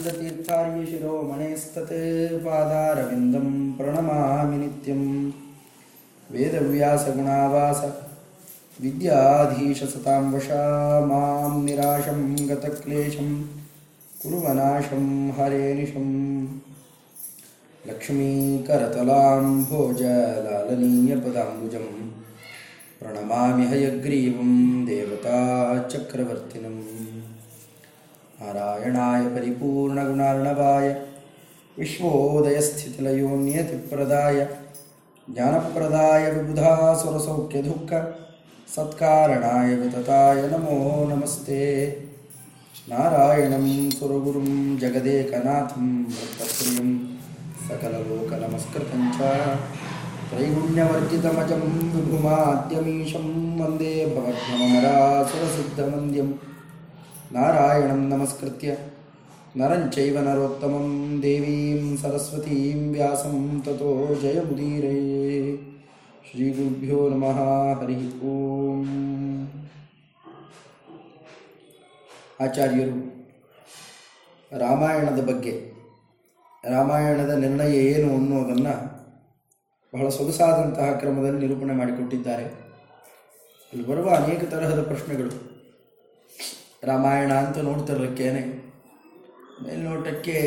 आनन्दतीर्थार्यशिरोमणेस्तत् पादारविन्दं प्रणमामि नित्यं वेदव्यासगुणावास विद्याधीशसतां वशा मां निराशं गतक्लेशं कुर्वनाशं हरेनिशम् लक्ष्मीकरतलां भोजलालनीयपदाम्बुजं प्रणमामि हयग्रीवं देवताचक्रवर्तिनम् नारायणाय परिपूर्णगुणार्णवाय विश्वोदयस्थितिलयोन्यतिप्रदाय ज्ञानप्रदाय विबुधासुरसौख्यदुःख सत्कारणाय वितताय नमो नमस्ते। नारायणं सुरगुरुं जगदेकनाथं वृत्तप्रियं सकललोकनमस्कृतं च। त्रैगुण्यवर्जितमजं विभुमाद्यमीशं वन्दे भवद्भ्रमरासुरसिद्धवन्द्यम् ನಾರಾಯಣಂ ನಮಸ್ಕೃತ್ಯ ನರಂಚೈವ ನರೋತ್ತಮಂ ದೇವೀಂ ಸರಸ್ವತೀಂ ವ್ಯಾಸಂ ತಥೋ ಶ್ರೀ ಗುರುಭ್ಯೋ ನಮಃ ಹರಿ ಓಂ ಆಚಾರ್ಯರು ರಾಮಾಯಣದ ಬಗ್ಗೆ, ರಾಮಾಯಣದ ನಿರ್ಣಯ ಏನು ಅನ್ನೋದನ್ನು ಬಹಳ ಸೊಗಸಾದಂತಹ ಕ್ರಮದಲ್ಲಿ ನಿರೂಪಣೆ ಮಾಡಿಕೊಟ್ಟಿದ್ದಾರೆ. ಇಲ್ಲಿ ಬರುವ ಅನೇಕ ತರಹದ ಪ್ರಶ್ನೆಗಳು. ರಾಮಾಯಣ ಅಂತ ನೋಡ್ತಿರಲಿಕ್ಕೇನೆ. ಮೇಲ್ನೋಟಕ್ಕೆ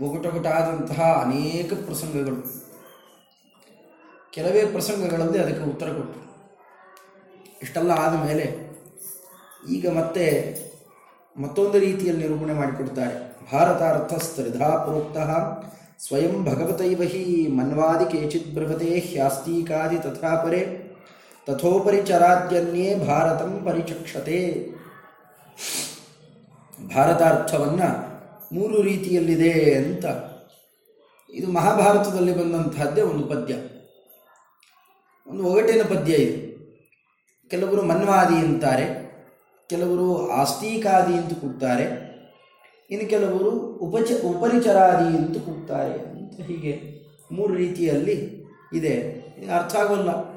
ಒಗಟೊಗಟಾದಂತಹ ಅನೇಕ ಪ್ರಸಂಗಗಳು. ಕೆಲವೇ ಪ್ರಸಂಗಗಳಲ್ಲಿ ಅದಕ್ಕೆ ಉತ್ತರ ಕೊಟ್ಟರು ಇಷ್ಟೆಲ್ಲ ಆದ ಮೇಲೆ ಈಗ ಮತ್ತೆ ಮತ್ತೊಂದು ರೀತಿಯಲ್ಲಿ ನಿರೂಪಣೆ ಮಾಡಿಕೊಡ್ತಾರೆ. ಪ್ರೋಕ್ತಃ ಸ್ವಯಂ ಭಗವತೈವ ಹಿ ಮನ್ವಾದಿ ಕೇಚಿತ್ ಬೃಹತೆ ಹ್ಯಾಸ್ತೀಕಾದಿ ತಥಾಪರೆ ತಥೋಪರಿಚರಾದ್ಯನ್ಯೇ ಭಾರತಂ ಪರಿಚಕ್ಷತೆ. ಭಾರತಾರ್ಥವನ್ನು ಮೂರು ರೀತಿಯಲ್ಲಿದೆ ಅಂತ. ಇದು ಮಹಾಭಾರತದಲ್ಲಿ ಬಂದಂತಹದ್ದೇ ಒಂದು ಪದ್ಯ. ಒಂದು ಒಗಟಿನ ಪದ್ಯ ಇದು. ಕೆಲವರು ಮನ್ವಾದಿ ಅಂತಾರೆ, ಕೆಲವರು ಆಸ್ತಿಕಾದಿ ಅಂತ ಕೂಗ್ತಾರೆ, ಇನ್ನು ಕೆಲವರು ಉಪಚ, ಉಪರಿಚರಾದಿ ಅಂತ ಕೂಗ್ತಾರೆ ಅಂತ ಹೀಗೆ ಮೂರು ರೀತಿಯಲ್ಲಿ ಇದೆ. ಇದು ಅರ್ಥ ಆಗೋಲ್ಲ.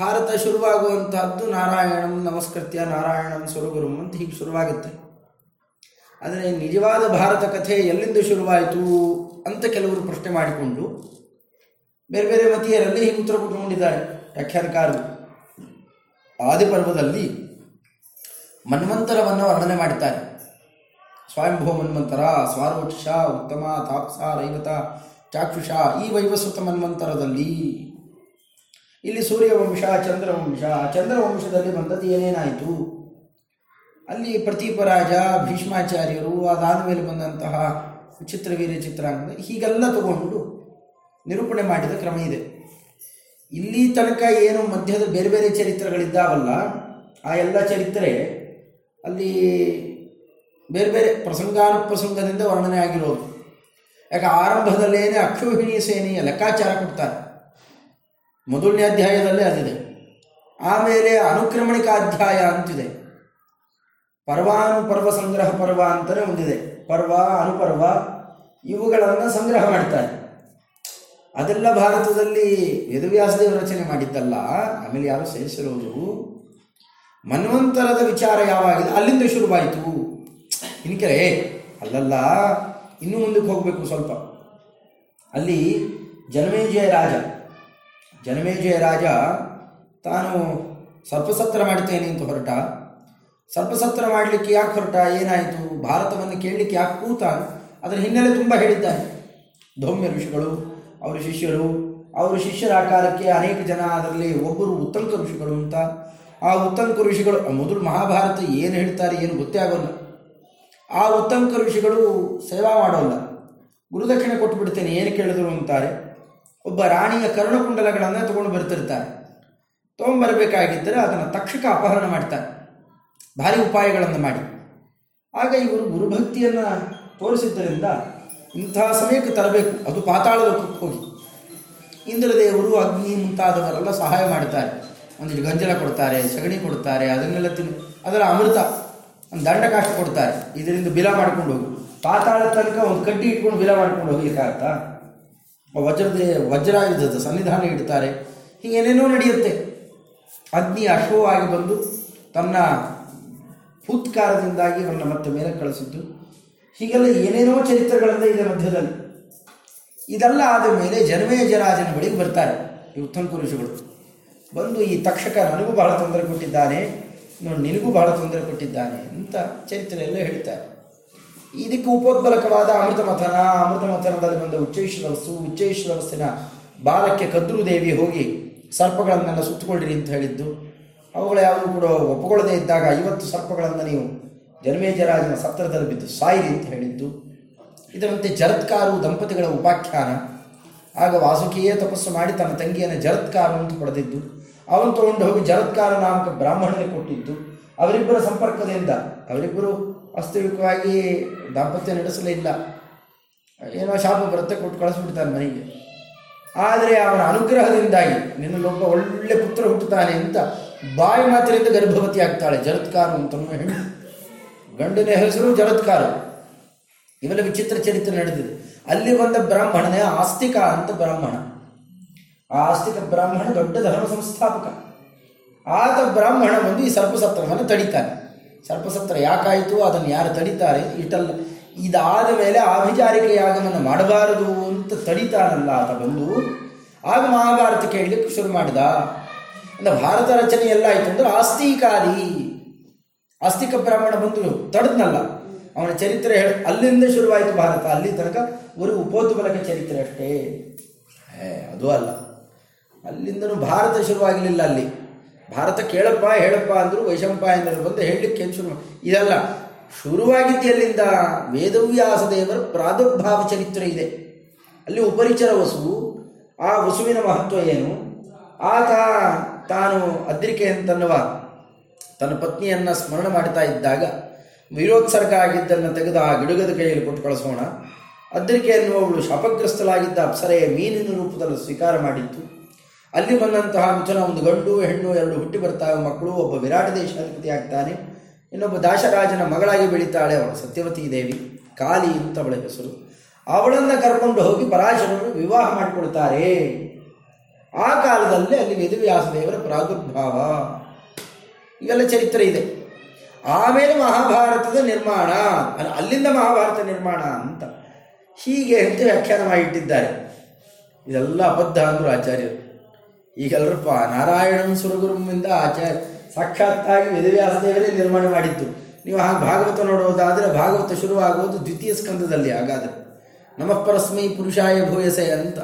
ಭಾರತ ಶುರುವಾಗುವಂತಹದ್ದು ನಾರಾಯಣಂ ನಮಸ್ಕೃತ್ಯ ನಾರಾಯಣಂ ಸುರಗುರು ಅಂತ ಹೀಗೆ ಶುರುವಾಗುತ್ತೆ. ಆದರೆ ನಿಜವಾದ ಭಾರತ ಕಥೆ ಎಲ್ಲಿಂದ ಶುರುವಾಯಿತು ಅಂತ ಕೆಲವರು ಪ್ರಶ್ನೆ ಮಾಡಿಕೊಂಡು ಬೇರೆ ಬೇರೆ ಮತೀಯರಲ್ಲಿ ಹೀಗೆ ಉತ್ತರ ಕೊಟ್ಟುಕೊಂಡಿದ್ದಾರೆ. ವ್ಯಾಖ್ಯಾನಕಾರರು ಆದಿಪರ್ವದಲ್ಲಿ ಮನ್ವಂತರವನ್ನು ವರ್ಣನೆ ಮಾಡುತ್ತಾರೆ ಸ್ವಯಂಭೂ ಮನ್ವಂತರ ಸ್ವಾರೋಕ್ಷ ಉತ್ತಮ, ತಾಪ್ಸ, ರೈವತ, ಚಾಕ್ಷುಷ ಈ ವೈವಸ್ವತ ಮನ್ವಂತರದಲ್ಲಿ ಇಲ್ಲಿ ಸೂರ್ಯವಂಶ, ಚಂದ್ರವಂಶ, ಚಂದ್ರವಂಶದಲ್ಲಿ ಬಂದದ್ದು ಏನೇನಾಯಿತು? ಅಲ್ಲಿ ಪ್ರತೀಪರಾಜ, ಭೀಷ್ಮಾಚಾರ್ಯರು, ಅದಾದ ಮೇಲೆ ಬಂದಂತಹ ಚಿತ್ರವೀರ್ಯ ಚಿತ್ರಾಂಗದ ಹೀಗೆಲ್ಲ ತಗೊಂಡು ನಿರೂಪಣೆ ಮಾಡಿದ ಕ್ರಮ ಇದೆ. ಇಲ್ಲಿ ತನಕ ಏನು ಮಧ್ಯದ ಬೇರೆ ಬೇರೆ ಚರಿತ್ರೆಗಳಿದ್ದಾವಲ್ಲ, ಆ ಎಲ್ಲ ಚರಿತ್ರೆ ಅಲ್ಲಿ ಬೇರೆ ಬೇರೆ ಪ್ರಸಂಗಾನುಪ್ರಸಂಗದಿಂದ ವರ್ಣನೆ ಆಗಿರೋದು. ಯಾಕೆ ಆರಂಭದಲ್ಲೇನೆ ಅಕ್ಷೋಹಿಣಿ ಸೇನೆಯ ಲೆಕ್ಕಾಚಾರ ಕೊಡ್ತಾರೆ. ಮೊದಲನೇ ಅಧ್ಯಾಯದಲ್ಲೇ ಅದಿದೆ ಆಮೇಲೆ ಅನುಕ್ರಮಣಿಕ ಅಧ್ಯಾಯ ಅಂತಿದೆ. ಪರ್ವಾನುಪರ್ವ ಸಂಗ್ರಹ ಪರ್ವ ಅಂತಲೇ ಒಂದಿದೆ. ಪರ್ವ, ಅನುಪರ್ವ, ಇವುಗಳನ್ನು ಸಂಗ್ರಹ ಮಾಡ್ತಾರೆ. ಅದೆಲ್ಲ ಭಾರತದಲ್ಲಿ ವೇದವ್ಯಾಸದೇವ ರಚನೆ ಮಾಡಿದ್ದಲ್ಲ, ಆಮೇಲೆ ಯಾರು ಸೇರಿಸಿರೋದು ಮನ್ವಂತರದ ವಿಚಾರ ಯಾವಾಗಿದೆ? ಅಲ್ಲಿಂದ ಶುರುವಾಯಿತು. ಇನ್ಕೆರೆ ಅಲ್ಲಲ್ಲ, ಇನ್ನೂ ಮುಂದಕ್ಕೆ ಹೋಗಬೇಕು ಸ್ವಲ್ಪ. ಅಲ್ಲಿ ಜನಮೇಜಯ ರಾಜ ಜನಮೇಜಯ ರಾಜ, ತಾನು ಸರ್ಪಸತ್ರ ಮಾಡ್ತೇನೆ ಅಂತ ಹೊರಟ. ಸರ್ಪಸತ್ರ ಮಾಡಲಿಕ್ಕೆ ಯಾಕೆ ಹೊರಟ? ಏನಾಯಿತು? ಭಾರತವನ್ನು ಕೇಳಲಿಕ್ಕೆ ಯಾಕೆ ಕೂತ? ಅದರ ಹಿನ್ನೆಲೆ ತುಂಬ ಹೇಳಿದ್ದಾನೆ. ಧೌಮ್ಯ ಋಷಿಗಳು, ಅವರ ಶಿಷ್ಯರು, ಅವರ ಶಿಷ್ಯರ ಆಕಾರಕ್ಕೆ ಅನೇಕ ಜನ, ಅದರಲ್ಲಿ ಒಬ್ಬರು ಉತ್ತಂಕ ಋಷಿಗಳು ಅಂತ. ಆ ಉತ್ತಂಕ ಋಷಿಗಳು ಮೊದಲು ಮಹಾಭಾರತ ಏನು ಹೇಳ್ತಾರೆ, ಏನು ಗೊತ್ತೇ ಆಗೋಲ್ಲ. ಆ ಉತ್ತಂಕ ಋಷಿಗಳು ಸೇವಾ ಮಾಡೋಲ್ಲ. ಗುರುದಕ್ಷಿಣೆ ಕೊಟ್ಟು ಬಿಡ್ತೇನೆ ಏನು ಕೇಳಿದ್ರು ಅಂತಾರೆ. ಒಬ್ಬ ರಾಣಿಯ ಕರ್ಣಕುಂಡಲಗಳನ್ನು ತಗೊಂಡು ಬರ್ತಿರ್ತಾರೆ. ತೊಗೊಂಬರಬೇಕಾಗಿದ್ದರೆ ಅದನ್ನು ತಕ್ಷಕ ಅಪಹರಣ ಮಾಡ್ತಾರೆ. ಭಾರಿ ಉಪಾಯಗಳನ್ನು ಮಾಡಿ. ಆಗ ಇವರು ಗುರುಭಕ್ತಿಯನ್ನು ತೋರಿಸಿದ್ದರಿಂದ ಇಂತಹ ಸಮಯಕ್ಕೆ ತರಬೇಕು. ಅದು ಪಾತಾಳ ಲೋಕಕ್ಕೆ ಹೋಗಿ. ಇಂದ್ರದೇವರು, ಅಗ್ನಿ ಮುಂತಾದವರೆಲ್ಲ ಸಹಾಯ ಮಾಡ್ತಾರೆ. ಒಂದಿಷ್ಟು ಗಂಜಲ ಕೊಡ್ತಾರೆ, ಸಗಣಿ ಕೊಡ್ತಾರೆ, ಅದನ್ನೆಲ್ಲ ತಿನ್ನು. ಅದರ ಅಮೃತ, ಒಂದು ದಂಡಕಾಷ್ಟ ಕೊಡ್ತಾರೆ. ಇದರಿಂದ ಬಿಲ ಮಾಡ್ಕೊಂಡು ಹೋಗು. ಪಾತಾಳ ತನಕ ಒಂದು ಕಡ್ಡಿ ಇಟ್ಕೊಂಡು ಬಿಲ ಮಾಡ್ಕೊಂಡು ಹೋಗ್ಲಿಕ್ಕಾಗತ್ತಾ ವಜ್ರದ ವಜ್ರಾಯುಧದ ಸನ್ನಿಧಾನ ಇಡ್ತಾರೆ. ಹೀಗೇನೇನೋ ನಡೆಯುತ್ತೆ. ಅಗ್ನಿ ಅಶ್ವವಾಗಿ ಬಂದು ತನ್ನ ಭೂತ್ಕಾರದಿಂದಾಗಿ ಅವರನ್ನು ಮತ್ತೆ ಮೇಲೆ ಕಳಿಸಿದ್ದು. ಹೀಗೆಲ್ಲ ಏನೇನೋ ಚರಿತ್ರೆಗಳೆಲ್ಲ ಇದೆ ಮಧ್ಯದಲ್ಲಿ. ಇದೆಲ್ಲ ಆದ ಮೇಲೆ ಜನಮೇಜರಾಜನ ಬಳಿಗೆ ಬರ್ತಾರೆ ಈ ಉತ್ತಮ ಪುರುಷಗಳು. ಬಂದು ಈ ತಕ್ಷಕ ನನಗೂ ಬಹಳ ತೊಂದರೆ ಕೊಟ್ಟಿದ್ದಾನೆ ನೋಡಿ ನಿನಗೂ ಬಹಳ ತೊಂದರೆ ಕೊಟ್ಟಿದ್ದಾನೆ ಅಂತ ಚರಿತ್ರೆಯೆಲ್ಲ ಹೇಳ್ತಾರೆ. ಇದಕ್ಕೆ ಉಪೋದ್ಬಲಕವಾದ ಅಮೃತ ಮಥನ ಅಮೃತ ಮಥನದಲ್ಲಿ ಬಂದ ಉಚ್ಚೈಶ್ವರಸ್ಸು ಉಚ್ಚೈಶ್ವರಸ್ಸಿನ ಬಾಲಕ್ಕೆ ಕದ್ರು ದೇವಿ ಹೋಗಿ ಸರ್ಪಗಳನ್ನೆಲ್ಲ ಸುತ್ತುಕೊಳ್ಳಿರಿ ಅಂತ ಹೇಳಿದ್ದು, ಅವುಗಳು ಯಾವುದೂ ಕೂಡ ಒಪ್ಪಿಕೊಳ್ಳದೇ ಇದ್ದಾಗ ಐವತ್ತು ಸರ್ಪಗಳನ್ನು ನೀವು ಜನ್ಮೇಜರಾಜನ ಸತ್ರದಲ್ಲಿ ಬಿದ್ದು ಸಾಯಿರಿ ಅಂತ ಹೇಳಿದ್ದು, ಇದರಂತೆ ಜರತ್ಕಾರು ದಂಪತಿಗಳ ಉಪಾಖ್ಯಾನ. ಆಗ ವಾಸುಕಿಯೇ ತಪಸ್ಸು ಮಾಡಿ ತನ್ನ ತಂಗಿಯನ್ನು ಜರತ್ಕಾರ ಅಂತ ಪಡೆದಿದ್ದು, ಅವನು ತಗೊಂಡು ಹೋಗಿ ಜರತ್ಕಾರ ನಾಮಕ ಬ್ರಾಹ್ಮಣನಿಗೆ ಕೊಟ್ಟಿದ್ದು, ಅವರಿಬ್ಬರ ಸಂಪರ್ಕದಿಂದ ಅವರಿಬ್ಬರು ವಾಸ್ತವಿಕವಾಗಿ ದಾಂಪತ್ಯ ನಡೆಸಲೇ ಇಲ್ಲ. ಏನೋ ಶಾಪ ಬರುತ್ತೆ ಕೊಟ್ಟು ಕಳಿಸ್ಬಿಡ್ತಾನೆ ಮನೆಗೆ. ಆದರೆ ಅವನ ಅನುಗ್ರಹದಿಂದಾಗಿ ನಿನ್ನಲ್ಲೊಬ್ಬ ಒಳ್ಳೆ ಪುತ್ರ ಹುಟ್ಟುತ್ತಾನೆ ಅಂತ ಬಾಯಿ ಮಾತಿನಿಂದ ಗರ್ಭವತಿ ಆಗ್ತಾಳೆ ಜರತ್ಕಾರ ಅಂತ ಹೆಣ್ಣು. ಗಂಡನ ಹೆಸರು ಜರತ್ಕಾರ. ಇವೆಲ್ಲ ವಿಚಿತ್ರ ಚರಿತ್ರೆ ನಡೆದಿದೆ. ಅಲ್ಲಿ ಬಂದ ಬ್ರಾಹ್ಮಣನೇ ಆಸ್ತಿಕ ಅಂತ ಬ್ರಾಹ್ಮಣ. ಆ ಆಸ್ತಿಕ ಬ್ರಾಹ್ಮಣ ದೊಡ್ಡ ಧರ್ಮ ಸಂಸ್ಥಾಪಕ. ಆತ ಬ್ರಾಹ್ಮಣ ಬಂದು ಈ ಸರ್ಪಸತ್ರವನ್ನು ತಡಿತಾನೆ. ಸರ್ಪಸತ್ರ ಯಾಕಾಯಿತು? ಅದನ್ನು ಯಾರು ತಡಿತಾರೆ? ಇಷ್ಟಲ್ಲ ಇದಾದ ಮೇಲೆ ಆಭಿಚಾರಿಕ ಯಾಗವನ್ನು ಮಾಡಬಾರದು ಅಂತ ತಡಿತಾನಲ್ಲ ಆತ ಬಂದು. ಆಗ ಮಹಾಭಾರತ ಕೇಳಲಿಕ್ಕೆ ಶುರು ಮಾಡಿದ. ಅಂದ್ರೆ ಭಾರತ ರಚನೆ ಎಲ್ಲ ಆಯಿತು ಅಂದ್ರೆ ಆಸ್ತಿಕಾರಿ. ಆಸ್ತಿಕ ಬ್ರಾಹ್ಮಣ ಬಂದು ತಡೆದ್ನಲ್ಲ. ಅವನ ಚರಿತ್ರೆ ಹೇಳ ಅಲ್ಲಿಂದ ಶುರುವಾಯಿತು ಭಾರತ. ಅಲ್ಲಿ ತನಕ ಒಂದು ಉಪೋದ್ಬಲಕ ಚರಿತ್ರೆ ಅಷ್ಟೇ. ಏ ಅದು ಅಲ್ಲ. ಅಲ್ಲಿಂದನೂ ಭಾರತ ಶುರುವಾಗಲಿಲ್ಲ ಅಲ್ಲಿ. ಭಾರತ ಕೇಳಪ್ಪ, ಹೇಳಪ್ಪ ಅಂದರು ವೈಶಂಪಾಯನರು ಬಂದು ಹೇಳಲಿಕ್ಕೆ ಶುರು ಇದಲ್ಲ. ಶುರುವಾಗಿದ್ದು ಎಲ್ಲಿಂದ ವೇದವ್ಯಾಸ ದೇವರ ಪ್ರಾದುರ್ಭಾವ ಚರಿತ್ರೆ ಇದೆ. ಅಲ್ಲಿ ಉಪರಿಚರ ವಸು, ಆ ವಸುವಿನ ಮಹತ್ವ ಏನು? ಆತ ತಾನು ಅದ್ರಿಕೆ ಅಂತನ್ನುವ ತನ್ನ ಪತ್ನಿಯನ್ನು ಸ್ಮರಣ ಮಾಡ್ತಾ ಇದ್ದಾಗ ವಿರೋತ್ಸರ್ಗ ಆಗಿದ್ದನ್ನು ತೆಗೆದು ಆ ಗಿಡುಗದ ಕೈಯಲ್ಲಿ ಕೊಟ್ಟು ಕಳಿಸೋಣ. ಅದ್ರಿಕೆ ಎನ್ನುವವಳು ಶಾಪಗ್ರಸ್ತಲಾಗಿದ್ದ ಅಪ್ಸರೆಯ ಮೀನಿನ ರೂಪದಲ್ಲಿ ಸ್ವೀಕಾರ ಮಾಡಿತ್ತು ಅಲ್ಲಿ ಬಂದಂತಹ ಮಿಥುನ ಒಂದು ಗಂಡು ಹೆಣ್ಣು ಎರಡು ಹುಟ್ಟಿ ಬರ್ತಾವೆ ಮಕ್ಕಳು ಒಬ್ಬ ವಿರಾಟ ದೇಶಾಧಿಪತಿ ಆಗ್ತಾನೆ ಇನ್ನೊಬ್ಬ ದಾಶರಾಜನ ಮಗಳಾಗಿ ಬೆಳೀತಾಳೆ ಅವಳು ಸತ್ಯವತಿ ದೇವಿ ಕಾಲಿ ಅಂತ ಅವಳ ಹೆಸರು. ಅವಳನ್ನು ಕರ್ಕೊಂಡು ಹೋಗಿ ಪರಾಶರನ್ನು ವಿವಾಹ ಮಾಡಿಕೊಡ್ತಾರೆ ಆ ಕಾಲದಲ್ಲಿ ಅಲ್ಲಿ ವೇದವ್ಯಾಸ ದೇವರ ಪ್ರಾದುರ್ಭಾವ. ಇವೆಲ್ಲ ಚರಿತ್ರೆ ಇದೆ. ಆಮೇಲೆ ಮಹಾಭಾರತದ ನಿರ್ಮಾಣ ಅಲ್ಲ, ಅಲ್ಲಿಂದ ಮಹಾಭಾರತ ನಿರ್ಮಾಣ ಅಂತ ಹೀಗೆ ಅಂತ ವ್ಯಾಖ್ಯಾನ ಮಾಡಿಟ್ಟಿದ್ದಾರೆ. ಇದೆಲ್ಲ ಅಬದ್ಧ ಅಂದರು ಆಚಾರ್ಯರು. ಈಗೆಲ್ಲರಪ್ಪ ನಾರಾಯಣನ ಸುರಗುರುಮಿಂದ ಆಚಾರ್ಯ ಸಾಕ್ಷಾತ್ತಾಗಿ ವೇದವ್ಯಾಸ ದೇವರೇ ನಿರ್ಮಾಣ ಮಾಡಿತ್ತು ನೀವು ಹಾಗೆ ಭಾಗವತ ನೋಡೋದಾದರೆ ಭಾಗವತ ಶುರುವಾಗುವುದು ದ್ವಿತೀಯ ಸ್ಕಂದದಲ್ಲಿ ಹಾಗಾದರೆ. ನಮ ಪರಸ್ಮೈ ಪುರುಷಾಯ ಭೂಯಸೆ ಅಂತ.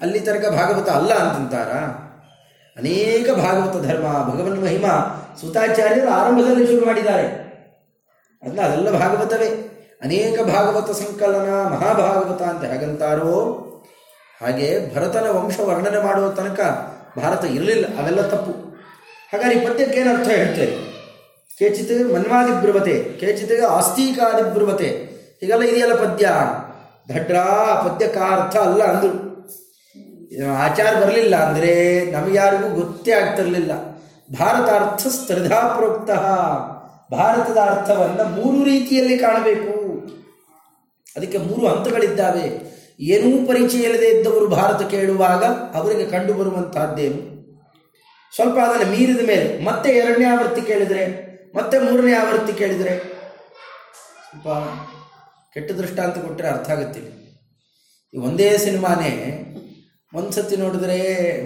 ಅಲ್ಲಿ ತನಕ ಭಾಗವತ ಅಲ್ಲ ಅಂತಂತಾರ. ಅನೇಕ ಭಾಗವತ ಧರ್ಮ, ಭಗವನ್ ಮಹಿಮಾ ಸುತಾಚಾರ್ಯರು ಆರಂಭದಲ್ಲಿ ಶುರು ಮಾಡಿದ್ದಾರೆ. ಅದನ್ನ ಅದೆಲ್ಲ ಭಾಗವತವೇ. ಅನೇಕ ಭಾಗವತ ಸಂಕಲನ, ಮಹಾಭಾಗವತ ಅಂತ ಹೇಗಂತಾರೋ ಹಾಗೆ ಭರತನ ವಂಶ ವರ್ಣನೆ ಮಾಡುವ ತನಕ ಭಾರತ ಇರಲಿಲ್ಲ, ಅವೆಲ್ಲ ತಪ್ಪು. ಹಾಗಾದ್ರೆ ಈ ಪದ್ಯಕ್ಕೆ ಏನು ಅರ್ಥ ಹೇಳ್ತೇವೆ ಕೇಚಿತ್ ಮನ್ವಾದಿಬ್ರುವತೆ ಕೇಚಿತ್ ಆಸ್ತೀಕಾದಿಬ್ರವತೆ, ಹೀಗೆಲ್ಲ ಇದೆಯಲ್ಲ ಪದ್ಯ? ಭಟ್ರಾ ಪದ್ಯಕ್ಕ ಅರ್ಥ ಅಲ್ಲ ಅಂದರು. ಆಚಾರ ಬರಲಿಲ್ಲ ಅಂದರೆ ನಮಗ್ಯಾರಿಗೂ ಗೊತ್ತೇ ಆಗ್ತಿರಲಿಲ್ಲ. ಭಾರತ ಅರ್ಥ ಸ್ತ್ರಿಧಾ ಪ್ರೋಕ್ತ ಭಾರತದ ಅರ್ಥವನ್ನು ಮೂರು ರೀತಿಯಲ್ಲಿ ಕಾಣಬೇಕು. ಅದಕ್ಕೆ ಮೂರು ಹಂತಗಳಿದ್ದಾವೆ. ಏನೂ ಪರಿಚಯ ಇಲ್ಲದೆ ಇದ್ದವರು ಭಾರತ ಕೇಳುವಾಗ ಅವರಿಗೆ ಕಂಡು ಬರುವಂತಹದ್ದೇನು ಸ್ವಲ್ಪ ಅದನ್ನು ಮೀರಿದ ಮೇಲೆ ಮತ್ತೆ ಎರಡನೇ ಆವೃತ್ತಿ ಕೇಳಿದರೆ, ಮತ್ತೆ ಮೂರನೇ ಆವೃತ್ತಿ ಕೇಳಿದರೆ ಸ್ವಲ್ಪ ಕೆಟ್ಟ ದೃಷ್ಟಾಂತ ಕೊಟ್ಟರೆ ಅರ್ಥ ಆಗುತ್ತಿಲ್ಲ ಈ ಒಂದೇ ಸಿನಿಮಾನೇ ಒಂದು ಸತಿ ನೋಡಿದ್ರೆ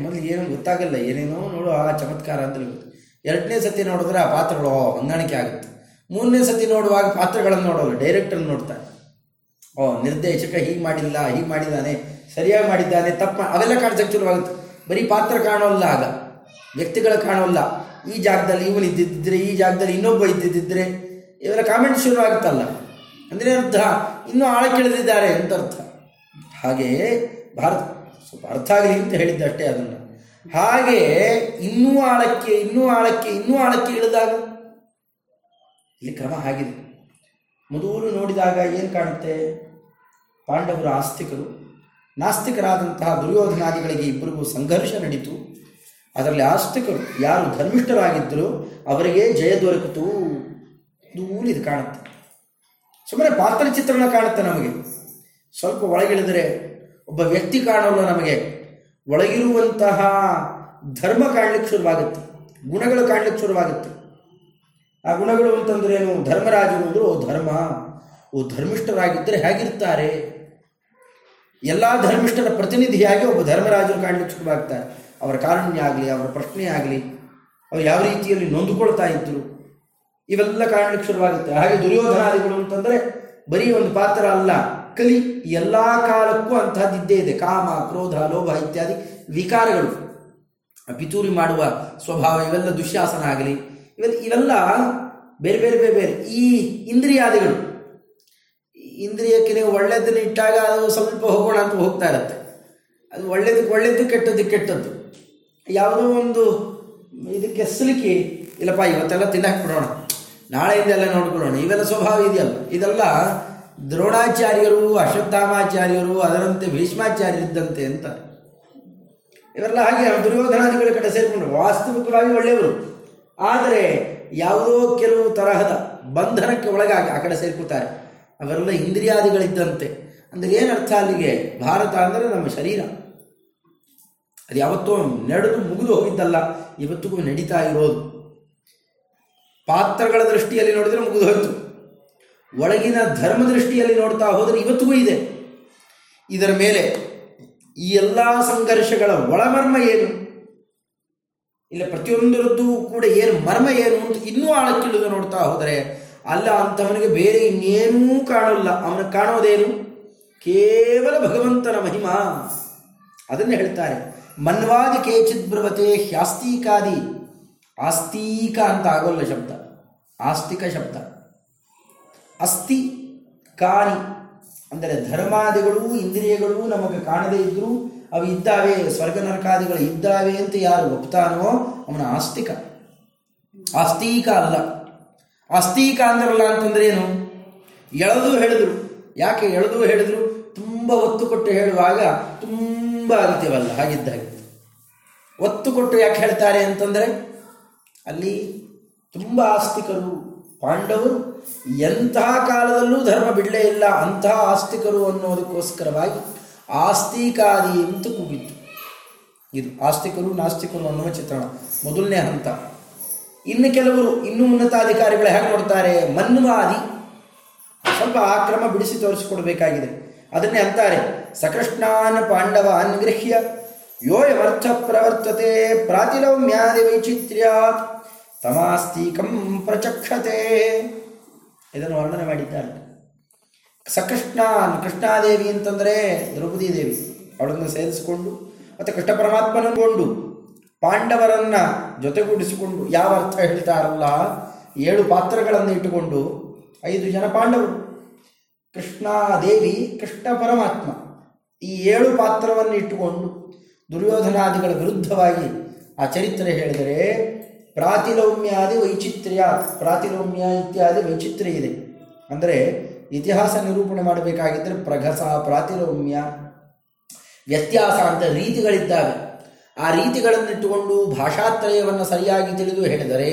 ಮೊದಲು ಏನು ಗೊತ್ತಾಗಲ್ಲ, ಏನೇನೋ ನೋಡು, ಆ ಚಮತ್ಕಾರ ಅಂತ ಗೊತ್ತು ಎರಡನೇ ಸತಿ ನೋಡಿದ್ರೆ ಆ ಪಾತ್ರಗಳು ಹೊಂದಾಣಿಕೆ ಆಗುತ್ತೆ. ಮೂರನೇ ಸತಿ ನೋಡುವಾಗ ಪಾತ್ರಗಳನ್ನು ನೋಡೋಲ್ಲ ಡೈರೆಕ್ಟರ್ ನೋಡ್ತಾರೆ. ಓ, ನಿರ್ದೇಶಕ ಹೀಗೆ ಮಾಡಿಲ್ಲ, ಹೀಗೆ ಮಾಡಿದ್ದಾನೆ, ಸರಿಯಾಗಿ ಮಾಡಿದ್ದಾನೆ, ತಪ್ಪ, ಅವೆಲ್ಲ ಕಾಣಿಸಕ್ಕೆ ಶುರುವಾಗುತ್ತೆ. ಬರೀ ಪಾತ್ರ ಕಾಣೋಲ್ಲ ಆಗ. ವ್ಯಕ್ತಿಗಳು ಕಾಣೋಲ್ಲ. ಈ ಜಾಗದಲ್ಲಿ ಇವನು ಇದ್ದಿದ್ದರೆ ಈ ಜಾಗದಲ್ಲಿ ಇನ್ನೊಬ್ಬ ಇದ್ದಿದ್ದರೆ ಇವರ ಕಾಮೆಂಟ್ ಶುರುವಾಗುತ್ತಲ್ಲ ಅಂದರೆ ಅರ್ಥ ಇನ್ನೂ ಆಳಕ್ಕಿಳಿದಿದ್ದಾರೆ ಅಂತ ಅರ್ಥ ಹಾಗೆಯೇ ಭಾರತ, ಸ್ವಲ್ಪ ಅರ್ಥ ಆಗಲಿ ಅಂತ ಹೇಳಿದ್ದೆ ಅಷ್ಟೇ ಅದನ್ನು. ಹಾಗೆ ಇನ್ನೂ ಆಳಕ್ಕೆ ಇನ್ನೂ ಆಳಕ್ಕೆ ಇನ್ನೂ ಆಳಕ್ಕೆ ಇಳಿದಾಗ ಇಲ್ಲಿ ಕ್ರಮ ಆಗಿದೆ. ಮೊದಲು ನೋಡಿದಾಗ ಏನು ಕಾಣುತ್ತೆ? ಪಾಂಡವರು ಆಸ್ತಿಕರು, ನಾಸ್ತಿಕರಾದಂತಹ ದುರ್ಯೋಧನಾದಿಗಳಿಗೆ ಇಬ್ಬರಿಗೂ ಸಂಘರ್ಷ ನಡೀತು. ಅದರಲ್ಲಿ ಆಸ್ತಿಕರು ಯಾರು ಧರ್ಮಿಷ್ಠರಾಗಿದ್ದರೂ ಅವರಿಗೆ ಜಯ ದೊರಕಿತು ದೂರ ಇದು ಕಾಣುತ್ತೆ. ಸುಮ್ಮನೆ ಪಾತ್ರ ಚಿತ್ರಣ ಕಾಣುತ್ತೆ ನಮಗೆ. ಸ್ವಲ್ಪ ಒಳಗಿಳಿದರೆ ಒಬ್ಬ ವ್ಯಕ್ತಿ ಕಾಣಲು ನಮಗೆ. ಒಳಗಿರುವಂತಹ ಧರ್ಮ ಕಾಣಲಿಕ್ಕೆ ಶುರುವಾಗುತ್ತೆ. ಗುಣಗಳು ಕಾಣಲಿಕ್ಕೆ ಶುರುವಾಗುತ್ತೆ. ಆ ಗುಣಗಳು ಅಂತಂದ್ರೆ ಏನು? ಧರ್ಮರಾಜರು ಅಂದರು ಧರ್ಮ, ಓ ಧರ್ಮಿಷ್ಠರಾಗಿದ್ದರೆ ಹೇಗಿರ್ತಾರೆ? ಎಲ್ಲ ಧರ್ಮಿಷ್ಠರ ಪ್ರತಿನಿಧಿಯಾಗಿ ಒಬ್ಬ ಧರ್ಮರಾಜರು ಕಾಣಲಿಕ್ಕೆ ಶುರುವಾಗ್ತಾರೆ ಅವರ ಕಾರುಣ್ಯ ಆಗಲಿ, ಅವರ ಪ್ರಶ್ನೆ ಆಗಲಿ, ಅವರು ಯಾವ ರೀತಿಯಲ್ಲಿ ನೊಂದುಕೊಳ್ತಾ ಇದ್ದರು ಇವೆಲ್ಲ ಕಾಣಲಿಕ್ಕೆ ಶುರುವಾಗುತ್ತೆ. ಹಾಗೆ ದುರ್ಯೋಧನಾದಿಗಳು ಅಂತಂದರೆ ಬರೀ ಒಂದು ಪಾತ್ರ ಅಲ್ಲ, ಕಲಿ ಎಲ್ಲ ಕಾಲಕ್ಕೂ ಅಂತಹದ್ದಿದ್ದೇ ಇದೆ. ಕಾಮ, ಕ್ರೋಧ, ಲೋಭ ಇತ್ಯಾದಿ ವಿಕಾರಗಳು. ಪಿತೂರಿ ಮಾಡುವ ಸ್ವಭಾವ ಇವೆಲ್ಲ ದುಶ್ಯಾಸನ ಆಗಲಿ ಇವೆಲ್ಲ ಇವೆಲ್ಲ ಬೇರೆ ಬೇರೆ ಬೇರೆ ಬೇರೆ. ಈ ಇಂದ್ರಿಯಾದಿಗಳು. ಇಂದ್ರಿಯಕ್ಕೆ ನೀವು ಒಳ್ಳೆಯದನ್ನು ಇಟ್ಟಾಗ ಅದು ಸ್ವಲ್ಪ ಹೋಗೋಣ ಅಂತ ಹೋಗ್ತಾ ಇರುತ್ತೆ. ಅದು ಒಳ್ಳೇದಕ್ಕೆ ಒಳ್ಳೇದು ಕೆಟ್ಟದ್ದು ಕೆಟ್ಟದ್ದು. ಯಾವುದೋ ಒಂದು ಇದಕ್ಕೆ ಸಿಲುಕಿ. ಇಲ್ಲಪ್ಪ, ಇವತ್ತೆಲ್ಲ ತಿನ್ನಕ್ಕೆ ಬಿಡೋಣ ನಾಳೆಯಿಂದ ಎಲ್ಲ ನೋಡ್ಕೊಳ್ಳೋಣ. ಇವೆಲ್ಲ ಸ್ವಭಾವ ಇದೆಯಲ್ಲ. ಇದೆಲ್ಲ ದ್ರೋಣಾಚಾರ್ಯರು, ಅಶ್ವತ್ಥಾಮಾಚಾರ್ಯರು, ಅದರಂತೆ ಭೀಷ್ಮಾಚಾರ್ಯರಿದ್ದಂತೆ ಅಂತ. ಇವೆಲ್ಲ ಹಾಗೆ ದುರ್ಯೋಧನಾದಿಗಳ ಕಡೆ ಸೇರಿಕೊಂಡು ವಾಸ್ತವಿಕವಾಗಿ ಒಳ್ಳೆಯವರು. ಆದರೆ ಯಾವುದೋ ಕೆಲವು ತರಹದ ಬಂಧನಕ್ಕೆ ಒಳಗಾಗಿ ಆ ಕಡೆ ಸೇರ್ಕೊತಾರೆ ಅವೆಲ್ಲ ಇಂದ್ರಿಯಾದಿಗಳಿದ್ದಂತೆ. ಅಂದರೆ ಏನರ್ಥ ಅಲ್ಲಿಗೆ? ಭಾರತ ಅಂದರೆ ನಮ್ಮ ಶರೀರ. ಅದು ಯಾವತ್ತೋ ನಡೆದು ಮುಗಿದು ಹೋಗಿದ್ದಲ್ಲ, ಇವತ್ತಿಗೂ ನಡೀತಾ ಇರೋದು. ಪಾತ್ರಗಳ ದೃಷ್ಟಿಯಲ್ಲಿ ನೋಡಿದರೆ ಮುಗಿದು ಹೋಯಿತು. ಒಳಗಿನ ಧರ್ಮ ದೃಷ್ಟಿಯಲ್ಲಿ ನೋಡ್ತಾ ಹೋದರೆ ಇವತ್ತಿಗೂ ಇದೆ. ಇದರ ಮೇಲೆ ಈ ಎಲ್ಲ ಸಂಘರ್ಷಗಳ ಒಳಮರ್ಮ ಏನು? ಇಲ್ಲ, ಪ್ರತಿಯೊಂದರದ್ದು ಕೂಡ ಏನು, ಮರ್ಮ ಏನು ಅಂತ ಇನ್ನೂ ಆಳಕ್ಕಿಳಿದು ನೋಡ್ತಾ ಹೋದರೆ, ಅಲ್ಲ ಅಂತವನಿಗೆ ಬೇರೆ ಇನ್ನೇನೂ ಕಾಣಲ್ಲ. ಅವನ ಕಾಣೋದೇನು ಕೇವಲ ಭಗವಂತನ ಮಹಿಮಾ. ಅದನ್ನು ಹೇಳ್ತಾರೆ, ಮನ್ವಾದಿ ಕೇಚಿತ್ ಬ್ರವತೆ ಹ್ಯಾಸ್ತೀಕಾದಿ. ಆಸ್ತೀಕ ಅಂತ ಆಗೋಲ್ಲ ಶಬ್ದ. ಆಸ್ತಿಕ ಶಬ್ದ. ಅಸ್ತಿ ಕಾನಿ. ಅಂದರೆ ಧರ್ಮಾದಿಗಳು ಇಂದ್ರಿಯಗಳು ನಮಗೆ ಕಾಣದೇ ಇದ್ದರೂ ಅವು ಇದ್ದಾವೆ, ಸ್ವರ್ಗ ನರಕಾದಿಗಳು ಇದ್ದಾವೆ ಅಂತ ಯಾರು ಒಪ್ತಾನೋ ಅವನ ಆಸ್ತಿಕ. ಆಸ್ತೀಕ ಅಲ್ಲ. ಆಸ್ತೀಕ ಅಂದ್ರಲ್ಲ ಅಂತಂದ್ರೆ ಏನು? ಎಳೆದು ಹೇಳಿದ್ರು ಯಾಕೆ ಎಳೆದು ಹೇಳಿದ್ರು ತುಂಬ ಒತ್ತು ಕೊಟ್ಟು ಹೇಳುವಾಗ ತುಂಬ ಅಗತ್ಯವಲ್ಲ. ಹಾಗಿದ್ದಾಗ ಒತ್ತು ಕೊಟ್ಟು ಯಾಕೆ ಹೇಳ್ತಾರೆ ಅಂತಂದರೆ ಅಲ್ಲಿ ತುಂಬ ಆಸ್ತಿಕರು, ಪಾಂಡವರು ಎಂತಹ ಕಾಲದಲ್ಲೂ ಧರ್ಮ ಬಿಡಲೇ ಇಲ್ಲ. ಅಂತಹ ಆಸ್ತಿಕರು ಅನ್ನೋದಕ್ಕೋಸ್ಕರವಾಗಿ ಆಸ್ತಿಕಾದಿ ಅಂತ ಕೂಗಿತ್ತು. ಇದು ಆಸ್ತಿಕರು ನಾಸ್ತಿಕರು ಅನ್ನುವ ಚಿತ್ರಣ. ಮೊದಲನೇ ಹಂತ. ಇನ್ನು ಕೆಲವರು ಇನ್ನೂ ಉನ್ನತಾಧಿಕಾರಿಗಳು ಹೇಗೆ ನೋಡ್ತಾರೆ? ಮನ್ವಾದಿ. ಸ್ವಲ್ಪ ಆಕ್ರಮ ಕ್ರಮ ಬಿಡಿಸಿ ತೋರಿಸಿಕೊಡಬೇಕಾಗಿದೆ. ಅದನ್ನೇ ಅಂತಾರೆ, ಸಕೃಷ್ಣಾನ್ ಪಾಂಡವಾನ್ ಗೃಹ್ಯ ಯೋಯವರ್ಥ ಪ್ರವರ್ತತೆ ಪ್ರಾತಿಲೌಮ್ಯಾದಿ ವೈಚಿತ್ರ್ಯಾತ್ ತಮಾಸ್ತಿಕಂ ಪ್ರಚಕ್ಷತೆ. ಇದನ್ನು ವರ್ಣನೆ ಮಾಡಿದ್ದಾರೆ. ಸಕೃಷ್ಣಾನ್ ಕೃಷ್ಣಾದೇವಿ ಅಂತಂದರೆ ದ್ರೌಪದಿ ದೇವಿ ಅವಳನ್ನು ಸೇರಿಸಿಕೊಂಡು ಮತ್ತು ಕೃಷ್ಣ ಪರಮಾತ್ಮನಗೊಂಡು ಪಾಂಡವರನ್ನ ಜೊತೆಗೂಡಿಸಿಕೊಂಡು ಯಾವ ಅರ್ಥ ಹೇಳ್ತಾರಲ್ಲ ಏಳು ಪಾತ್ರಗಳನ್ನು ಇಟ್ಟುಕೊಂಡು ಐದು ಜನ ಪಾಂಡವರು. ಕೃಷ್ಣಾದೇವಿ, ಕೃಷ್ಣ ಪರಮಾತ್ಮ ಈ ಏಳು ಪಾತ್ರವನ್ನು ಇಟ್ಟುಕೊಂಡು ದುರ್ಯೋಧನಾದಿಗಳ ವಿರುದ್ಧವಾಗಿ ಆ ಚರಿತ್ರೆ ಹೇಳಿದರೆ ಪ್ರಾತಿಲೌಮ್ಯಾದಿ ವೈಚಿತ್ರ್ಯ, ಪ್ರಾತಿಲೌಮ್ಯ ಇತ್ಯಾದಿ ವೈಚಿತ್ರ್ಯ ಇದೆ. ಅಂದರೆ ಇತಿಹಾಸ ನಿರೂಪಣೆ ಮಾಡಬೇಕಾಗಿದ್ದರೆ ಪ್ರಘಸ, ಪ್ರಾತಿರೋಮ್ಯ, ವ್ಯತ್ಯಾಸ ಅಂತ ರೀತಿಗಳಿದ್ದಾವೆ. ಆ ರೀತಿಗಳನ್ನಿಟ್ಟುಕೊಂಡು ಭಾಷಾತ್ರಯವನ್ನು ಸರಿಯಾಗಿ ತಿಳಿದು ಹೇಳಿದರೆ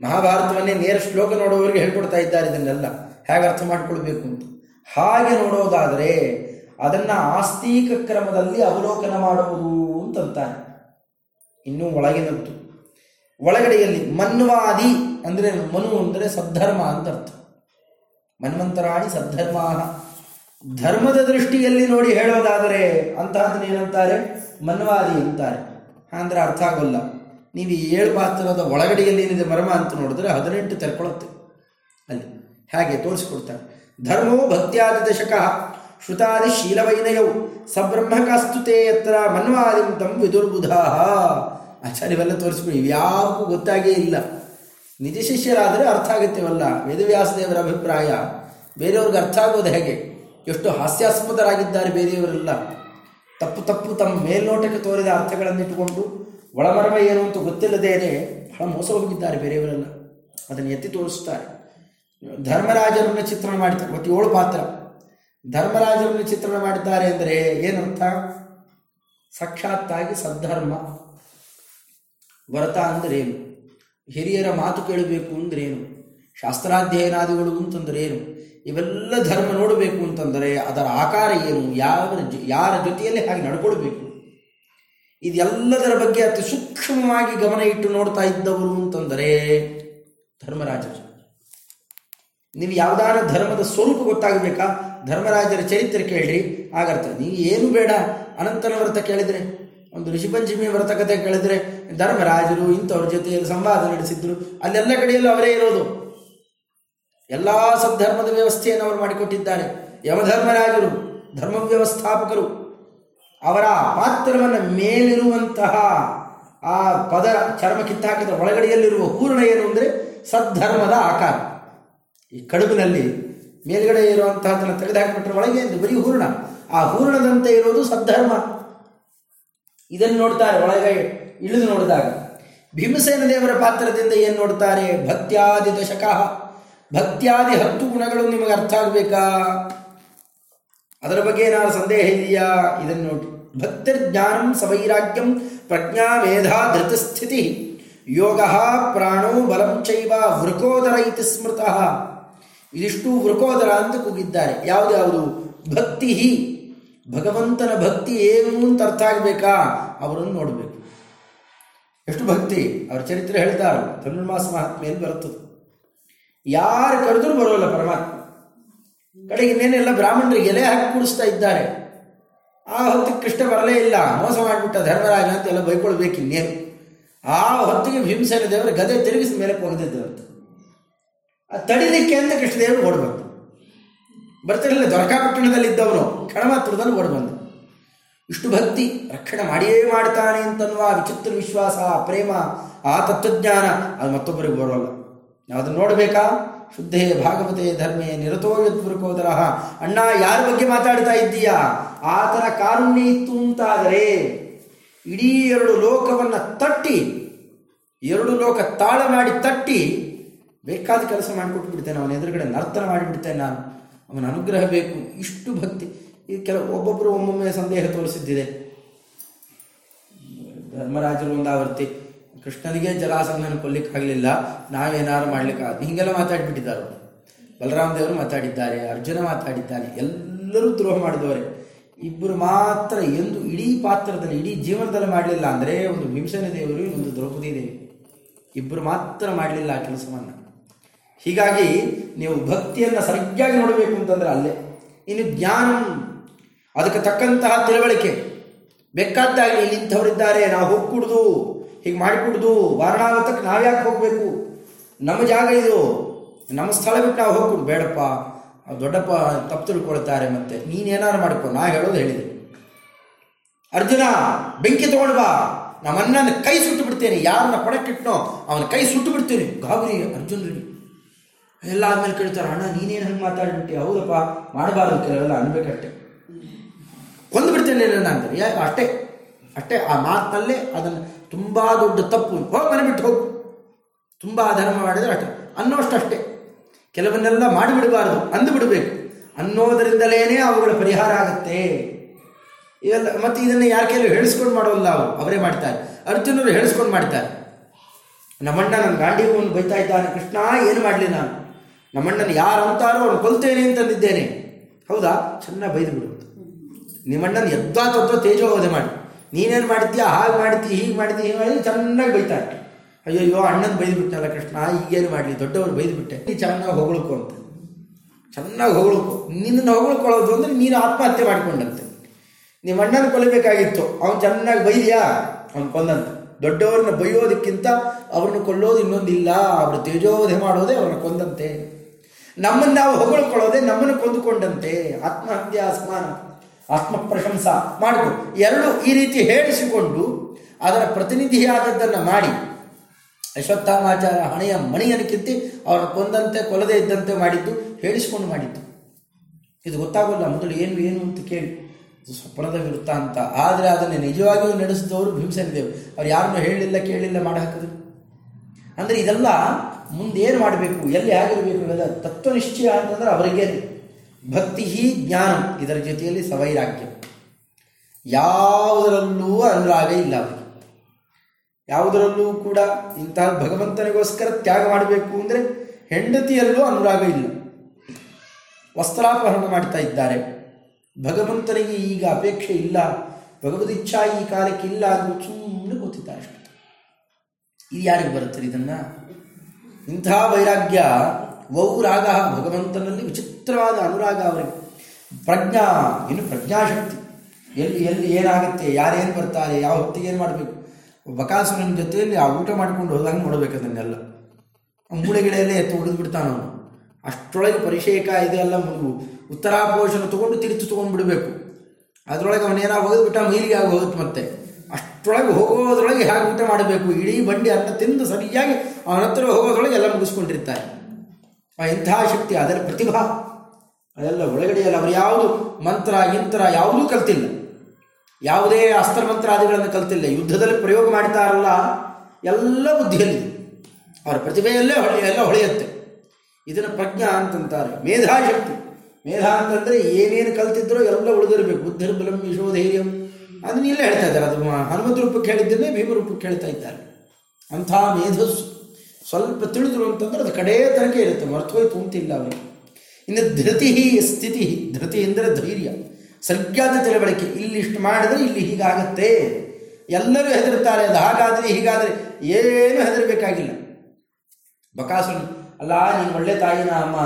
ಮಹಾಭಾರತವನ್ನೇ ನೇರ ಶ್ಲೋಕ ನೋಡುವವರಿಗೆ ಹೇಳ್ಕೊಡ್ತಾ ಇದ್ದಾರೆ ಇದನ್ನೆಲ್ಲ. ಹೇಗೆ ಅರ್ಥ ಮಾಡಿಕೊಳ್ಬೇಕು ಅಂತ. ಹಾಗೆ ನೋಡೋದಾದರೆ ಅದನ್ನು ಆಸ್ತಿಕ ಕ್ರಮದಲ್ಲಿ ಅವಲೋಕನ ಮಾಡುವುದು ಅಂತಂತಾನೆ. ಇನ್ನೂ ಒಳಗಿನದ್ದು. ಒಳಗಡೆಯಲ್ಲಿ ಮನ್ವಾದಿ ಅಂದರೆ ಮನು ಅಂದರೆ ಸದ್ಧರ್ಮ ಅಂತ ಅರ್ಥ. ಮನ್ವಂತರಾಣಿ ಸದ್ಧರ್ಮ ಧರ್ಮದ ದೃಷ್ಟಿಯಲ್ಲಿ ನೋಡಿ ಹೇಳೋದಾದರೆ ಅಂತಹದನ್ನ ಏನಂತಾರೆ ಮನ್ವಾದಿ ಅಂತಾರೆ. ಅಂದ್ರೆ ಅರ್ಥ ಆಗೋಲ್ಲ. ನೀವು ಈ ಏಳು ಪಾತ್ರದ ಒಳಗಡೆಯಲ್ಲಿ ಏನಿದೆ ಮರ್ಮ ಅಂತ ನೋಡಿದ್ರೆ ಹದಿನೆಂಟು ತೆರ್ಕೊಳ್ಳುತ್ತೆ ಅಲ್ಲಿ ಹಾಗೆ ತೋರಿಸ್ಕೊಡ್ತಾರೆ. ಧರ್ಮೋ ಭಕ್ತ್ಯಾದಿ ದಶಕ ಶ್ರುತಾದಿ ಶೀಲವೈನಯವು ಸಬ್ರಹ್ಮಕಾಸ್ತುತೆ ಎತ್ತರ ಮನ್ವಾದಿಂತಂ ವಿದುರ್ಬುಧಾ ಆಚಾರ್ಯವೆಲ್ಲ ತೋರಿಸ್ಬಿಡಿ ಇವ್ಯಾವುದಕ್ಕೂ ಗೊತ್ತಾಗೇ ಇಲ್ಲ. ನಿಜ ಶಿಷ್ಯರಾದರೆ ಅರ್ಥ ಆಗುತ್ತೇವಲ್ಲ? ವೇದವ್ಯಾಸದೇವರ ಅಭಿಪ್ರಾಯ. ಬೇರೆಯವ್ರಿಗೆ ಅರ್ಥ ಆಗೋದು ಹೇಗೆ? ಎಷ್ಟು ಹಾಸ್ಯಾಸ್ಪದರಾಗಿದ್ದಾರೆ ಬೇರೆಯವರೆಲ್ಲ. ತಪ್ಪು ತಪ್ಪು ತಮ್ಮ ಮೇಲ್ನೋಟಕ್ಕೆ ತೋರಿದ ಅರ್ಥಗಳನ್ನಿಟ್ಟುಕೊಂಡು ಒಳಮರ್ಮ ಏನು ಅಂತ ಗೊತ್ತಿಲ್ಲದೇನೆ ಬಹಳ ಮೋಸ ಹೋಗಿದ್ದಾರೆ ಬೇರೆಯವರೆಲ್ಲ. ಅದನ್ನು ಎತ್ತಿ ತೋರಿಸ್ತಾರೆ. ಧರ್ಮರಾಜರನ್ನು ಚಿತ್ರಣ ಮಾಡ್ತಾರೆ ಮತ್ತು ಏಳು ಪಾತ್ರ. ಧರ್ಮರಾಜರನ್ನು ಚಿತ್ರಣ ಮಾಡಿದ್ದಾರೆ ಅಂದರೆ ಏನರ್ಥ? ಸಾಕ್ಷಾತ್ತಾಗಿ ಸದ್ಧರ್ಮ. ವ್ರತ ಅಂದ್ರೇನು? ಹಿರಿಯರ ಮಾತು ಕೇಳಬೇಕು ಅಂದ್ರೇನು? ಶಾಸ್ತ್ರಾಧ್ಯಯನಾದಿಗಳು ಅಂತಂದ್ರೇನು? ಇವೆಲ್ಲ ಧರ್ಮ ನೋಡಬೇಕು ಅಂತಂದರೆ ಅದರ ಆಕಾರ ಏನು? ಯಾವ ಯಾರ ಜೊತೆಯಲ್ಲಿ ಹಾಗೆ ನಡ್ಕೊಳ್ಬೇಕು? ಇದೆಲ್ಲದರ ಬಗ್ಗೆ ಅತಿ ಸೂಕ್ಷ್ಮವಾಗಿ ಗಮನ ಇಟ್ಟು ನೋಡ್ತಾ ಇದ್ದವರು ಅಂತಂದರೆ ಧರ್ಮರಾಜರು. ನೀವು ಯಾವ್ದಾರ ಧರ್ಮದ ಸ್ವರೂಪ ಗೊತ್ತಾಗಬೇಕಾ? ಧರ್ಮರಾಜರ ಚರಿತ್ರೆ ಕೇಳ್ರಿ ಆಗರ್ತದೆ ನೀವು ಏನು ಬೇಡ ಅನಂತನ ವ್ರತ ಕೇಳಿದ್ರೆ? ಒಂದು ಋಷಿಪಂಚಮಿ ವ್ರತ ಕಥೆ ಕೇಳಿದ್ರೆ ಧರ್ಮರಾಜರು ಇಂಥವ್ರ ಜೊತೆಯಲ್ಲಿ ಸಂವಾದ ನಡೆಸಿದ್ರು. ಅಲ್ಲೆಲ್ಲ ಕಡೆಯಲ್ಲೂ ಅವರೇ ಇರೋದು. ಎಲ್ಲ ಸದ್ಧರ್ಮದ ವ್ಯವಸ್ಥೆಯನ್ನು ಅವರು ಮಾಡಿಕೊಟ್ಟಿದ್ದಾರೆ. ಯಮಧರ್ಮರಾಜರು ಧರ್ಮ ವ್ಯವಸ್ಥಾಪಕರು ಅವರ ಪಾತ್ರವನ್ನು ಮೇಲಿರುವಂತಹ ಆ ಪದ ಚರ್ಮ ಕಿತ್ತಾಕಿದ ಒಳಗಡೆಯಲ್ಲಿರುವ ಹೂರ್ಣ ಏನು ಅಂದರೆ ಸದ್ಧರ್ಮದ ಆಕಾರ. ಈ ಕಡುಬಿನಲ್ಲಿ ಮೇಲ್ಗಡೆ ಇರುವಂತಹದನ್ನು ತೆಗೆದುಹಾಕಿಬಿಟ್ರೆ ಒಳಗೆ ಬರೀ ಹೂರ್ಣ. ಆ ಹೂರ್ಣದಂತೆ ಇರೋದು ಸದ್ಧರ್ಮ. ಇದನ್ನು ನೋಡ್ತಾರೆ ಒಳಗೆ ಇಳಿದು ನೋಡಿದಾಗ. ಭೀಮಸೇನ ದೇವರ ಪಾತ್ರದಿಂದ ಏನು ನೋಡ್ತಾರೆ? ಭಕ್ತ್ಯಾದಿ ದಶಕ. ಭಕ್ತ್ಯಾದಿ ಹತ್ತು ಗುಣಗಳು ನಿಮಗೆ ಅರ್ಥ ಆಗಬೇಕಾ? ಅದರ ಬಗ್ಗೆ ಏನಾದ್ರು ಸಂದೇಹ ಇದೆಯಾ? ಇದನ್ನು ನೋಡಿ. ಭಕ್ತಿರ್ಜ್ಞಾನಂ ಸವೈರಾಗ್ಯಂ ಪ್ರಜ್ಞಾ ಮೇಧಾ ಧೃತಸ್ಥಿತಿ. ಯೋಗ ಪ್ರಾಣೋ ಬಲಂ ಚೈವ ವೃಕೋದರ ಇತಿ ಸ್ಮೃತಃ. ಇದಿಷ್ಟು ವೃಕೋದರ ಅಂತ ಕೂಗಿದ್ದಾರೆ. ಯಾವುದ್ಯಾವುದು? ಭಕ್ತಿ ಭಗವಂತನ ಭಕ್ತಿ ಏನು ಅಂತ ಅರ್ಥ ಆಗಬೇಕಾ? ಅವರನ್ನು ನೋಡಬೇಕು. ಎಷ್ಟು ಭಕ್ತಿ? ಅವರ ಚರಿತ್ರೆ ಹೇಳ್ತಾರೆ. ಧನುರ್ಮಾಸ ಮಹಾತ್ಮೆಯಲ್ಲಿ ಬರುತ್ತದೆ. ಯಾರು ಕರೆದ್ರೂ ಬರೋಲ್ಲ ಪರಮಾತ್ಮ. ಕಡೆಗೆ ಇನ್ನೇನೆಲ್ಲ ಬ್ರಾಹ್ಮಣರಿಗೆ ಎಲೆ ಹಾಕಿ ಕೂಡಿಸ್ತಾ ಇದ್ದಾರೆ. ಆ ಹೊತ್ತಿಗೆ ಕೃಷ್ಣ ಬರಲೇ ಇಲ್ಲ. ಮೋಸ ಮಾಡಿಬಿಟ್ಟ ಧರ್ಮರಾಜ ಅಂತ ಎಲ್ಲ ಬೈಕೊಳ್ಬೇಕು ಇನ್ನೇನು. ಆ ಹೊತ್ತಿಗೆ ಭೀಮಸೇನ ದೇವರು ಗದೆ ತಿರುಗಿಸಿದ ಮೇಲೆ ಕೊನೆದಿದ್ದರಂತ ಆ ತಡಿಲಿಕ್ಕೆ ಅಂತ ಕೃಷ್ಣದೇವರು ಓಡಬೇಕು ಬರ್ತಿರಲಿಲ್ಲ ದೊರಕಾಪಟ್ಟಣದಲ್ಲಿದ್ದವನು ಕಣಮಾತ್ರದಲ್ಲಿ ಓಡಿ ಬಂದು ಇಷ್ಟು ಭಕ್ತಿ, ರಕ್ಷಣೆ ಮಾಡಿಯೇ ಮಾಡ್ತಾನೆ ಅಂತನ್ನುವ ವಿಚಿತ್ರ ವಿಶ್ವಾಸ ಪ್ರೇಮ, ಆ ತತ್ವಜ್ಞಾನ, ಅದು ಮತ್ತೊಬ್ಬರಿಗೆ ಬರೋಲ್ಲ. ನಾವು ಅದನ್ನು ನೋಡಬೇಕಾ? ಶುದ್ಧೇ ಭಾಗವತೆ ಧರ್ಮೇ ನಿರತೋ ಯದ್ವೃಕೋದರ ಅಣ್ಣ, ಯಾರ ಬಗ್ಗೆ ಮಾತಾಡ್ತಾ ಇದ್ದೀಯಾ? ಆತನ ಕಾರುಣ್ಯ ಇತ್ತು ಅಂತಾದರೆ, ಇಡೀ ಎರಡು ಲೋಕವನ್ನು ತಟ್ಟಿ, ಎರಡು ಲೋಕ ತಾಳ ಮಾಡಿ ತಟ್ಟಿ, ಬೇಕಾದ ಕೆಲಸ ಮಾಡಿಕೊಟ್ಟು ಬಿಡ್ತೇನೆ ಅವನ ಎದುರುಗಡೆ ನರ್ತನ ಮಾಡಿಬಿಡ್ತೇನೆ ನಾನು. ಅವನ ಅನುಗ್ರಹ ಬೇಕು, ಇಷ್ಟು ಭಕ್ತಿ. ಈ ಕೆಲವು ಒಬ್ಬೊಬ್ಬರು ಒಮ್ಮೊಮ್ಮೆ ಸಂದೇಹ ತೋರಿಸಿದ್ದಿದೆ. ಧರ್ಮರಾಜರು ಒಂದು ಆವರ್ತಿ ಕೃಷ್ಣನಿಗೆ ಜಲಾಸಂಗನ ಕೊಲ್ಲಿಕ್ಕಾಗಲಿಲ್ಲ ಮಾಡ್ಲಿಕ್ಕೆ ಹೀಗೆಲ್ಲ ಮಾತಾಡಿಬಿಟ್ಟಿದ್ದಾರೆ ಬಲರಾಮ್ ದೇವರು ಮಾತಾಡಿದ್ದಾರೆ, ಅರ್ಜುನ ಮಾತಾಡಿದ್ದಾನೆ, ಎಲ್ಲರೂ ದ್ರೋಹ ಮಾಡಿದವರೇ. ಇಬ್ಬರು ಮಾತ್ರ ಎಂದು ಇಡೀ ಪಾತ್ರದಲ್ಲಿ, ಇಡೀ ಜೀವನದಲ್ಲಿ ಮಾಡಲಿಲ್ಲ ಅಂದರೆ ಒಂದು ವಿಂಶನ ದೇವರು ಒಂದು ದ್ರೌಪದಿ ದೇವಿ. ಇಬ್ಬರು ಮಾತ್ರ ಮಾಡಲಿಲ್ಲ ಆ ಕೆಲಸವನ್ನು. ಹೀಗಾಗಿ ನೀವು ಭಕ್ತಿಯನ್ನು ಸರಿಯಾಗಿ ನೋಡಬೇಕು ಅಂತಂದ್ರೆ ಅಲ್ಲೇ. ಇನ್ನು ಜ್ಞಾನ ಅದಕ್ಕೆ ತಕ್ಕಂತಹ ತಿಳುವಳಿಕೆ. ಬೇಕಾದಾಗಿ ಇಲ್ಲಿ ಇಂಥವರಿದ್ದಾರೆ, ನಾವು ಹೋಗ್ಕೂಡ್ದು, ಹೀಗೆ ಮಾಡಿಕೊಡ್ದು, ವಾರಣಾವತಕ್ಕೆ ನಾವ್ಯಾಕೆ ಹೋಗಬೇಕು? ನಮ್ಮ ಜಾಗ ಇದು. ನಮ್ಮ ಸ್ಥಳ ಬಿಟ್ಟು ನಾವು ಹೋಗ್ಕೊಡು ಬೇಡಪ್ಪ, ದೊಡ್ಡಪ್ಪ ತಪ್ಪು ತಿಳ್ಕೊಳ್ತಾರೆ ಮತ್ತೆ. ನೀನೇನಾರು ಮಾಡಿಕೊ, ನಾ ಹೇಳೋದು ಹೇಳಿದೆ. ಅರ್ಜುನ, ಬೆಂಕಿ ತಗೊಂಡು ಬಾ. ನಮ್ಮನ್ನ ಕೈ ಸುಟ್ಟು ಬಿಡ್ತೇನೆ. ಯಾರನ್ನ ಕೊಡಕ್ಕಿಟ್ಟನೋ ಅವನ ಕೈ ಸುಟ್ಟು ಬಿಡ್ತೇನೆ. ಗಾಬರಿ ಅರ್ಜುನರಿಗೆ. ಎಲ್ಲ ಆದ್ಮೇಲೆ ಕೇಳ್ತಾರೆ, ಅಣ್ಣ, ನೀನೇನು ಹಂಗೆ ಮಾತಾಡ್ಬಿಟ್ಟು? ಹೌದಪ್ಪ, ಮಾಡಬಾರ್ದು ಕೆಲವೆಲ್ಲ ಅನ್ಬೇಕಷ್ಟೆ ಕೊಂದ್ಬಿಡ್ತೇನೆ ಬಿಡ್ತೇನೆ ನಾನು ಯಾ ಅಷ್ಟೇ ಅಷ್ಟೇ ಆ ಮಾತಿನಲ್ಲೇ ಅದನ್ನು ತುಂಬ ದೊಡ್ಡ ತಪ್ಪು. ಹೋಗಿ ಮನೆ ಬಿಟ್ಟು ಹೋಗು. ತುಂಬ ಧರ್ಮ ಮಾಡಿದರೆ ಅಷ್ಟೆ ಅನ್ನೋಷ್ಟು ಅಷ್ಟೇ ಕೆಲವನ್ನೆಲ್ಲ ಮಾಡಿಬಿಡಬಾರ್ದು. ಅಂದು ಬಿಡಬೇಕು ಅನ್ನೋದರಿಂದಲೇ ಅವುಗಳ ಪರಿಹಾರ ಆಗುತ್ತೆ. ಇವೆಲ್ಲ, ಮತ್ತೆ ಇದನ್ನು ಯಾರ ಕೆಲವು ಹೇಳಿಸ್ಕೊಂಡು ಮಾಡೋಲ್ಲ ಅವರು. ಅವರೇ ಮಾಡ್ತಾರೆ. ಅರ್ಜುನರು ಹೇಳಿಸ್ಕೊಂಡು ಮಾಡ್ತಾರೆ. ನಮ್ಮಣ್ಣ ನನ್ನ ಗಾಂಡಿಗೂ ಬೈತಾ ಇದ್ದಾನೆ. ಕೃಷ್ಣ, ಏನು ಮಾಡಲಿ ನಾನು? ನಮ್ಮಣ್ಣನ ಯಾರು ಅಂತಾರೋ ಅವ್ನು ಕೊಲ್ತೇನೆ ಅಂತಂದಿದ್ದೇನೆ. ಹೌದಾ? ಚೆನ್ನಾಗಿ ಬೈದು ಬಿಡುವುದು ನಿಮ್ಮಣ್ಣನ ಎದ್ದಾ ತತ್ವ ತೇಜೋವಧೆ ಮಾಡಿ. ನೀನೇನು ಮಾಡಿದ್ಯಾ ಹಾಗೆ ಮಾಡಿದ್ದಿ ಹೀಗೆ ಮಾಡಿದ್ದಿ ಹೀಗೆ ಮಾಡಿ ಚೆನ್ನಾಗಿ ಬೈತಾರೆ ಅಯ್ಯೋ ಅಣ್ಣನ ಬೈದು ಬಿಟ್ಟಲ್ಲ ಕೃಷ್ಣ, ಈಗೇನು ಮಾಡಲಿ? ದೊಡ್ಡವರು ಬೈದು ಬಿಟ್ಟೆ. ನೀ ಚೆನ್ನಾಗಿ ಹೊಗಳ್ಕೊ ಅಂತ. ಚೆನ್ನಾಗಿ ಹೊಗಳ್ಕೊ. ನಿನ್ನನ್ನು ಹೊಗಳ್ಕೊಳ್ಳೋದು ಅಂದರೆ ನೀನು ಆತ್ಮಹತ್ಯೆ ಮಾಡಿಕೊಂಡಂತೆ. ನಿಮ್ಮ ಅಣ್ಣನ ಕೊಲ್ಲಬೇಕಾಗಿತ್ತು. ಅವನು ಚೆನ್ನಾಗಿ ಬೈದ್ಯಾ? ಅವ್ನು ಕೊಂದಂತ ದೊಡ್ಡವ್ರನ್ನ ಬೈಯೋದಕ್ಕಿಂತ ಅವ್ರನ್ನ ಕೊಲ್ಲೋದು ಇನ್ನೊಂದಿಲ್ಲ. ಅವರು ತೇಜೋವಧೆ ಮಾಡೋದೇ ಅವ್ರನ್ನ ಕೊಂದಂತೆ ನಮ್ಮನ್ನು ನಾವು ಹೊಗಳ್ಕೊಳ್ಳೋದೆ ನಮ್ಮನ್ನು ಕೊಂದುಕೊಂಡಂತೆ. ಆತ್ಮಹತ್ಯೆ, ಅಸ್ಮಾನ ಆತ್ಮ ಪ್ರಶಂಸ ಮಾಡಬೇಕು ಎರಡು ಈ ರೀತಿ ಹೇಳಿಸಿಕೊಂಡು ಅದರ ಪ್ರತಿನಿಧಿಯಾದದ್ದನ್ನು ಮಾಡಿ ಅಶ್ವತ್ಥಾಮಾಚಾರ ಹಣೆಯ ಮಣಿಯನ್ನು ಕಿತ್ತಿ ಅವರ ಕೊಂದಂತೆ ಕೊಲದೇ ಇದ್ದಂತೆ ಮಾಡಿದ್ದು, ಹೇಳಿಸಿಕೊಂಡು ಮಾಡಿದ್ದು. ಇದು ಗೊತ್ತಾಗೋಲ್ಲ, ಮೊದಲು ಏನು ಏನು ಅಂತ ಕೇಳಿ. ಸ್ವಪ್ನದ ವಿರುತ್ತ ಅಂತ. ಆದರೆ ಅದನ್ನು ನಿಜವಾಗಿಯೂ ನಡೆಸಿದವರು ಭೀಮಸೇನ ದೇವರು ಅವ್ರು ಯಾರನ್ನು ಹೇಳಿಲ್ಲ, ಕೇಳಿಲ್ಲ ಮಾಡಿ ಹಾಕಿದ್ರು ಅಂದರೆ ಇದೆಲ್ಲ ಮುಂದೇನು ಮಾಡಬೇಕು, ಎಲ್ಲಿ ಆಗಿರಬೇಕು ಇವೆಲ್ಲ ತತ್ವನಿಶ್ಚಯ ಅಂತಂದ್ರೆ ಅವರಿಗೆ ಭಕ್ತಿ ಜ್ಞಾನ, ಇದರ ಜೊತೆಯಲ್ಲಿ ಸವೈರಾಗ್ಯ. ಯಾವುದರಲ್ಲೂ ಅನುರಾಗ ಇಲ್ಲ ಅವರಿಗೆ. ಯಾವುದರಲ್ಲೂ ಕೂಡ ಇಂತಹ ಭಗವಂತನಿಗೋಸ್ಕರ ತ್ಯಾಗ ಮಾಡಬೇಕು ಅಂದರೆ ಹೆಂಡತಿಯಲ್ಲೂ ಅನುರಾಗ ಇಲ್ಲ. ವಸ್ತ್ರಾಪಹರಣ ಮಾಡ್ತಾ ಇದ್ದಾರೆ. ಭಗವಂತನಿಗೆ ಈಗ ಅಪೇಕ್ಷೆ ಇಲ್ಲ. ಭಗವದಿಚ್ಛಾ ಈ ಕಾಲಕ್ಕೆ ಇಲ್ಲ ಅಂತ ಸುಮ್ಮನೆ ಗೊತ್ತಿದ್ದಾರೆ ಅಷ್ಟೇ. ಇದು ಯಾರಿಗೆ ಬರುತ್ತೆ ಇದನ್ನು? ಇಂಥ ವೈರಾಗ್ಯ, ವೌ ರಾಗ, ಭಗವಂತನಲ್ಲಿ ವಿಚಿತ್ರವಾದ ಅನುರಾಗ ಅವರಿಗೆ. ಪ್ರಜ್ಞಾ, ಏನು ಪ್ರಜ್ಞಾಶಕ್ತಿ? ಎಲ್ಲಿ ಎಲ್ಲಿ ಏನಾಗುತ್ತೆ, ಯಾರೇನು ಬರ್ತಾರೆ, ಯಾವ ಹೊತ್ತಿಗೆ ಏನು ಮಾಡಬೇಕು? ಬಕಾಸುರನ ಜೊತೆಯಲ್ಲಿ ಆ ಊಟ ಮಾಡ್ಕೊಂಡು ಹೋದಂಗೆ ನೋಡಬೇಕು ಅದನ್ನೆಲ್ಲ. ಮೂಳೆಗಳೆಲ್ಲ ಎತ್ತು ಹೊಡೆದು ಬಿಡ್ತಾನ ಅವನು. ಅಷ್ಟರೊಳಗೆ ಪರಿಷೇಕ ಇದೆಲ್ಲ ಉತ್ತರಾಪೋಷಣ ತಗೊಂಡು ತಿರುಚು ತೊಗೊಂಡು ಬಿಡಬೇಕು ಅದರೊಳಗೆ ಅವನೇನಾಗ ಹೋಗಿಬಿಟ್ಟ ಮೈಲಿಗೆ ಆಗಿ ಹೋಗುತ್ತೆ ಮತ್ತೆ. ಅಷ್ಟರೊಳಗೆ ಹೋಗೋದ್ರೊಳಗೆ ಹೇಗೆ ಊಟ ಮಾಡಬೇಕು? ಇಡೀ ಬಂಡಿ ಅನ್ನ ತಿಂದು ಸರಿಯಾಗಿ ಅವನ ಹತ್ರ ಹೋಗೋದ್ರೊಳಗೆ ಎಲ್ಲ ಮುಗಿಸ್ಕೊಂಡಿರ್ತಾರೆ. ಆ ಇಂತಹ ಶಕ್ತಿ, ಅದರ ಪ್ರತಿಭಾ. ಅದೆಲ್ಲ ಒಳಗಡೆಯಲ್ಲ ಅವರು ಯಾವುದು ಮಂತ್ರ ಇಂತ್ರ ಯಾವುದೂ ಕಲ್ತಿಲ್ಲ. ಯಾವುದೇ ಅಸ್ತ್ರ ಮಂತ್ರಾದಿಗಳನ್ನು ಕಲ್ತಿಲ್ಲ. ಯುದ್ಧದಲ್ಲಿ ಪ್ರಯೋಗ ಮಾಡ್ತಾರಲ್ಲ ಎಲ್ಲ ಬುದ್ಧಿಯಲ್ಲಿ ಅವರ ಪ್ರತಿಭೆಯಲ್ಲೇ ಹೊಳೆ ಎಲ್ಲ ಹೊಳೆಯುತ್ತೆ. ಇದನ್ನು ಪ್ರಜ್ಞಾ ಅಂತಂತಾರೆ. ಮೇಧಾಶಕ್ತಿ. ಮೇಧಾ ಅಂತಂದರೆ ಏನೇನು ಕಲ್ತಿದ್ರೋ ಎಲ್ಲ ಉಳಿದಿರಬೇಕು. ಬುದ್ಧಿರ್ಬಲಂ ಯಶೋಧೈರ್ಯಂ ಅದನ್ನ ಇಲ್ಲೇ ಹೇಳ್ತಾ ಇದ್ದಾರೆ. ಅದು ಹನುಮಂತ ರೂಪಕ್ಕೆ ಹೇಳಿದ್ದನ್ನೇ ಭೀಮ ರೂಪಕ್ಕೆ ಹೇಳ್ತಾ ಇದ್ದಾರೆ. ಅಂಥ ಮೇಧಸ್ಸು. ಸ್ವಲ್ಪ ತಿಳಿದ್ರು ಅಂತಂದ್ರೆ ಅದು ಕಡೆಯ ತನಕ ಇರುತ್ತೆ. ಮರ್ತೋಯ್ತು ಅಂತಿಲ್ಲ ಅವರಿಗೆ ಇನ್ನು ಧೃತಿ ಸ್ಥಿತಿ ಧೃತಿ ಎಂದರೆ ಧೈರ್ಯ. ಸರಿಯಾದ ತಿಳುವಳಿಕೆ. ಇಲ್ಲಿ ಇಷ್ಟು ಮಾಡಿದ್ರೆ ಇಲ್ಲಿ ಹೀಗಾಗತ್ತೆ. ಎಲ್ಲರೂ ಹೆದರ್ತಾರೆ. ಅದು ಹಾಗಾದರೆ, ಹೀಗಾದರೆ ಏನು ಹೆದರಬೇಕಾಗಿಲ್ಲ. ಬಕಾಸುರನ್, ಅಲ್ಲ, ನೀನು ಒಳ್ಳೆ ತಾಯಿನ ಅಮ್ಮ.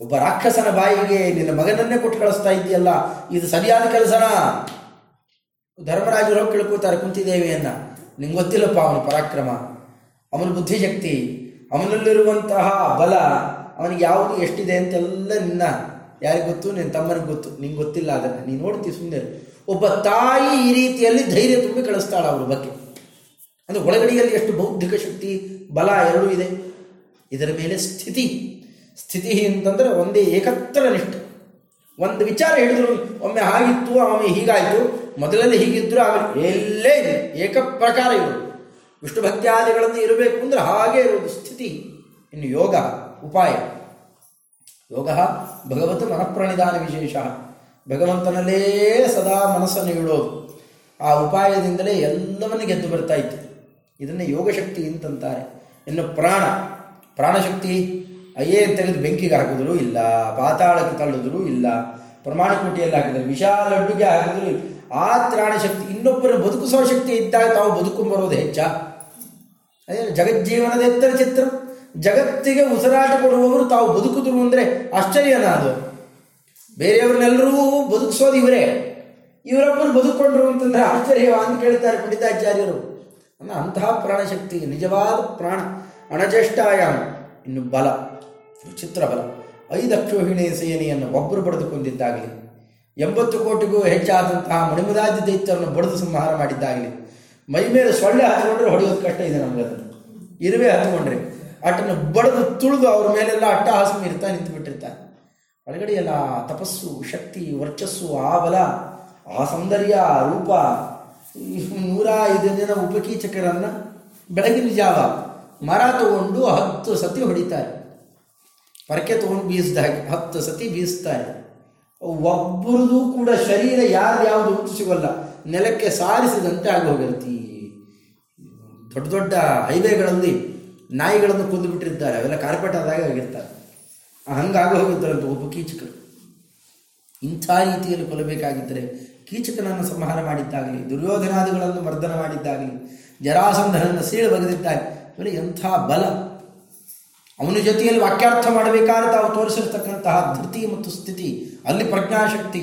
ಒಬ್ಬ ರಾಕ್ಷಸನ ಬಾಯಿಗೆ ನಿನ್ನ ಮಗನನ್ನೇ ಕೊಟ್ಟು ಕಳಿಸ್ತಾ ಇದ್ದೀಯಲ್ಲ. ಇದು ಸರಿಯಾದ ಕೆಲಸನಾ? ಧರ್ಮರಾಜರು ಹೋಗಿ ಕೇಳ್ಕೋತಾರೆ ಕುಂತಿದೇವಿಯನ್ನ ನಿಂಗೆ ಗೊತ್ತಿಲ್ಲಪ್ಪ ಅವನ ಪರಾಕ್ರಮ. ಅವನ ಬುದ್ಧಿಶಕ್ತಿ, ಅವನಲ್ಲಿರುವಂತಹ ಬಲ, ಅವನಿಗೆ ಯಾವುದು ಎಷ್ಟಿದೆ ಅಂತೆಲ್ಲ ನಿನ್ನ. ಯಾರಿಗೆ ಗೊತ್ತು? ನಿನ್ನ ತಮ್ಮನಿಗೆ ಗೊತ್ತು. ನಿಂಗೆ ಗೊತ್ತಿಲ್ಲ ಅದನ್ನು. ನೀನು ನೋಡ್ತೀವಿ ಸುಂದರ ಒಬ್ಬ ತಾಯಿ ಈ ರೀತಿಯಲ್ಲಿ ಧೈರ್ಯ ತುಂಬಿ ಕಳಿಸ್ತಾಳೆ ಅವ್ರ ಬಗ್ಗೆ. ಅಂದರೆ ಒಳಗಡೆಯಲ್ಲಿ ಎಷ್ಟು ಬೌದ್ಧಿಕ ಶಕ್ತಿ, ಬಲ ಎರಡೂ ಇದೆ. ಇದರ ಮೇಲೆ ಸ್ಥಿತಿ. ಸ್ಥಿತಿ ಅಂತಂದರೆ ಒಂದೇ ಏಕತ್ರ ನಿಷ್ಠೆ. ಒಂದು ವಿಚಾರ ಹೇಳಿದ್ರು, ಒಮ್ಮೆ ಆಗಿತ್ತು ಒಮ್ಮೆ ಹೀಗಾಯಿತು. ಮೊದಲಲ್ಲಿ ಹೀಗಿದ್ರು, ಆಮೇಲೆ ಎಲ್ಲೇ ಇದೆ ಏಕ ಪ್ರಕಾರ ಇವರು ವಿಷ್ಣು ಭಕ್ತ್ಯಾದಿಗಳನ್ನು ಇರಬೇಕು ಅಂದರೆ ಹಾಗೆ ಇರುವುದು ಸ್ಥಿತಿ. ಇನ್ನು ಯೋಗ, ಉಪಾಯ. ಯೋಗ, ಭಗವತ್ ಮನಃಪ್ರಣಿಧಾನ ವಿಶೇಷ. ಭಗವಂತನಲ್ಲೇ ಸದಾ ಮನಸ್ಸನ್ನು ಇಡೋದು ಆ ಉಪಾಯದಿಂದಲೇ ಎಲ್ಲವನ್ನು ಗೆದ್ದು ಬರ್ತಾ ಇತ್ತು. ಇದನ್ನು ಯೋಗಶಕ್ತಿ ಅಂತಂತಾರೆ. ಇನ್ನು ಪ್ರಾಣ. ಪ್ರಾಣಶಕ್ತಿ ಅಯ್ಯೇ ತೆಗೆದು ಬೆಂಕಿಗೆ ಹಾಕಿದ್ರು ಇಲ್ಲ, ಪಾತಾಳಕ್ಕೆ ತಳ್ಳಿದ್ರು ಇಲ್ಲ, ಪ್ರಮಾಣ ಕೋಟಿಯಲ್ಲಿ ಹಾಕಿದ್ರು ವಿಶಾಲ ಅಡ್ಡುಗೆ ಹಾಕಿದ್ರು. ಆ ತ್ರಾಣಶಕ್ತಿ ಇನ್ನೊಬ್ಬರ ಬದುಕಿಸುವ ಶಕ್ತಿ ಇದ್ದಾಗ ತಾವು ಬದುಕೊಂಬರೋದು ಹೆಚ್ಚ. ಅದೇ ಜಗಜ್ಜೀವನದ ಎತ್ತರ ಚಿತ್ರ? ಜಗತ್ತಿಗೆ ಉಸಿರಾಟ ಕೊಡುವವರು ತಾವು ಬದುಕಿದ್ರು ಅಂದರೆ ಆಶ್ಚರ್ಯನ ಅದು. ಬೇರೆಯವ್ರನ್ನೆಲ್ಲರೂ ಬದುಕಿಸೋದು ಇವರೇ. ಇವರೊಬ್ಬರು ಬದುಕೊಂಡ್ರು ಅಂತಂದ್ರೆ ಆಶ್ಚರ್ಯ ಅಂತ ಕೇಳ್ತಾರೆ ಪಂಡಿತಾಚಾರ್ಯರು. ಅಂದ್ರೆ ಅಂತಹ ಪ್ರಾಣಶಕ್ತಿ ನಿಜವಾದ ಪ್ರಾಣ ಅಣಚೇಷ್ಟಾಯಾಮ ಇನ್ನು ಬಲ, ವಿಚಿತ್ರ ಬಲ. ಐದಕ್ಷೋಹಿಣಿ ಸೇನೆಯನ್ನು ಒಬ್ಬರು ಬಡಿದುಕೊಂಡಿದ್ದಾಗಲಿ ಎಂಬತ್ತು ಕೋಟಿಗೂ ಹೆಚ್ಚಾದಂತಹ ಮಣಿಮುರಾಜ್ಯ ದೈತ್ಯರನ್ನು ಬಡಿದು ಸಂಹಾರ ಮಾಡಿದ್ದಾಗಲಿ, ಮೈ ಮೇಲೆ ಸೊಳ್ಳೆ ಹತ್ಕೊಂಡ್ರೆ ಹೊಡೆಯೋದು ಕಷ್ಟ ಇದೆ ನಮ್ಗೆ ಅದನ್ನು ಇರುವೆ ಹತ್ಕೊಂಡ್ರೆ ಅಟ್ಟನ್ನು ಬಡದು ತುಳಿದು ಅವ್ರ ಮೇಲೆಲ್ಲ ಅಟ್ಟಹಾಸ ಇರ್ತಾ ನಿಂತು ಬಿಟ್ಟಿರ್ತಾರೆ ಒಳಗಡೆ ಎಲ್ಲ ತಪಸ್ಸು, ಶಕ್ತಿ, ವರ್ಚಸ್ಸು ಆ ಬಲ ಆ ಸೌಂದರ್ಯ ರೂಪ ನೂರ ಐದು ಜನ ಉಪಕೀಚಕರನ್ನು ಬೆಳಗಿನ ಜಾವ ಮರ ತಗೊಂಡು ಹತ್ತು ಸತಿ ಹೊಡಿತಾರೆ. ಪರಕೆ ತಗೊಂಡು ಬೀಸಿದ ಹಾಗೆ ಹತ್ತು ಸತಿ ಬೀಸ್ತಾರೆ. ಒಬ್ಬರದು ಕೂಡ ಶರೀರ ಯಾರು ಯಾವುದು ಅಂತ ಸಿಗೋಲ್ಲ. ನೆಲಕ್ಕೆ ಸಾರಿಸಿದಂತೆ ಆಗಿ ಹೋಗಿರುತ್ತೆ ದೊಡ್ಡ ದೊಡ್ಡ ಹೈವೇಗಳಲ್ಲಿ ನಾಯಿಗಳನ್ನು ಕುಂದು ಬಿಟ್ಟಿರ್ತಾರೆ. ಅವೆಲ್ಲ ಕಾರ್ಪೆಟ್ ಆದಾಗ ಆಗಿರ್ತಾರೆ. ಹಂಗಾಗಿ ಹೋಗಿದ್ದಾರಂತ ಒಬ್ಬ ಕೀಚಕರು. ಇಂಥ ರೀತಿಯಲ್ಲಿ ಕೊಲ್ಲಬೇಕಾಗಿದ್ದರೆ ಕೀಚಕನನ್ನು ಸಂಹಾರ ಮಾಡಿದ್ದಾಗಲಿ, ದುರ್ಯೋಧನಾದಿಗಳನ್ನು ಮರ್ದನ ಮಾಡಿದ್ದಾಗಲಿ, ಜರಾಸಂಧನನ್ನು ಸೀಳು ಬಗೆದಿದ್ದಾಗಲಿ ಎಂಥ ಬಲ. ಅವನ ಜೊತೆಯಲ್ಲಿ ವಾಕ್ಯಾರ್ಥ ಮಾಡಬೇಕಾದ್ರೆ ತಾವು ತೋರಿಸಿರ್ತಕ್ಕಂತಹ ಧೃತಿ ಮತ್ತು ಸ್ಥಿತಿ, ಅಲ್ಲಿ ಪ್ರಜ್ಞಾಶಕ್ತಿ,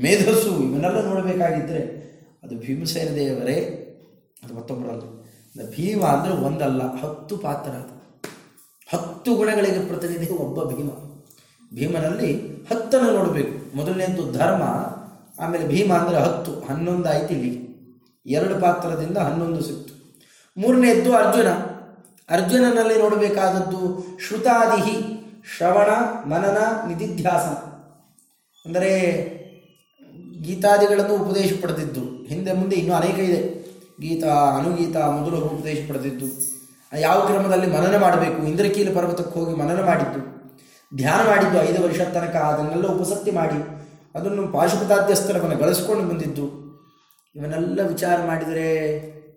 ಮೇಧಸ್ಸು ಇವನ್ನೆಲ್ಲ ನೋಡಬೇಕಾಗಿದ್ದರೆ ಅದು ಭೀಮಸೇನ ದೇವರೇ, ಅದು ಮತ್ತೊಬ್ಬರಲ್ಲ ಭೀಮ ಅಂದರೆ ಒಂದಲ್ಲ, ಹತ್ತು ಪಾತ್ರ ಅದು. ಹತ್ತು ಗುಣಗಳಿಗೆ ಪ್ರತಿನಿಧಿ ಒಬ್ಬ ಭೀಮ. ಭೀಮನಲ್ಲಿ ಹತ್ತನ್ನು ನೋಡಬೇಕು. ಮೊದಲನೇದ್ದು ಧರ್ಮ, ಆಮೇಲೆ ಭೀಮ ಅಂದರೆ ಹತ್ತು, ಹನ್ನೊಂದು ಆಯ್ತು ಇಲ್ಲಿ ಎರಡು ಪಾತ್ರದಿಂದ ಹನ್ನೊಂದು ಸಿಕ್ತು. ಮೂರನೇದ್ದು ಅರ್ಜುನ. ಅರ್ಜುನನಲ್ಲಿ ನೋಡಬೇಕಾದದ್ದು ಶ್ರುತಾದಿಹಿ, ಶ್ರವಣ, ಮನನ ನಿಧಿಧ್ಯಾಸ ಅಂದರೆ ಗೀತಾದಿಗಳನ್ನು ಉಪದೇಶ ಪಡೆದಿದ್ದು. ಹಿಂದೆ ಮುಂದೆ ಇನ್ನೂ ಅನೇಕ ಇದೆ. ಗೀತಾ, ಅನುಗೀತಾ ಮೊದಲು ಉಪದೇಶ ಪಡೆದಿದ್ದು. ಯಾವ ಕ್ರಮದಲ್ಲಿ ಮನನ ಮಾಡಬೇಕು? ಇಂದ್ರಕೀಲ ಪರ್ವತಕ್ಕೆ ಹೋಗಿ ಮನನ ಮಾಡಿದ್ದು. ಧ್ಯಾನ ಮಾಡಿದ್ದು ಐದು ವರ್ಷ ತನಕ, ಅದನ್ನೆಲ್ಲ ಉಪಸಕ್ತಿ ಮಾಡಿ, ಅದನ್ನು ಪಾಶುಪತಾಧ್ಯಸ್ಥರವನ್ನು ಗಳಿಸ್ಕೊಂಡು ಬಂದಿದ್ದು. ಇವನ್ನೆಲ್ಲ ವಿಚಾರ ಮಾಡಿದರೆ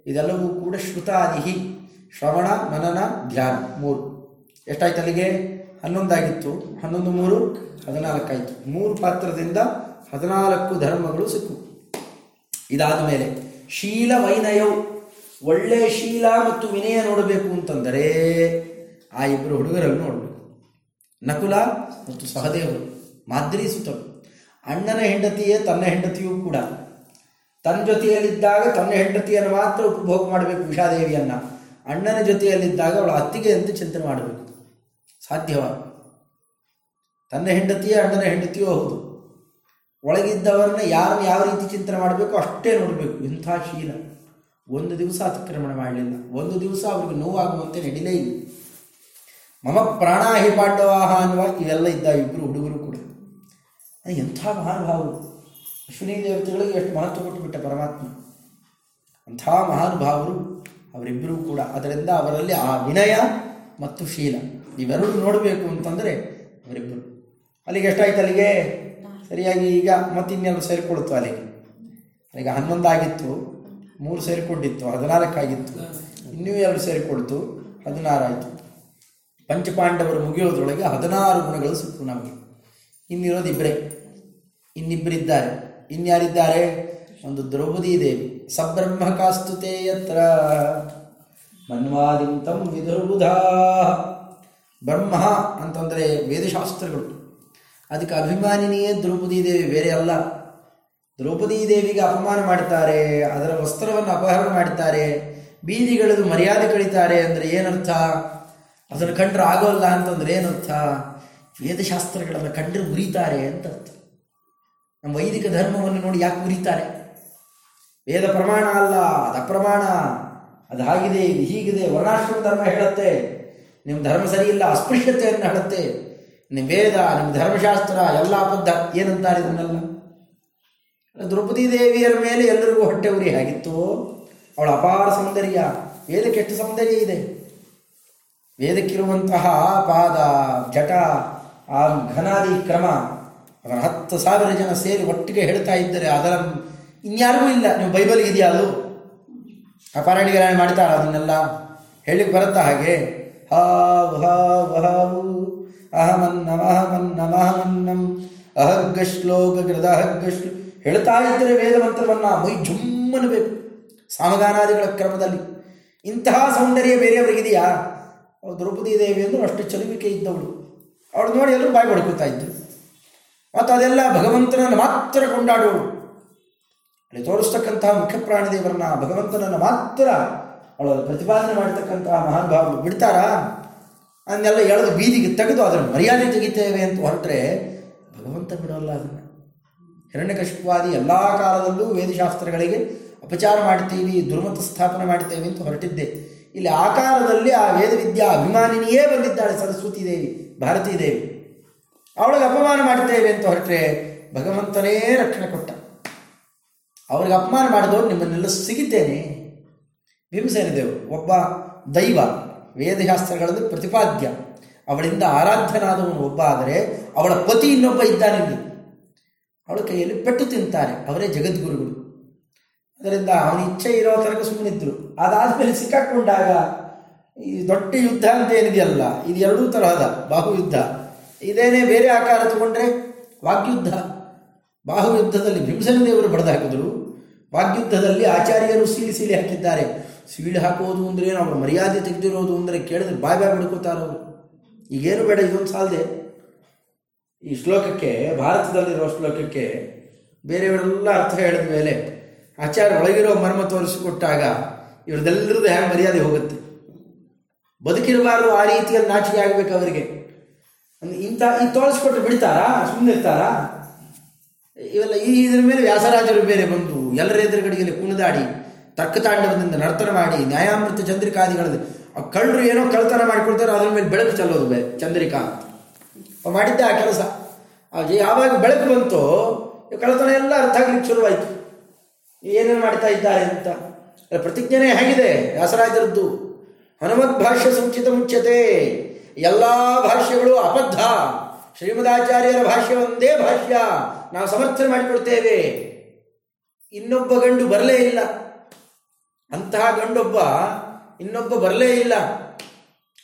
ಇದೆಲ್ಲವೂ ಕೂಡ ಶ್ರುತಾದಿಹಿ. ಶ್ರವಣ, ಮನನ, ಧ್ಯಾನ ಮೂರು. ಎಷ್ಟಾಯ್ತು ಅಲ್ಲಿಗೆ? ಹನ್ನೊಂದಾಗಿತ್ತು. ಹನ್ನೊಂದು, ಮೂರು, ಹದಿನಾಲ್ಕಾಯಿತು. ಮೂರು ಪಾತ್ರದಿಂದ ಹದಿನಾಲ್ಕು ಧರ್ಮಗಳು ಸಿಕ್ಕು. ಇದಾದ ಮೇಲೆ ಶೀಲ ವೈನಯವು ಒಳ್ಳೆಯ ಶೀಲ ಮತ್ತು ವಿನಯ ನೋಡಬೇಕು ಅಂತಂದರೆ ಆ ಇಬ್ಬರು ಹುಡುಗರನ್ನು ನೋಡಬೇಕು. ನಕುಲ ಮತ್ತು ಸಹದೇವರು, ಮಾದ್ರಿ ಸುತರು. ಅಣ್ಣನ ಹೆಂಡತಿಯೇ ತನ್ನ ಹೆಂಡತಿಯೂ ಕೂಡ. ತನ್ನ ಜೊತೆಯಲ್ಲಿದ್ದಾಗ ತನ್ನ ಹೆಂಡತಿಯನ್ನು ಮಾತ್ರ ಉಪಭೋಗ ಮಾಡಬೇಕು ವಿಷಾದೇವಿಯನ್ನ. ಅಣ್ಣನ ಜೊತೆಯಲ್ಲಿದ್ದಾಗ ಅವಳ ಅತ್ತಿಗೆ ಎಂದು ಚಿಂತನೆ ಮಾಡಬೇಕು. ಸಾಧ್ಯವ. ತನ್ನ ಹೆಂಡತಿಯೇ ಅಣ್ಣನ ಹೆಂಡತಿಯೂ ಹೌದು. ಒಳಗಿದ್ದವರನ್ನ ಯಾರನ್ನು ಯಾವ ರೀತಿ ಚಿಂತನೆ ಮಾಡಬೇಕು ಅಷ್ಟೇ ನೋಡಬೇಕು. ಇಂಥ ಶೀಲ. ಒಂದು ದಿವಸ ಅತಿಕ್ರಮಣ ಮಾಡಲಿಲ್ಲ. ಒಂದು ದಿವಸ ಅವರಿಗೆ ನೋವಾಗುವಂತೆ ನಡಿಲೇ ಇಲ್ಲ. ಮಮ ಪ್ರಾಣಾಹಿ ಪಾಂಡವಾಹ ಅನ್ನುವ ಇವೆಲ್ಲ ಇದ್ದ ಇಬ್ಬರು ಹುಡುಗರು ಕೂಡ. ಎಂಥ ಮಹಾನುಭಾವರು ಅಶ್ವಿನಿ ದೇವತೆಗಳಿಗೆ ಎಷ್ಟು ಮಹತ್ವ ಕೊಟ್ಟುಬಿಟ್ಟ ಪರಮಾತ್ಮ. ಅಂಥ ಮಹಾನುಭಾವರು ಅವರಿಬ್ಬರೂ ಕೂಡ ಅದರಿಂದ ಅವರಲ್ಲಿ ಆ ವಿನಯ ಮತ್ತು ಶೀಲ. ಇವೆರಡು ನೋಡಬೇಕು ಅಂತಂದರೆ ಅವರಿಬ್ಬರು. ಅಲ್ಲಿಗೆ ಎಷ್ಟಾಯ್ತು ಅಲ್ಲಿಗೆ? ಸರಿಯಾಗಿ ಈಗ ಮತ್ತಿನ್ನೆಲ್ಲ ಸೇರಿಕೊಳ್ತು ಅಲ್ಲಿಗೆ. ಈಗ ಹನ್ನೊಂದಾಗಿತ್ತು, ಮೂರು ಸೇರಿಕೊಂಡಿತ್ತು, ಹದಿನಾಲ್ಕಾಗಿತ್ತು. ಇನ್ನೂ ಎರಡು ಸೇರಿಕೊಳ್ತು, ಹದಿನಾರಾಯಿತು. ಪಂಚಪಾಂಡವರು ಮುಗಿಯೋದ್ರೊಳಗೆ ಹದಿನಾರು ಗುಣಗಳು ಸಿಕ್ಕು ನಮಗೆ. ಇನ್ನಿರೋದು ಇಬ್ಬರೇ ಇನ್ನಿಬ್ಬರಿದ್ದಾರೆ ಇನ್ಯಾರಿದ್ದಾರೆ? ಒಂದು ದ್ರೌಪದಿ ದೇವಿ. ಸಬ್ರಹ್ಮ ಕಾಸ್ತುತೆ ಯತ್ರ. ಮನ್ವಾದಿಂತಂ ವಿದುರ್ಬುಧಾ. ಬ್ರಹ್ಮ ಅಂತಂದರೆ ವೇದಶಾಸ್ತ್ರಗಳು. ಅದಕ್ಕೆ ಅಭಿಮಾನಿನಿಯೇ ದ್ರೌಪದಿ ದೇವಿ ಬೇರೆ ಅಲ್ಲ. ದ್ರೌಪದಿ ದೇವಿಗೆ ಅಪಮಾನ ಮಾಡ್ತಾರೆ, ಅದರ ವಸ್ತ್ರವನ್ನು ಅಪಹರಣ ಮಾಡ್ತಾರೆ, ಬೀದಿಗಳದು ಮರ್ಯಾದೆ ಕಳೀತಾರೆ ಅಂದರೆ ಏನರ್ಥ? ಅದನ್ನು ಕಂಡ್ರೆ ಆಗೋಲ್ಲ ಅಂತಂದ್ರೆ ಏನರ್ಥ? ವೇದಶಾಸ್ತ್ರಗಳನ್ನು ಕಂಡ್ರೆ ಉರಿತಾರೆ ಅಂತ ಅರ್ಥ. ನಮ್ಮ ವೈದಿಕ ಧರ್ಮವನ್ನು ನೋಡಿ ಯಾಕೆ ಉರಿತಾರೆ ವೇದ ಪ್ರಮಾಣ ಅಲ್ಲ, ಅದ ಪ್ರಮಾಣ. ಅದು ಹಾಗಿದೆ, ಇದು ಹೀಗಿದೆ. ವರ್ಣಾಶ್ರಮ ಧರ್ಮ ಹೇಳುತ್ತೆ. ನಿಮ್ಮ ಧರ್ಮ ಸರಿ ಇಲ್ಲ, ಅಸ್ಪೃಶ್ಯತೆಯನ್ನು ಹೇಳುತ್ತೆ. ನಿಮ್ಮ ವೇದ ನಿಮ್ಮ ಧರ್ಮಶಾಸ್ತ್ರ, ಎಲ್ಲ ಅಬದ್ಧ. ಏನಂತಾರೆ ಇದನ್ನೆಲ್ಲ? ದ್ರೌಪದಿ ದೇವಿಯರ ಮೇಲೆ ಎಲ್ಲರಿಗೂ ಹೊಟ್ಟೆ ಉರಿ ಆಗಿತ್ತು ಅವಳ ಅಪಾರ ಸೌಂದರ್ಯ. ವೇದಕ್ಕೆ ಎಷ್ಟು ಸೌಂದರ್ಯ ಇದೆ? ವೇದಕ್ಕಿರುವಂತಹ ಪಾದ, ಜಟ, ಆ ಘನಾದಿ ಕ್ರಮ ಅದರ ಹತ್ತು ಸಾವಿರ ಜನ ಸೇರಿ ಒಟ್ಟಿಗೆ ಹೇಳ್ತಾ ಇದ್ದರೆ ಅದರ ಇನ್ಯಾರಿಗೂ ಇಲ್ಲ. ನೀವು ಬೈಬಲ್ ಇದೆಯಾ ಅದು? ಅಪಾರಾಣಿಗರಾಣಿ ಮಾಡ್ತಾರ ಅದನ್ನೆಲ್ಲ? ಹೇಳಿಕ್ ಬರುತ್ತಾ ಹಾಗೆ? ಹಾವು ಹಾವು ಹಾವು. ಅಹಮನ್ನಮ ಅಹಮನ್ನಮ ಅಹಮನ್ನಂ ಅಹಗ್ಗ ಶ್ಲೋಕ ಗೃದ ಅಹಗ್ಗ ಶ್ಲೋ ಹೇಳ್ತಾ ಇದ್ದರೆ ವೇದ ಮಂತ್ರವನ್ನ ಮೈ ಜುಮ್ಮನಬೇಕು ಸಾಮಗಾನಾದಿಗಳ ಕ್ರಮದಲ್ಲಿ. ಇಂತಹ ಸೌಂದರ್ಯ ಬೇರೆಯವರಿಗಿದೆಯಾ ದ್ರೌಪದಿ ದೇವಿ ಅಂದರು ಅಷ್ಟು ಚಲುವಿಕೆ ಇದ್ದವಳು. ಅವಳು ನೋಡಿ ಎಲ್ಲರೂ ಬಾಯಿ ಬಡ್ಕೋತಾ ಇದ್ದರು ಮತ್ತು ಅದೆಲ್ಲ ಭಗವಂತನನ್ನು ಮಾತ್ರ ಕೊಂಡಾಡುವಳು. ಅಲ್ಲಿ ತೋರಿಸ್ತಕ್ಕಂತಹ ಮುಖ್ಯ ಪ್ರಾಣದೇವರನ್ನ ಭಗವಂತನನ್ನು ಮಾತ್ರ ಅವಳು ಪ್ರತಿಪಾದನೆ ಮಾಡತಕ್ಕಂತಹ ಮಹಾನುಭಾವರು ಬಿಡ್ತಾರಾ? ಅದನ್ನೆಲ್ಲ ಎಳೆದು ಬೀದಿಗೆ ತೆಗೆದು ಅದರ ಮರ್ಯಾದೆ ತೆಗಿತೇವೆ ಅಂತ ಹೊರಟ್ರೆ ಭಗವಂತ ಬಿಡೋಲ್ಲ ಅದನ್ನು. ಹಿರಣ್ಯಕಶಿಪವಾದಿ ಎಲ್ಲ ಕಾಲದಲ್ಲೂ ವೇದಶಾಸ್ತ್ರಗಳಿಗೆ ಅಪಚಾರ ಮಾಡ್ತೀವಿ, ದುರ್ಮತ ಸ್ಥಾಪನೆ ಮಾಡ್ತೇವೆ ಅಂತ ಹೊರಟಿದ್ದೆ. ಇಲ್ಲಿ ಆ ಕಾಲದಲ್ಲಿ ಆ ವೇದವಿದ್ಯಾ ಅಭಿಮಾನಿನಿಯೇ ಬಂದಿದ್ದಾಳೆ ಸರಸ್ವತಿ ದೇವಿ, ಭಾರತೀ ದೇವಿ. ಅವಳಿಗೆ ಅಪಮಾನ ಮಾಡ್ತೇವೆ ಅಂತ ಹೊರಟ್ರೆ ಭಗವಂತನೇ ರಕ್ಷಣೆ ಕೊಟ್ಟ. ಅವ್ರಿಗೆ ಅಪಮಾನ ಮಾಡಿದವರು ನಿಮ್ಮನ್ನೆಲ್ಲ ಸಿಗಿದ್ದೇನೆ. ಭೀಮಸೇನ ದೇವರು ಒಬ್ಬ ದೈವ, ವೇದಶಾಸ್ತ್ರಗಳಲ್ಲಿ ಪ್ರತಿಪಾದ್ಯ. ಅವಳಿಂದ ಆರಾಧ್ಯನಾದವನು ಒಬ್ಬ ಆದರೆ ಅವಳ ಪತಿ ಇನ್ನೊಬ್ಬ ಇದ್ದಾನೆ ಅವಳ ಕೈಯಲ್ಲಿ ಪೆಟ್ಟು ತಿಂತಾರೆ ಅವರೇ ಜಗದ್ಗುರುಗಳು. ಅದರಿಂದ ಅವನ ಇಚ್ಛೆ ಇರೋ ತನಕ ಸುಮ್ಮನಿದ್ರು. ಅದಾದಮೇಲೆ ಸಿಕ್ಕಾಕೊಂಡಾಗ ಈ ದೊಡ್ಡ ಯುದ್ಧ ಅಂತ ಏನಿದೆಯಲ್ಲ, ಇದು ಎರಡೂ ತರಹದ ಬಾಹುಯುದ್ಧ. ಇದೇನೇ ಬೇರೆ ಆಕಾರ ತಗೊಂಡ್ರೆ ವಾಗ್ಯುದ್ಧ. ಬಾಹುಯುದ್ಧದಲ್ಲಿ ಭೀಮಸೇನ ದೇವರು ಬಡ್ದು ಹಾಕಿದರು. ವಾಗ್ಯುದ್ಧದಲ್ಲಿ ಆಚಾರ್ಯರು ಸೀಳಿ ಸೀಳಿ ಹಾಕಿದ್ದಾರೆ. ಸೀಳಿ ಹಾಕೋದು ಅಂದರೆ ಏನು ಅವ್ರ ಮರ್ಯಾದೆ ತೆಗೆದಿರೋದು ಅಂದರೆ ಕೇಳಿದ್ರೆ ಬಾಯ್ ಬಾಯ್ ಈಗೇನು ಬೇಡ, ಇದೊಂದು ಸಾಲದೆ. ಈ ಶ್ಲೋಕಕ್ಕೆ ಭಾರತದಲ್ಲಿರೋ ಶ್ಲೋಕಕ್ಕೆ ಬೇರೆಯವರೆಲ್ಲ ಅರ್ಥ ಹೇಳಿದ ಮೇಲೆ ಆಚಾರ್ಯ ಒಳಗಿರೋ ಮರ್ಮ ತೋರಿಸಿಕೊಟ್ಟಾಗ ಇವ್ರದ್ದೆಲ್ಲರದ್ದು ಹ್ಯಾಂಗೆ ಮರ್ಯಾದೆ ಹೋಗುತ್ತೆ? ಬದುಕಿರಬಾರದು, ಆ ರೀತಿಯಲ್ಲಿ ನಾಚಿಕೆ ಆಗಬೇಕು ಅವರಿಗೆ. ಇಂಥ, ಈ ತೋರಿಸ್ಕೊಟ್ಟು ಬಿಡ್ತಾರಾ? ಸುಮ್ಮನೆ ಇರ್ತಾರಾ ಇವೆಲ್ಲ ಈ ಇದ್ರ ಮೇಲೆ ವ್ಯಾಸರಾಜರು ಬೇರೆ ಬಂದು ಎಲ್ಲರ ಎದುರುಗಡೆಯಲ್ಲಿ ಕುಣಿದಾಡಿ ತರ್ಕತಾಂಡವದಿಂದ ನರ್ತನ ಮಾಡಿ, ನ್ಯಾಯಾಮೃತ ಚಂದ್ರಿಕಾದಿಗಳಲ್ಲಿ ಆ ಕಳ್ಳರು ಏನೋ ಕಳ್ತನ ಮಾಡಿಕೊಳ್ತಾರೆ, ಅದ್ರ ಮೇಲೆ ಬೆಳಕು ಚೆಲ್ಲೋದು ಬೇರೆ ಚಂದ್ರಿಕಾ. ಮಾಡಿದ್ದೆ ಆ ಕೆಲಸ. ಯಾವಾಗ ಬೆಳಕು ಬಂತೋ ಕಳ್ಳತನ ಎಲ್ಲ ಅರ್ಥ ಆಗ್ಲಿಕ್ಕೆ ಶುರುವಾಯಿತು. ಏನೇನು ಮಾಡ್ತಾ ಇದ್ದಾರೆ ಅಂತ. ಪ್ರತಿಜ್ಞೆನೇ ಹೇಗಿದೆ ವ್ಯಾಸರಾಜರದ್ದು. ಹನುಮದ್ ಭಾಷ್ಯ ಸಂಚಿತ ಮುಚ್ಯತೆ. ಎಲ್ಲ ಭಾಷ್ಯಗಳು ಅಬದ್ಧ. ಶ್ರೀಮದಾಚಾರ್ಯರ ಭಾಷ್ಯ ಒಂದೇ ಭಾಷ್ಯ. ನಾವು ಸಮರ್ಥನೆ ಮಾಡಿಕೊಡ್ತೇವೆ ಇನ್ನೊಬ್ಬ ಗಂಡು ಬರಲೇ ಇಲ್ಲ. ಅಂತಹ ಗಂಡೊಬ್ಬ ಇನ್ನೊಬ್ಬ ಬರಲೇ ಇಲ್ಲ.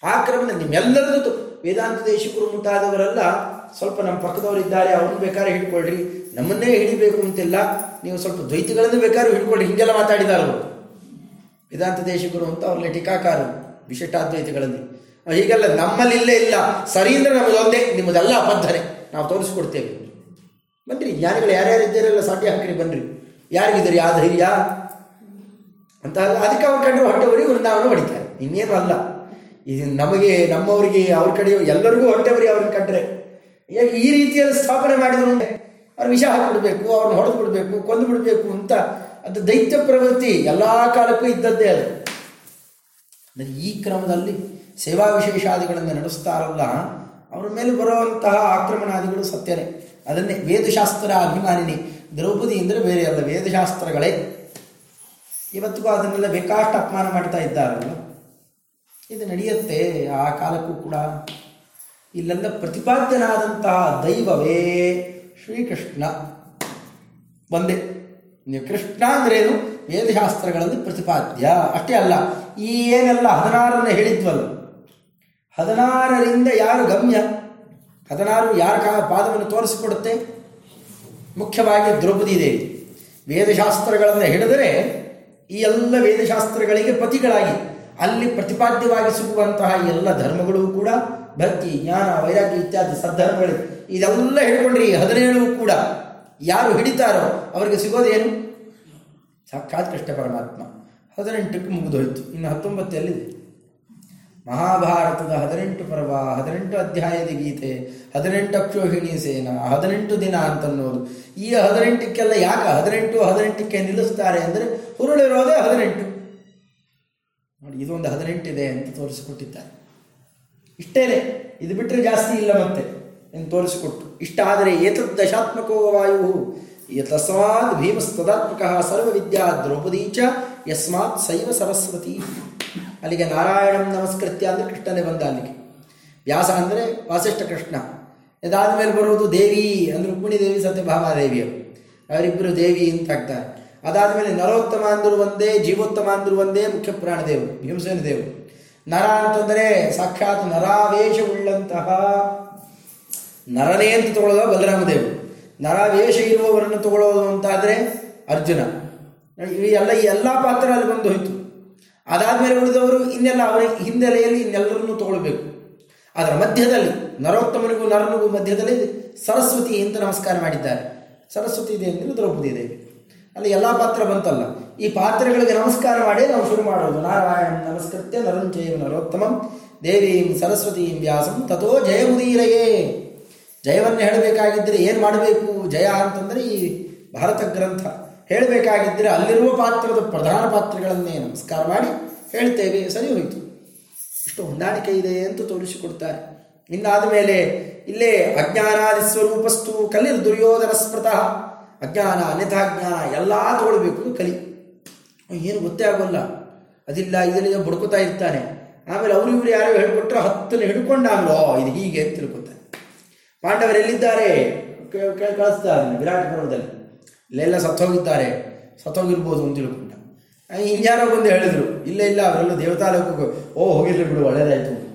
ಆ ಕ್ರಮ ನಿಮ್ಮೆಲ್ಲರದ್ದು ವೇದಾಂತ ದೇಶಿಕರು ಮುಂತಾದವರೆಲ್ಲ ಸ್ವಲ್ಪ ನಮ್ಮ ಪಕ್ಕದವರು ಇದ್ದಾರೆ, ಅವ್ರನ್ನ ಬೇಕಾದ್ರೆ ಹಿಡ್ಕೊಳ್ರಿ. ನಮ್ಮನ್ನೇ ಹಿಡಿಬೇಕು ಅಂತಿಲ್ಲ ನೀವು ಸ್ವಲ್ಪ ದ್ವೈತಿಗಳನ್ನು ಬೇಕಾದ್ರೂ ಹಿಡ್ಕೊಳ್ಳಿ ಹಿಂಗೆಲ್ಲ ಮಾತಾಡಿದಾರ ವೇದಾಂತ ದೇಶಿಕರು ಅಂತ ಅವ್ರಲ್ಲಿ ಟೀಕಾಕಾರರು, ವಿಶಿಷ್ಟಾದ್ವೈತಿಗಳಲ್ಲಿ. ಹೀಗೆಲ್ಲ ನಮ್ಮಲ್ಲಿ ಇಲ್ಲೇ ಇಲ್ಲ. ಸರಿ ಅಂದ್ರೆ ನಮ್ಮದೊಂದೇ, ನಿಮ್ಮದೆಲ್ಲ ಅಬದ್ಧನೆ. ನಾವು ತೋರಿಸ್ಕೊಡ್ತೇವೆ. ಬನ್ರಿ ಜ್ಞಾನಿಗಳು ಯಾರ್ಯಾರು ಇದ್ದಾರೆಲ್ಲ ಸಾಟಿ ಹಾಕ್ರಿ, ಬನ್ರಿ. ಯಾರಿಗಿದ್ದಾರೆ? ಆ ಧೈರ್ಯ? ಅಂತ ಅಲ್ಲ. ಅದಕ್ಕೆ ಅವ್ರ ಕಂಡು ಹೊಟ್ಟೆವರಿಗೆ ವೃಂದಾವನ ಹೊಡಿತಾರೆ ಇನ್ನೇನು ಅಲ್ಲ. ಇದು ನಮಗೆ, ನಮ್ಮವರಿಗೆ, ಅವ್ರ ಕಡೆ ಎಲ್ಲರಿಗೂ ಹೊಟ್ಟೆವರಿ ಅವ್ರನ್ನ ಕಂಡ್ರೆ. ಈ ರೀತಿಯಲ್ಲಿ ಸ್ಥಾಪನೆ ಮಾಡಿದ್ರು ಅವ್ರ ವಿಷ ಹಾಕಿಬಿಡ್ಬೇಕು, ಅವ್ರನ್ನ ಹೊಡೆದು ಬಿಡಬೇಕು ಕೊಂದು ಬಿಡಬೇಕು ಅಂತ ಅದು ದೈತ್ಯ ಪ್ರವೃತ್ತಿ ಎಲ್ಲ ಕಾಲಕ್ಕೂ ಇದ್ದದ್ದೇ ಅದು. ಈ ಕ್ರಮದಲ್ಲಿ ಸೇವಾ ವಿಶೇಷಾದಿಗಳನ್ನು ನಡೆಸ್ತಾರಲ್ಲ, ಅವರ ಮೇಲೆ ಬರುವಂತಹ ಆಕ್ರಮಣಾದಿಗಳು ಸತ್ಯನೇ. ಅದನ್ನೇ ವೇದಶಾಸ್ತ್ರ ಅಭಿಮಾನಿನಿ. ದ್ರೌಪದಿ ಅಂದರೆ ಬೇರೆ ಅಲ್ಲ, ವೇದಶಾಸ್ತ್ರಗಳೇ. ಇವತ್ತಿಗೂ ಅದನ್ನೆಲ್ಲ ಬೇಕಾಷ್ಟು ಅಪಮಾನ ಮಾಡ್ತಾ ಇದ್ದಾರಲ್ಲ ಇದು ನಡೆಯುತ್ತೆ ಆ ಕಾಲಕ್ಕೂ ಕೂಡ. ಇಲ್ಲೆಲ್ಲ ಪ್ರತಿಪಾದ್ಯನಾದಂತಹ ದೈವವೇ ಶ್ರೀಕೃಷ್ಣ. ಒಂದೇ ನೀವು ಕೃಷ್ಣ ಅಂದ್ರೇನು ವೇದಶಾಸ್ತ್ರಗಳಲ್ಲಿ ಪ್ರತಿಪಾದ್ಯ. ಅಷ್ಟೇ ಅಲ್ಲ, ಈ ಏನೆಲ್ಲ ಹದಿನಾರನ್ನು ಹೇಳಿದ್ವಲ್ಲ, ಹದಿನಾರರಿಂದ ಯಾರು ಗಮ್ಯ? ಹದಿನಾರು ಯಾರ ಪಾದವನ್ನು ತೋರಿಸಿಕೊಡುತ್ತೆ? ಮುಖ್ಯವಾಗಿ ದ್ರೌಪದಿ ದೇವಿ. ವೇದಶಾಸ್ತ್ರಗಳನ್ನು ಹಿಡಿದರೆ ಈ ಎಲ್ಲ ವೇದಶಾಸ್ತ್ರಗಳಿಗೆ ಪತಿಗಳಾಗಿ ಅಲ್ಲಿ ಪ್ರತಿಪಾದ್ಯವಾಗಿ ಸಿಗುವಂತಹ ಎಲ್ಲ ಧರ್ಮಗಳು ಕೂಡ, ಭಕ್ತಿ, ಜ್ಞಾನ, ವೈರಾಗ್ಯ ಇತ್ಯಾದಿ ಸದ್ಧರ್ಮಗಳು ಇದೆಲ್ಲ ಹಿಡ್ಕೊಂಡ್ರಿ ಹದಿನೇಳು ಕೂಡ ಯಾರು ಹಿಡಿತಾರೋ ಅವರಿಗೆ ಸಿಗೋದೇನು? ಸಾಕ್ಷಾತ್ ಕೃಷ್ಣ ಪರಮಾತ್ಮ. ಹದಿನೆಂಟಕ್ಕೆ ಮುಗಿದೋಯ್ತು. ಇನ್ನು ಹತ್ತೊಂಬತ್ತಲ್ಲಿದೆ ಮಹಾಭಾರತದ ಹದಿನೆಂಟು ಪರ್ವ, ಹದಿನೆಂಟು ಅಧ್ಯಾಯದ ಗೀತೆ, ಹದಿನೆಂಟು ಅಕ್ಷೋಹಿಣಿ ಸೇನ, ಹದಿನೆಂಟು ದಿನ ಅಂತನ್ನೋದು. ಈ ಹದಿನೆಂಟಕ್ಕೆಲ್ಲ ಯಾಕೆ ಹದಿನೆಂಟು, ಹದಿನೆಂಟಕ್ಕೆ ನಿಲ್ಲಿಸ್ತಾರೆ ಅಂದರೆ ಹುರುಳಿರೋದೇ ಹದಿನೆಂಟು. ನೋಡಿ, ಇದೊಂದು ಹದಿನೆಂಟಿದೆ ಅಂತ ತೋರಿಸಿಕೊಟ್ಟಿದ್ದಾರೆ. ಇಷ್ಟೇ ಇದು. ಬಿಟ್ಟರೆ ಜಾಸ್ತಿ ಇಲ್ಲ ಮತ್ತೆ ಎಂದು ತೋರಿಸಿಕೊಟ್ಟು. ಇಷ್ಟ ಆದರೆ ಏತದ್ ದಶಾತ್ಮಕೋ ವಾಯು ತಸ್ಮಾತ್ ಭೀಮಸ್ತದಾತ್ಮಕ ಸರ್ವವಿದ್ಯಾ ದ್ರೌಪದಿ ಚ ಯಸ್ಮಾತ್ ಸೈವ ಸರಸ್ವತಿ. ಅಲ್ಲಿಗೆ ನಾರಾಯಣಂ ನಮಸ್ಕೃತ್ಯ ಅಂದರೆ ಕೃಷ್ಣನೇ ಬಂದ ಅಲ್ಲಿಗೆ. ವ್ಯಾಸ ಅಂದರೆ ವಾಸಿಷ್ಠ ಕೃಷ್ಣ. ಇದಾದ ಮೇಲೆ ಬರುವುದು ದೇವಿ ಅಂದರೆ ರುಕ್ಮಿಣಿ ದೇವಿ ಸತ್ಯಭಾಮಾದೇವಿಯರು ಅವರಿಬ್ಬರು ದೇವಿ ಅಂತ ಆಗ್ತಾರೆ. ಅದಾದಮೇಲೆ ನರೋತ್ತಮ ಅಂದರು ಒಂದೇ, ಜೀವೋತ್ತಮ ಅಂದರು ಒಂದೇ ಮುಖ್ಯ ಪ್ರಾಣದೇವರು ಭೀಮಸೇನ ದೇವರು. ನರ ಅಂತಂದರೆ ಸಾಕ್ಷಾತ್ ನರಾವೇಶವುಳ್ಳಂತಹ ನರನೇ ಅಂತ ತಗೊಳ್ಳೋದು ಬಲರಾಮದೇವರು ನರಾವೇಶ ಇರುವವರನ್ನು ತಗೊಳ್ಳೋದು ಅಂತಾದರೆ ಅರ್ಜುನ. ಈ ಎಲ್ಲ ಈ ಎಲ್ಲ ಪಾತ್ರ ಅಲ್ಲಿ ಬಂದು ಹೋಯಿತು. ಅದಾದಮೇಲೆ ಉಳಿದವರು ಇನ್ನೆಲ್ಲ ಅವರ ಹಿನ್ನೆಲೆಯಲ್ಲಿ ಇನ್ನೆಲ್ಲರನ್ನೂ ತಗೊಳ್ಬೇಕು. ಅದರ ಮಧ್ಯದಲ್ಲಿ ನರೋತ್ತಮನಿಗೂ ನರನಿಗೂ ಮಧ್ಯದಲ್ಲಿ ಸರಸ್ವತಿ ಅಂತ ನಮಸ್ಕಾರ ಮಾಡಿದ್ದಾರೆ. ಸರಸ್ವತಿ ದೇವಿ ದ್ರೌಪದಿ ದೇವಿ ಅಲ್ಲಿ ಎಲ್ಲ ಪಾತ್ರ ಬಂತಲ್ಲ. ಈ ಪಾತ್ರಗಳಿಗೆ ನಮಸ್ಕಾರ ಮಾಡಿ ನಾವು ಶುರು ಮಾಡೋದು. ನಾರಾಯಣ ನಮಸ್ಕೃತ್ಯ ನರಂಜಯ ನರೋತ್ತಮಂ, ದೇವೀಂ ಸರಸ್ವತೀಂ ವ್ಯಾಸಂ, ತಥೋ ಜಯಮುದೀರಯೇ ಜಯವನ್ನು ಹೇಳಬೇಕಾಗಿದ್ದರೆ ಏನು ಮಾಡಬೇಕು? ಜಯ ಅಂತಂದರೆ ಈ ಭಾರತ ಗ್ರಂಥ. ಹೇಳಬೇಕಾಗಿದ್ದರೆ ಅಲ್ಲಿರುವ ಪಾತ್ರದ ಪ್ರಧಾನ ಪಾತ್ರಗಳನ್ನೇ ನಮಸ್ಕಾರ ಮಾಡಿ ಹೇಳ್ತೇವೆ. ಸರಿ ಹೋಯಿತು. ಇಷ್ಟು ಹೊಂದಾಣಿಕೆ ಇದೆ ಅಂತ ತೋರಿಸಿಕೊಡ್ತಾರೆ. ಇನ್ನಾದ ಮೇಲೆ ಇಲ್ಲೇ ಅಜ್ಞಾನಾದಿ ಸ್ವರೂಪಸ್ತು ಕಲಿರ್ ದುರ್ಯೋಧನ ಸ್ಮೃತಃ. ಅಜ್ಞಾನ, ಅನ್ಯಥಾಜ್ಞಾನ ಎಲ್ಲ ತಗೊಳ್ಬೇಕು ಕಲಿ. ಏನು ಗೊತ್ತೇ ಆಗೋಲ್ಲ. ಅದಿಲ್ಲ, ಇದರಿಂದ ಬಡ್ಕೋತಾ ಇರ್ತಾನೆ. ಆಮೇಲೆ ಅವರು ಇವರು ಯಾರೋ ಹೇಳ್ಕೊಟ್ರೆ ಹತ್ತನ್ನು ಹಿಡ್ಕೊಂಡು ಆಮೇಲೆ ಓ ಇದು ಹೀಗೆ ಅಂತ ತಿಳ್ಕೊತಾನೆ ಪಾಂಡವರು ಎಲ್ಲಿದ್ದಾರೆ? ಕ- ಕ- ಕಳಿಸ್ತಾರೆ ವಿರಾಟ್ ಪರ್ವದಲ್ಲಿ ಇಲ್ಲೆಲ್ಲ ಸತ್ತೋಗಿದ್ದಾರೆ. ಸತ್ತೋಗಿರ್ಬೋದು ಅಂತ ತಿಳ್ಕೊಂಡ. ಇನ್ಯಾರೋ ಬಂದು ಹೇಳಿದ್ರು, ಇಲ್ಲ ಇಲ್ಲ, ಅವರೆಲ್ಲ ದೇವತಾ ಲೋಕಕ್ಕೆ ಓ, ಹೋಗಿರ್ಲಿ ಬಿಡು, ಒಳ್ಳೇದಾಯ್ತು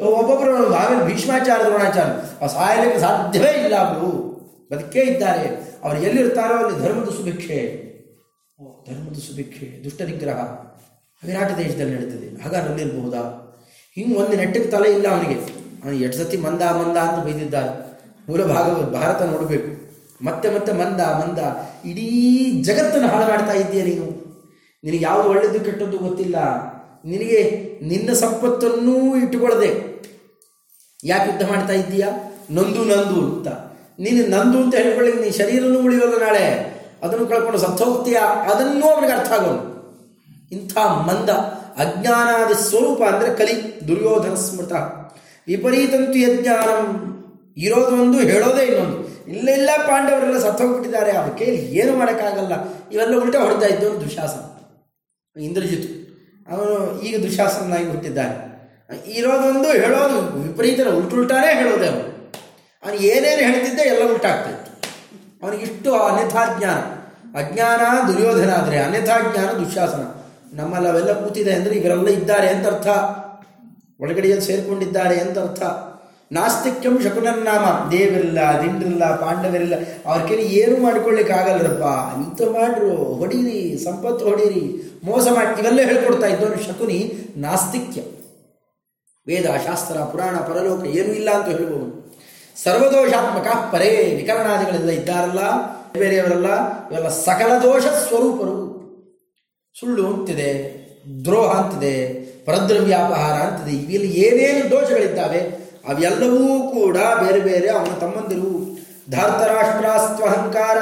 ಒಬ್ಬೊಬ್ಬರು ಆಮೇಲೆ ಭೀಷ್ಮಾಚಾರ ದ್ರೋಣಾಚಾರ್ಯ ಆ ಸಾಯಲಿಕ್ಕೆ ಸಾಧ್ಯವೇ ಇಲ್ಲ ಅವರು. ಬದುಕೇ ಇದ್ದಾರೆ. ಅವ್ರು ಎಲ್ಲಿರ್ತಾರೋ ಅಲ್ಲಿ ಧರ್ಮದ ಸುಭಿಕ್ಷೆ. ಓ, ಧರ್ಮದ ಸುಭಿಕ್ಷೆ, ದುಷ್ಟ ನಿಗ್ರಹ. ವಿರಾಟ ದೇಶದಲ್ಲಿ ನಡೀತದೆ. ಹಾಗಾದ್ರೆ ಅಲ್ಲಿರಬಹುದಾ ಹಿಂಗೆ ಒಂದು ನೆಟ್ಟಿಗೆ ತಲೆ ಇಲ್ಲ ಅವನಿಗೆ. ಅವನು ಎಷ್ಟು ಸತಿ ಮಂದ ಮಂದ ಅಂತ ಬೈದಿದ್ದಾರೆ ಮೂಲ ಭಾಗ ಭಾರತ ನೋಡಬೇಕು. ಮತ್ತೆ ಮತ್ತೆ ಮಂದ ಮಂದ ಇಡೀ ಜಗತ್ತನ್ನು ಹಾಳು ಮಾಡ್ತಾ ಇದ್ದೀಯ ನೀನು. ನಿನಗೆ ಯಾವುದು ಒಳ್ಳೆಯದು ಕೆಟ್ಟದ್ದು ಗೊತ್ತಿಲ್ಲ. ನಿನಗೆ ನಿನ್ನ ಸಂಪತ್ತನ್ನೂ ಇಟ್ಟುಕೊಳ್ಳದೆ ಯಾಕೆ ಯುದ್ಧ ಮಾಡ್ತಾ ಇದ್ದೀಯ? ನಂದು ನಂದು ಅಂತ. ನೀನು ನಂದು ಅಂತ ಹೇಳ್ಕೊಳ್ಳಿ, ನೀ ಶರೀರನೂ ಉಳಿಯೋಲ್ಲ ನಾಳೆ. ಅದನ್ನು ಕಳ್ಕೊಂಡು ಸತ್ತೋಗ್ತೀಯ ಅದನ್ನೂ ಅವನಿಗೆ ಅರ್ಥ ಆಗೋನು ಇಂಥ ಮಂದ, ಅಜ್ಞಾನಾದಿ ಸ್ವರೂಪ ಅಂದರೆ ಕಲಿ ದುರ್ಯೋಧನ ಸ್ಮೃತ. ವಿಪರೀತಂತು ಯಜ್ಞಾನಂ ಇರೋದು ಒಂದು ಹೇಳೋದೇ ಇನ್ನೊಂದು. ಇಲ್ಲೆಲ್ಲ ಇಲ್ಲ ಪಾಂಡವರೆಲ್ಲ ಸತ್ತೋಗ್ಬಿಟ್ಟಿದ್ದಾರೆ. ಅದಕ್ಕೆ ಏನು ಮಾಡೋಕ್ಕಾಗಲ್ಲ. ಇವೆಲ್ಲ ಉಲ್ಟಾ ಹೊಡೆತಾ ಇದ್ದವನು ದುಶಾಸನ. ಇಂದ್ರಜಿತು. ಅವನು ಈಗ ದುಶಾಸನಾಗಿ ಹುಟ್ಟಿದ್ದಾನೆ. ಇರೋದೊಂದು, ಹೇಳೋದು ವಿಪರೀತ ಉಲ್ಟುಲ್ಟಾನೇ ಹೇಳೋದೆ ಅವನು. ಅವನು ಏನೇನು ಹೇಳ್ತಿದ್ದೆ ಎಲ್ಲ ಉಲ್ಟಾಗ್ತಿತ್ತು ಅವನಿಗಿಷ್ಟು ಅನ್ಯಥಾಜ್ಞಾನ ಅಜ್ಞಾನ ದುರ್ಯೋಧನ ಆದರೆ ಅನ್ಯಥಾಜ್ಞಾನ ದುಶಾಸನ. ನಮ್ಮಲ್ಲಿ ಅವೆಲ್ಲ ಕೂತಿದೆ ಅಂದರೆ ಇವರೆಲ್ಲ ಇದ್ದಾರೆ ಅಂತ ಅರ್ಥ. ಒಳಗಡೆಯಲ್ಲಿ ಸೇರಿಕೊಂಡಿದ್ದಾರೆ ಅಂತ ಅರ್ಥ. ನಾಸ್ತಿಕ್ಯಂ ಶಕುನನ್ನಾಮ ದೇವರಿಲ್ಲ, ದಿಂಡ್ರಿಲ್ಲ, ಪಾಂಡವರಿಲ್ಲ. ಅವ್ರ ಕೇಳಿ ಏನು ಮಾಡ್ಕೊಳ್ಳಿಕ್ಕೆ ಆಗಲ್ಲರಪ್ಪ ಇಂಥ ಮಾಡ್ರು, ಹೊಡೀರಿ, ಸಂಪತ್ತು ಹೊಡೀರಿ, ಮೋಸ ಮಾಡಿ ಇವೆಲ್ಲ ಹೇಳ್ಕೊಡ್ತಾ ಇದ್ದವನು ಶಕುನಿ ನಾಸ್ತಿಕ್ಯ. ವೇದ, ಶಾಸ್ತ್ರ, ಪುರಾಣ, ಪರಲೋಕ ಏನೂ ಇಲ್ಲ ಅಂತ ಹೇಳ್ಬೋದು. ಸರ್ವದೋಷಾತ್ಮಕ ಪರೇ ವಿಕರಣಾದಿಗಳೆಲ್ಲ ಇದ್ದಾರಲ್ಲ, ಬೇರೆಯವರೆಲ್ಲ, ಇವೆಲ್ಲ ಸಕಲ ದೋಷ ಸ್ವರೂಪರು. ಸುಳ್ಳು ಅಂತಿದೆ, ದ್ರೋಹ ಅಂತಿದೆ ಪರದ್ರವ್ಯಾಪಹಾರ ಅಂತಿದೆ. ಇವೆಲ್ಲ ಏನೇನು ದೋಷಗಳಿದ್ದಾವೆ? ಅವೆಲ್ಲವೂ ಕೂಡ ಬೇರೆ ಬೇರೆ ಅವನ ತಮ್ಮಂದಿರು. ಧಾರ್ತರಾಷ್ಟ್ರಾಸ್ತ್ವಹಂಕಾರ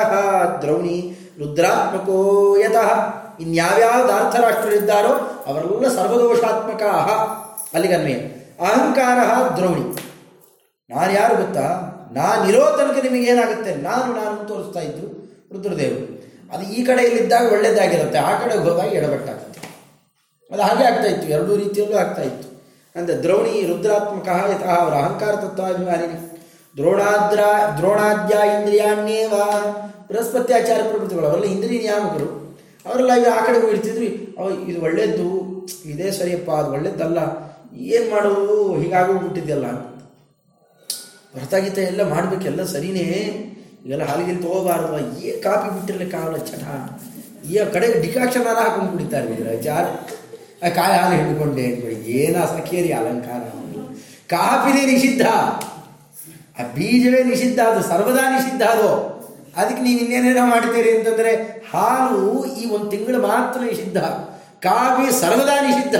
ದ್ರೌಣಿ ರುದ್ರಾತ್ಮಕೋ ಯತಃ. ಇನ್ಯಾವ್ಯಾವ ಧಾರ್ಥರಾಷ್ಟ್ರರಿದ್ದಾರೋ ಅವರೆಲ್ಲ ಸರ್ವದೋಷಾತ್ಮಕ ಅಲ್ಲಿಗನ್ವಯ ಅಹಂಕಾರ ದ್ರೌಣಿ. ನಾನು ಯಾರು ಗೊತ್ತಾ? ನಾನಿರೋ ತನಕ ನಿಮಗೆ ಏನಾಗುತ್ತೆ? ನಾನು ನಾನು ತೋರಿಸ್ತಾ ಇದ್ದು ರುದ್ರದೇವರು. ಅದು ಈ ಕಡೆಯಲ್ಲಿದ್ದಾಗ ಒಳ್ಳೆಯದಾಗಿರುತ್ತೆ ಆ ಕಡೆಗೆ ಹೋದಾಗ ಎಡಬಟ್ಟಾಗುತ್ತೆ ಅದು ಹಾಗೆ ಆಗ್ತಾ ಇತ್ತು, ಎರಡೂ ರೀತಿಯಲ್ಲೂ ಆಗ್ತಾ ಇತ್ತು. ಅಂದರೆ ದ್ರೋಣಿ ರುದ್ರಾತ್ಮಕ ಯಥ ಅವರ ಅಹಂಕಾರ ತತ್ವಾಭಿಮಾನಿನಿ. ದ್ರೋಣಾದ್ರ ದ್ರೋಣಾದ್ಯ ಇಂದ್ರಿಯಾಣ್ಯೇವ ಬೃಹಸ್ಪತಿ ಆಚಾರ ಪ್ರಭೃತಿಗಳು ಅವರೆಲ್ಲ ಇಂದ್ರಿಯ ನಿಯಾಮಕರು. ಅವರೆಲ್ಲ ಈಗ ಆ ಕಡೆ ಇಡ್ತಿದ್ರಿ ಅವ ಇದು ಒಳ್ಳೇದು ಇದೇ ಸರಿಯಪ್ಪ, ಅದು ಒಳ್ಳೇದಲ್ಲ. ಏನು ಮಾಡೋದು ಹೀಗಾಗೋಗ್ಬಿಟ್ಟಿದೆಯಲ್ಲ ಭರತಗೀತೆ ಎಲ್ಲ ಮಾಡಬೇಕೆಲ್ಲ ಸರಿನೇ. ಈಗೆಲ್ಲ ಹಾಲಿಗೆಲ್ಲಿ ತಗೋಬಾರದು ಏ ಕಾಪಿ ಬಿಟ್ಟಿರ್ಲಿಕ್ಕಾಗಲ್ಲ ಚಟ ಈ ಕಡೆ ಡಿಕಾಕ್ಷನ್ ಹಾಕೊಂಡು ಕುಡಿತಾರೆ ಇದ್ರ ಕಾಯಿ ಹಾಲು ಹಿಡ್ಕೊಂಡೆ ಅಂದ್ಬಿಡಿ ಏನ ಸಖೇರಿ ಅಲಂಕಾರ ಕಾಪಿನೇ ನಿಷಿದ್ಧ. ಆ ಬೀಜವೇ ನಿಷಿದ್ಧ, ಅದು ಸರ್ವದಾ ನಿಷಿದ್ಧ, ಅದು. ಅದಕ್ಕೆ ನೀವು ಇನ್ನೇನೇನೋ ಮಾಡ್ತೀರಿ ಅಂತಂದರೆ, ಹಾಲು ಈ ಒಂದು ತಿಂಗಳು ಮಾತ್ರ ನಿಷಿದ್ಧ. ಕಾಫಿ ಸರ್ವದಾ ನಿಷಿದ್ಧ.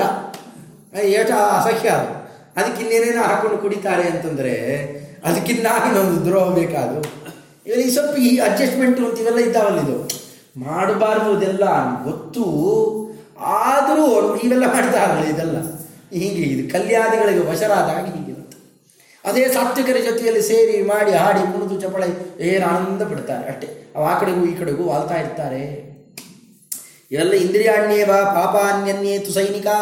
ಏಟ ಅಸಹ್ಯ ಅದು. ಅದಕ್ಕೆ ಇನ್ನೇನೇನೋ ಹಾಕೊಂಡು ಕುಡಿತಾರೆ ಅಂತಂದರೆ ಅದಕ್ಕಿಂತ ಇನ್ನೊಂದು ದ್ರೋಹ ಬೇಕಾದು ಇವೆಲ್ಲ ಈ ಸ್ವಲ್ಪ ಈ ಅಡ್ಜಸ್ಟ್ಮೆಂಟು ಅಂತ ಇವೆಲ್ಲ ಇದ್ದಾವಲ್ಲ ಇದು. ಮಾಡಬಾರ್ದು ಇದೆಲ್ಲ ಗೊತ್ತು. ಆದರೂ ಇವೆಲ್ಲ ಮಾಡ್ತಾರಲ್ಲ ಇದೆಲ್ಲ. ಹೀಗೆ ಇದು ಕಲ್ಯಾದಿಗಳಿಗೆ ವಶರಾದಾಗ ಹೀಗಿರುತ್ತೆ ಅದೇ ಸಾತ್ವಿಕರ ಜೊತೆಯಲ್ಲಿ ಸೇರಿ ಮಾಡಿ ಹಾಡಿ ಕುಣಿದು ಚಪಳೆ ಏನು ಆನಂದ ಪಡ್ತಾರೆ. ಅಷ್ಟೇ. ಅವು ಆ ಕಡೆಗೂ ಈ ಕಡೆಗೂ ವಾಲ್ತಾ ಇರ್ತಾರೆ. ಇವೆಲ್ಲ ಇಂದ್ರಿಯಾಣ್ಯೇವ ಪಾಪಾನ್ಯನ್ಯೇತು ಸೈನಿಕಾ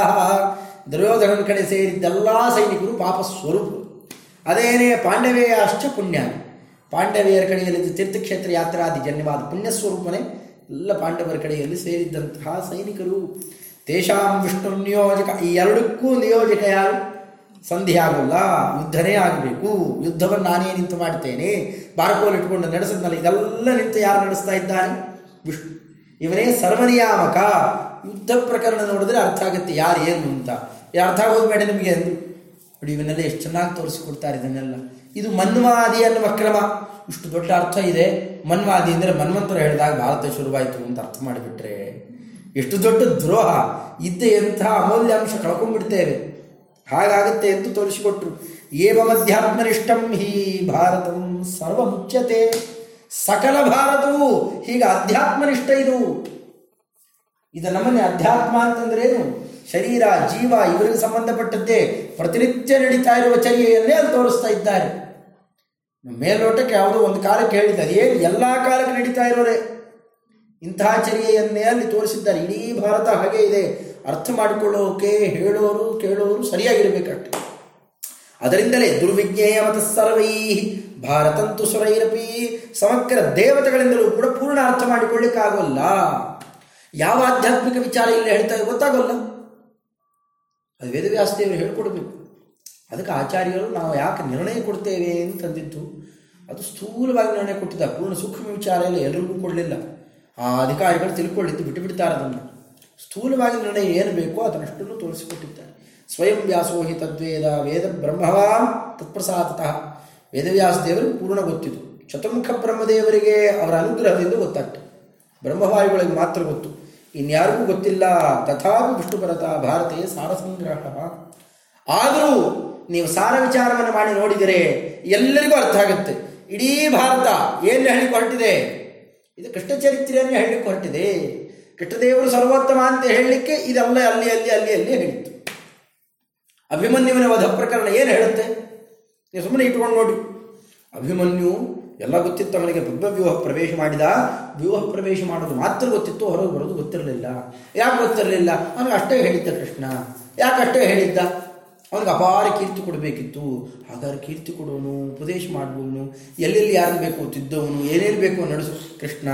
ದುರ್ಯೋಧನನ ಕಡೆ ಸೇರಿದ್ದೆಲ್ಲ ಸೈನಿಕರು ಪಾಪ ಸ್ವರೂಪರು. ಅದೇನೇ ಪಾಂಡವೇಯ ಅಷ್ಟ ಪುಣ್ಯ. ಪಾಂಡವೇಯರ ಕಡೆಯಲ್ಲಿ ತೀರ್ಥಕ್ಷೇತ್ರ ಯಾತ್ರಾದಿ ಜನ್ಯವಾದ ಪುಣ್ಯ ಸ್ವರೂಪನೇ ಎಲ್ಲ ಪಾಂಡವರ ಕಡೆಯಲ್ಲಿ ಸೇರಿದ್ದಂತಹ ಸೈನಿಕರು, ತೇಷಾಂ ವಿಷ್ಣು ನಿಯೋಜಕ, ಈ ಎರಡಕ್ಕೂ ನಿಯೋಜಕ ಯಾರು? ಸಂಧಿ ಆಗೋಲ್ಲ ಯುದ್ಧನೇ ಆಗಬೇಕು. ಯುದ್ಧವನ್ನು ನಾನೇ ನಿಂತು ಮಾಡ್ತೇನೆ. ಬಾರಕೋಲ್ ಇಟ್ಕೊಂಡು ನಡೆಸಿದ್ನಲ್ಲ, ಇದೆಲ್ಲ ನಿಂತು ಯಾರು ನಡೆಸ್ತಾ ಇದ್ದಾನೆ ವಿಷ್ಣು. ಇವನೇ ಸರ್ವನಿಯಾಮಕ. ಯುದ್ಧ ಪ್ರಕರಣ ನೋಡಿದ್ರೆ ಅರ್ಥ ಆಗುತ್ತೆ ಯಾರು ಏನು ಅಂತ. ಅರ್ಥ ಆಗೋದು ಬೇಡ ನಿಮಗೆ ಅಂದು ನೋಡಿ, ಇವನ್ನೆಲ್ಲ ಎಷ್ಟು ಚೆನ್ನಾಗಿ ತೋರಿಸಿಕೊಡ್ತಾರೆ ಇದನ್ನೆಲ್ಲ. ಇದು ಮನ್ವಾದಿ ಅನ್ನುವ ಕ್ರಮ. ಇಷ್ಟು ದೊಡ್ಡ ಅರ್ಥ ಇದೆ. ಮನ್ವಾದಿ ಅಂದರೆ ಮನ್ವಂತರ ಹೇಳಿದಾಗ ಭಾರತ ಶುರುವಾಯಿತು ಅಂತ ಅರ್ಥ ಮಾಡಿಬಿಟ್ರೆ ಎಷ್ಟು ದೊಡ್ಡ ದ್ರೋಹ. ಇದ್ದ ಎಂತಹ ಅಮೂಲ್ಯಾಂಶ ಕಳ್ಕೊಂಡ್ಬಿಡ್ತೇವೆ. ಹಾಗಾಗುತ್ತೆ ಎಂದು ತೋರಿಸಿಕೊಟ್ರು. ಏವಮಧ್ಯಾತ್ಮನಿಷ್ಠಂ ಹಿ ಭಾರತಂ ಸರ್ವಮುಚ್ಯತೆ. ಸಕಲ ಭಾರತವು ಹೀಗೆ ಅಧ್ಯಾತ್ಮನಿಷ್ಠ ಇದು. ಇದು ನಮ್ಮನೆ ಅಧ್ಯಾತ್ಮ ಅಂತಂದ್ರೆ ಏನು? ಶರೀರ, ಜೀವ, ಇವರಿಗೆ ಸಂಬಂಧಪಟ್ಟದ್ದೇ ಪ್ರತಿನಿತ್ಯ ನಡೀತಾ ಇರುವ ಚರ್ಯೆಯನ್ನೇ ಅಲ್ಲಿ ತೋರಿಸ್ತಾ ಇದ್ದಾರೆ. ಮೇಲ್ನೋಟಕ್ಕೆ ಯಾವುದೋ ಒಂದು ಕಾಲಕ್ಕೆ ಹೇಳಿದ್ದಾರೆ ಏನು ಎಲ್ಲ ಕಾಲಕ್ಕೆ ನಡೀತಾ ಇರೋರೆ? ಇಂತಹ ಚರ್ಯೆಯನ್ನೇ ಅಲ್ಲಿ ತೋರಿಸಿದ್ದಾರೆ. ಇಡೀ ಭಾರತ ಹಾಗೆ ಇದೆ. ಅರ್ಥ ಮಾಡಿಕೊಳ್ಳೋಕೆ ಹೇಳೋರು ಕೇಳೋರು ಸರಿಯಾಗಿರಬೇಕಷ್ಟೆ ಅದರಿಂದಲೇ ದುರ್ವಿಜ್ಞೇಯ ಮತ ಸರ್ವೈ, ಭಾರತಂತು ಸುರೈರಪಿ, ಸಮಗ್ರ ದೇವತೆಗಳಿಂದಲೂ ಕೂಡ ಪೂರ್ಣ ಅರ್ಥ ಮಾಡಿಕೊಳ್ಳಿಕ್ಕಾಗೋಲ್ಲ. ಯಾವ ಆಧ್ಯಾತ್ಮಿಕ ವಿಚಾರ ಇಲ್ಲಿ ಹೇಳ್ತಾ ಗೊತ್ತಾಗೋಲ್ಲ. ಅದು ವೇದವ್ಯಾಸದೇವರು ಹೇಳ್ಕೊಡ್ಬೇಕು. ಅದಕ್ಕೆ ಆಚಾರ್ಯರು ನಾವು ಯಾಕೆ ನಿರ್ಣಯ ಕೊಡ್ತೇವೆ ಅಂತಂದಿದ್ದು ಅದು ಸ್ಥೂಲವಾಗಿ ನಿರ್ಣಯ ಕೊಟ್ಟಿದ್ದ ಪೂರ್ಣ ಸೂಕ್ಷ್ಮ ವಿಚಾರ ಎಲ್ಲ ಎಲ್ರಿಗೂ ಕೊಡಲಿಲ್ಲ. ಆ ಅಧಿಕಾರಿಗಳು ತಿಳ್ಕೊಳ್ಳಿದ್ದು ಬಿಟ್ಟು ಬಿಡ್ತಾರೆ ಅದನ್ನು. ಸ್ಥೂಲವಾಗಿ ನಿರ್ಣಯ ಏನು ಬೇಕೋ ಅದನ್ನಷ್ಟನ್ನು ತೋರಿಸಿಕೊಟ್ಟಿದ್ದಾರೆ. ಸ್ವಯಂ ವ್ಯಾಸೋಹಿ ತದ್ವೇದ ವೇದ ಬ್ರಹ್ಮವಾಂ ತತ್ಪ್ರಸಾದತಃ. ವೇದವ್ಯಾಸ ದೇವರಿಗೆ ಪೂರ್ಣ ಗೊತ್ತಿತ್ತು ಚತುರ್ಮುಖ ಬ್ರಹ್ಮದೇವರಿಗೆ ಅವರ ಅನುಗ್ರಹದಿಂದ ಗೊತ್ತಾಗ್ತದೆ ಬ್ರಹ್ಮವಾಯುಗಳಿಗೆ ಮಾತ್ರ ಗೊತ್ತು. ಇನ್ಯಾರಿಗೂ ಗೊತ್ತಿಲ್ಲ. ತಥಾಪಿ ವಿಷ್ಣುಪರತ ಭಾರತೀಯ ಸಾರ ಸಂಗ್ರಹ ಆದರೂ ನೀವು ಸಾರ ವಿಚಾರವನ್ನು ಮಾಡಿ ನೋಡಿದರೆ ಎಲ್ಲರಿಗೂ ಅರ್ಥ ಆಗುತ್ತೆ. ಇಡೀ ಭಾರತ ಏನು ಹೇಳಿ ಹೊರಟಿದೆ? ಇದು ಕೃಷ್ಣ ಚರಿತ್ರೆಯನ್ನು ಹೇಳಲಿಕ್ಕೆ ಹೊರಟಿದೆ. ಕೃಷ್ಣದೇವರು ಸರ್ವೋತ್ತಮ ಅಂತ ಹೇಳಲಿಕ್ಕೆ ಇದೆಲ್ಲ ಅಲ್ಲಿ ಅಲ್ಲಿ ಅಲ್ಲಿ ಅಲ್ಲಿ ಹೇಳಿತ್ತು. ಅಭಿಮನ್ಯುವಿನ ವಧ ಪ್ರಕರಣ ಏನು ಹೇಳುತ್ತೆ? ನೀವು ಸುಮ್ಮನೆ ಇಟ್ಕೊಂಡು ನೋಡಿ. ಅಭಿಮನ್ಯು ಎಲ್ಲ ಗೊತ್ತಿತ್ತು ಅವನಿಗೆ ವ್ಯೂಹ ಪ್ರವೇಶ ಮಾಡಿದ. ವ್ಯೂಹ ಪ್ರವೇಶ ಮಾಡೋದು ಮಾತ್ರ ಗೊತ್ತಿತ್ತು, ಹೊರಗೆ ಬರೋದು ಗೊತ್ತಿರಲಿಲ್ಲ. ಯಾಕೆ ಗೊತ್ತಿರಲಿಲ್ಲ? ಅವನಿಗೆ ಅಷ್ಟೇ ಹೇಳಿದ್ದ ಕೃಷ್ಣ. ಯಾಕೆ ಅಷ್ಟೇ ಹೇಳಿದ್ದ? ಅವನಿಗೆ ಅಪಾರ ಕೀರ್ತಿ ಕೊಡಬೇಕಿತ್ತು. ಹಾಗಾದ್ರೆ ಕೀರ್ತಿ ಕೊಡೋನು, ಉಪದೇಶ ಮಾಡುವವನು ಎಲ್ಲೆಲ್ಲಿ ಯಾರು ಬೇಕು ತಿದ್ದವನು, ಏನೇನು ಬೇಕು ನಡೆಸು. ಕೃಷ್ಣ,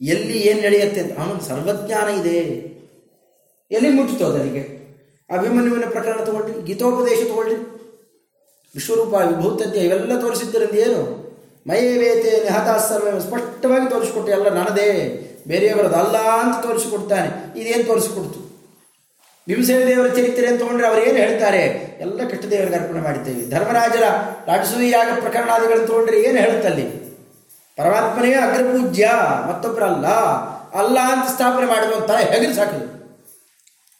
ಎಲ್ಲಿ ಏನು ನಡೆಯುತ್ತೆ ಅಂತ ಅವನಿಗೆ ಸರ್ವಜ್ಞಾನ ಇದೆ. ಎಲ್ಲಿ ಮುಟ್ಟಿತು ಅದರಿಗೆ? ಅಭಿಮನ್ಯುವಿನ ಪ್ರಕರಣ ತಗೊಳ್ಳಿ, ಗೀತೋಪದೇಶ ತಗೊಳ್ಳಿ. ವಿಶ್ವರೂಪ ವಿಭೂತಜ್ಞ ಇವೆಲ್ಲ ತೋರಿಸಿದ್ದರಿಂದ ಏನು? ಮಯವೇತೆ ನಿಹತ ಸ್ಪಷ್ಟವಾಗಿ ತೋರಿಸಿಕೊಟ್ಟೆ, ಎಲ್ಲ ನನ್ನದೇ. ಬೇರೆಯವರದಲ್ಲ ಅಂತ ತೋರಿಸಿಕೊಡ್ತಾನೆ. ಇದೇನು ತೋರಿಸಿಕೊಡ್ತು? ಭೀಮಸೇನ ದೇವರ ಚರಿತ್ರೆ ಅಂತ ತಗೊಂಡ್ರೆ ಅವರು ಏನು ಹೇಳ್ತಾರೆ? ಎಲ್ಲ ಕೃಷ್ಣದೇವರಿಗೆ ಅರ್ಪಣೆ ಮಾಡಿದ್ದೇವೆ. ಧರ್ಮರಾಜರ ರಾಜಸೂಯಾಗ ಪ್ರಕರಣಾದಿಗಳನ್ನು ತಗೊಂಡ್ರೆ ಏನು ಹೇಳುತ್ತಲ್ಲಿ ಪರಮಾತ್ಮನೇ ಅಗ್ರಪೂಜ್ಯ ಮತ್ತೊಬ್ಬರಲ್ಲ ಅಲ್ಲ ಅಂತ ಸ್ಥಾಪನೆ ಮಾಡುವಂತ ಹೆಗರು ಸಾಕು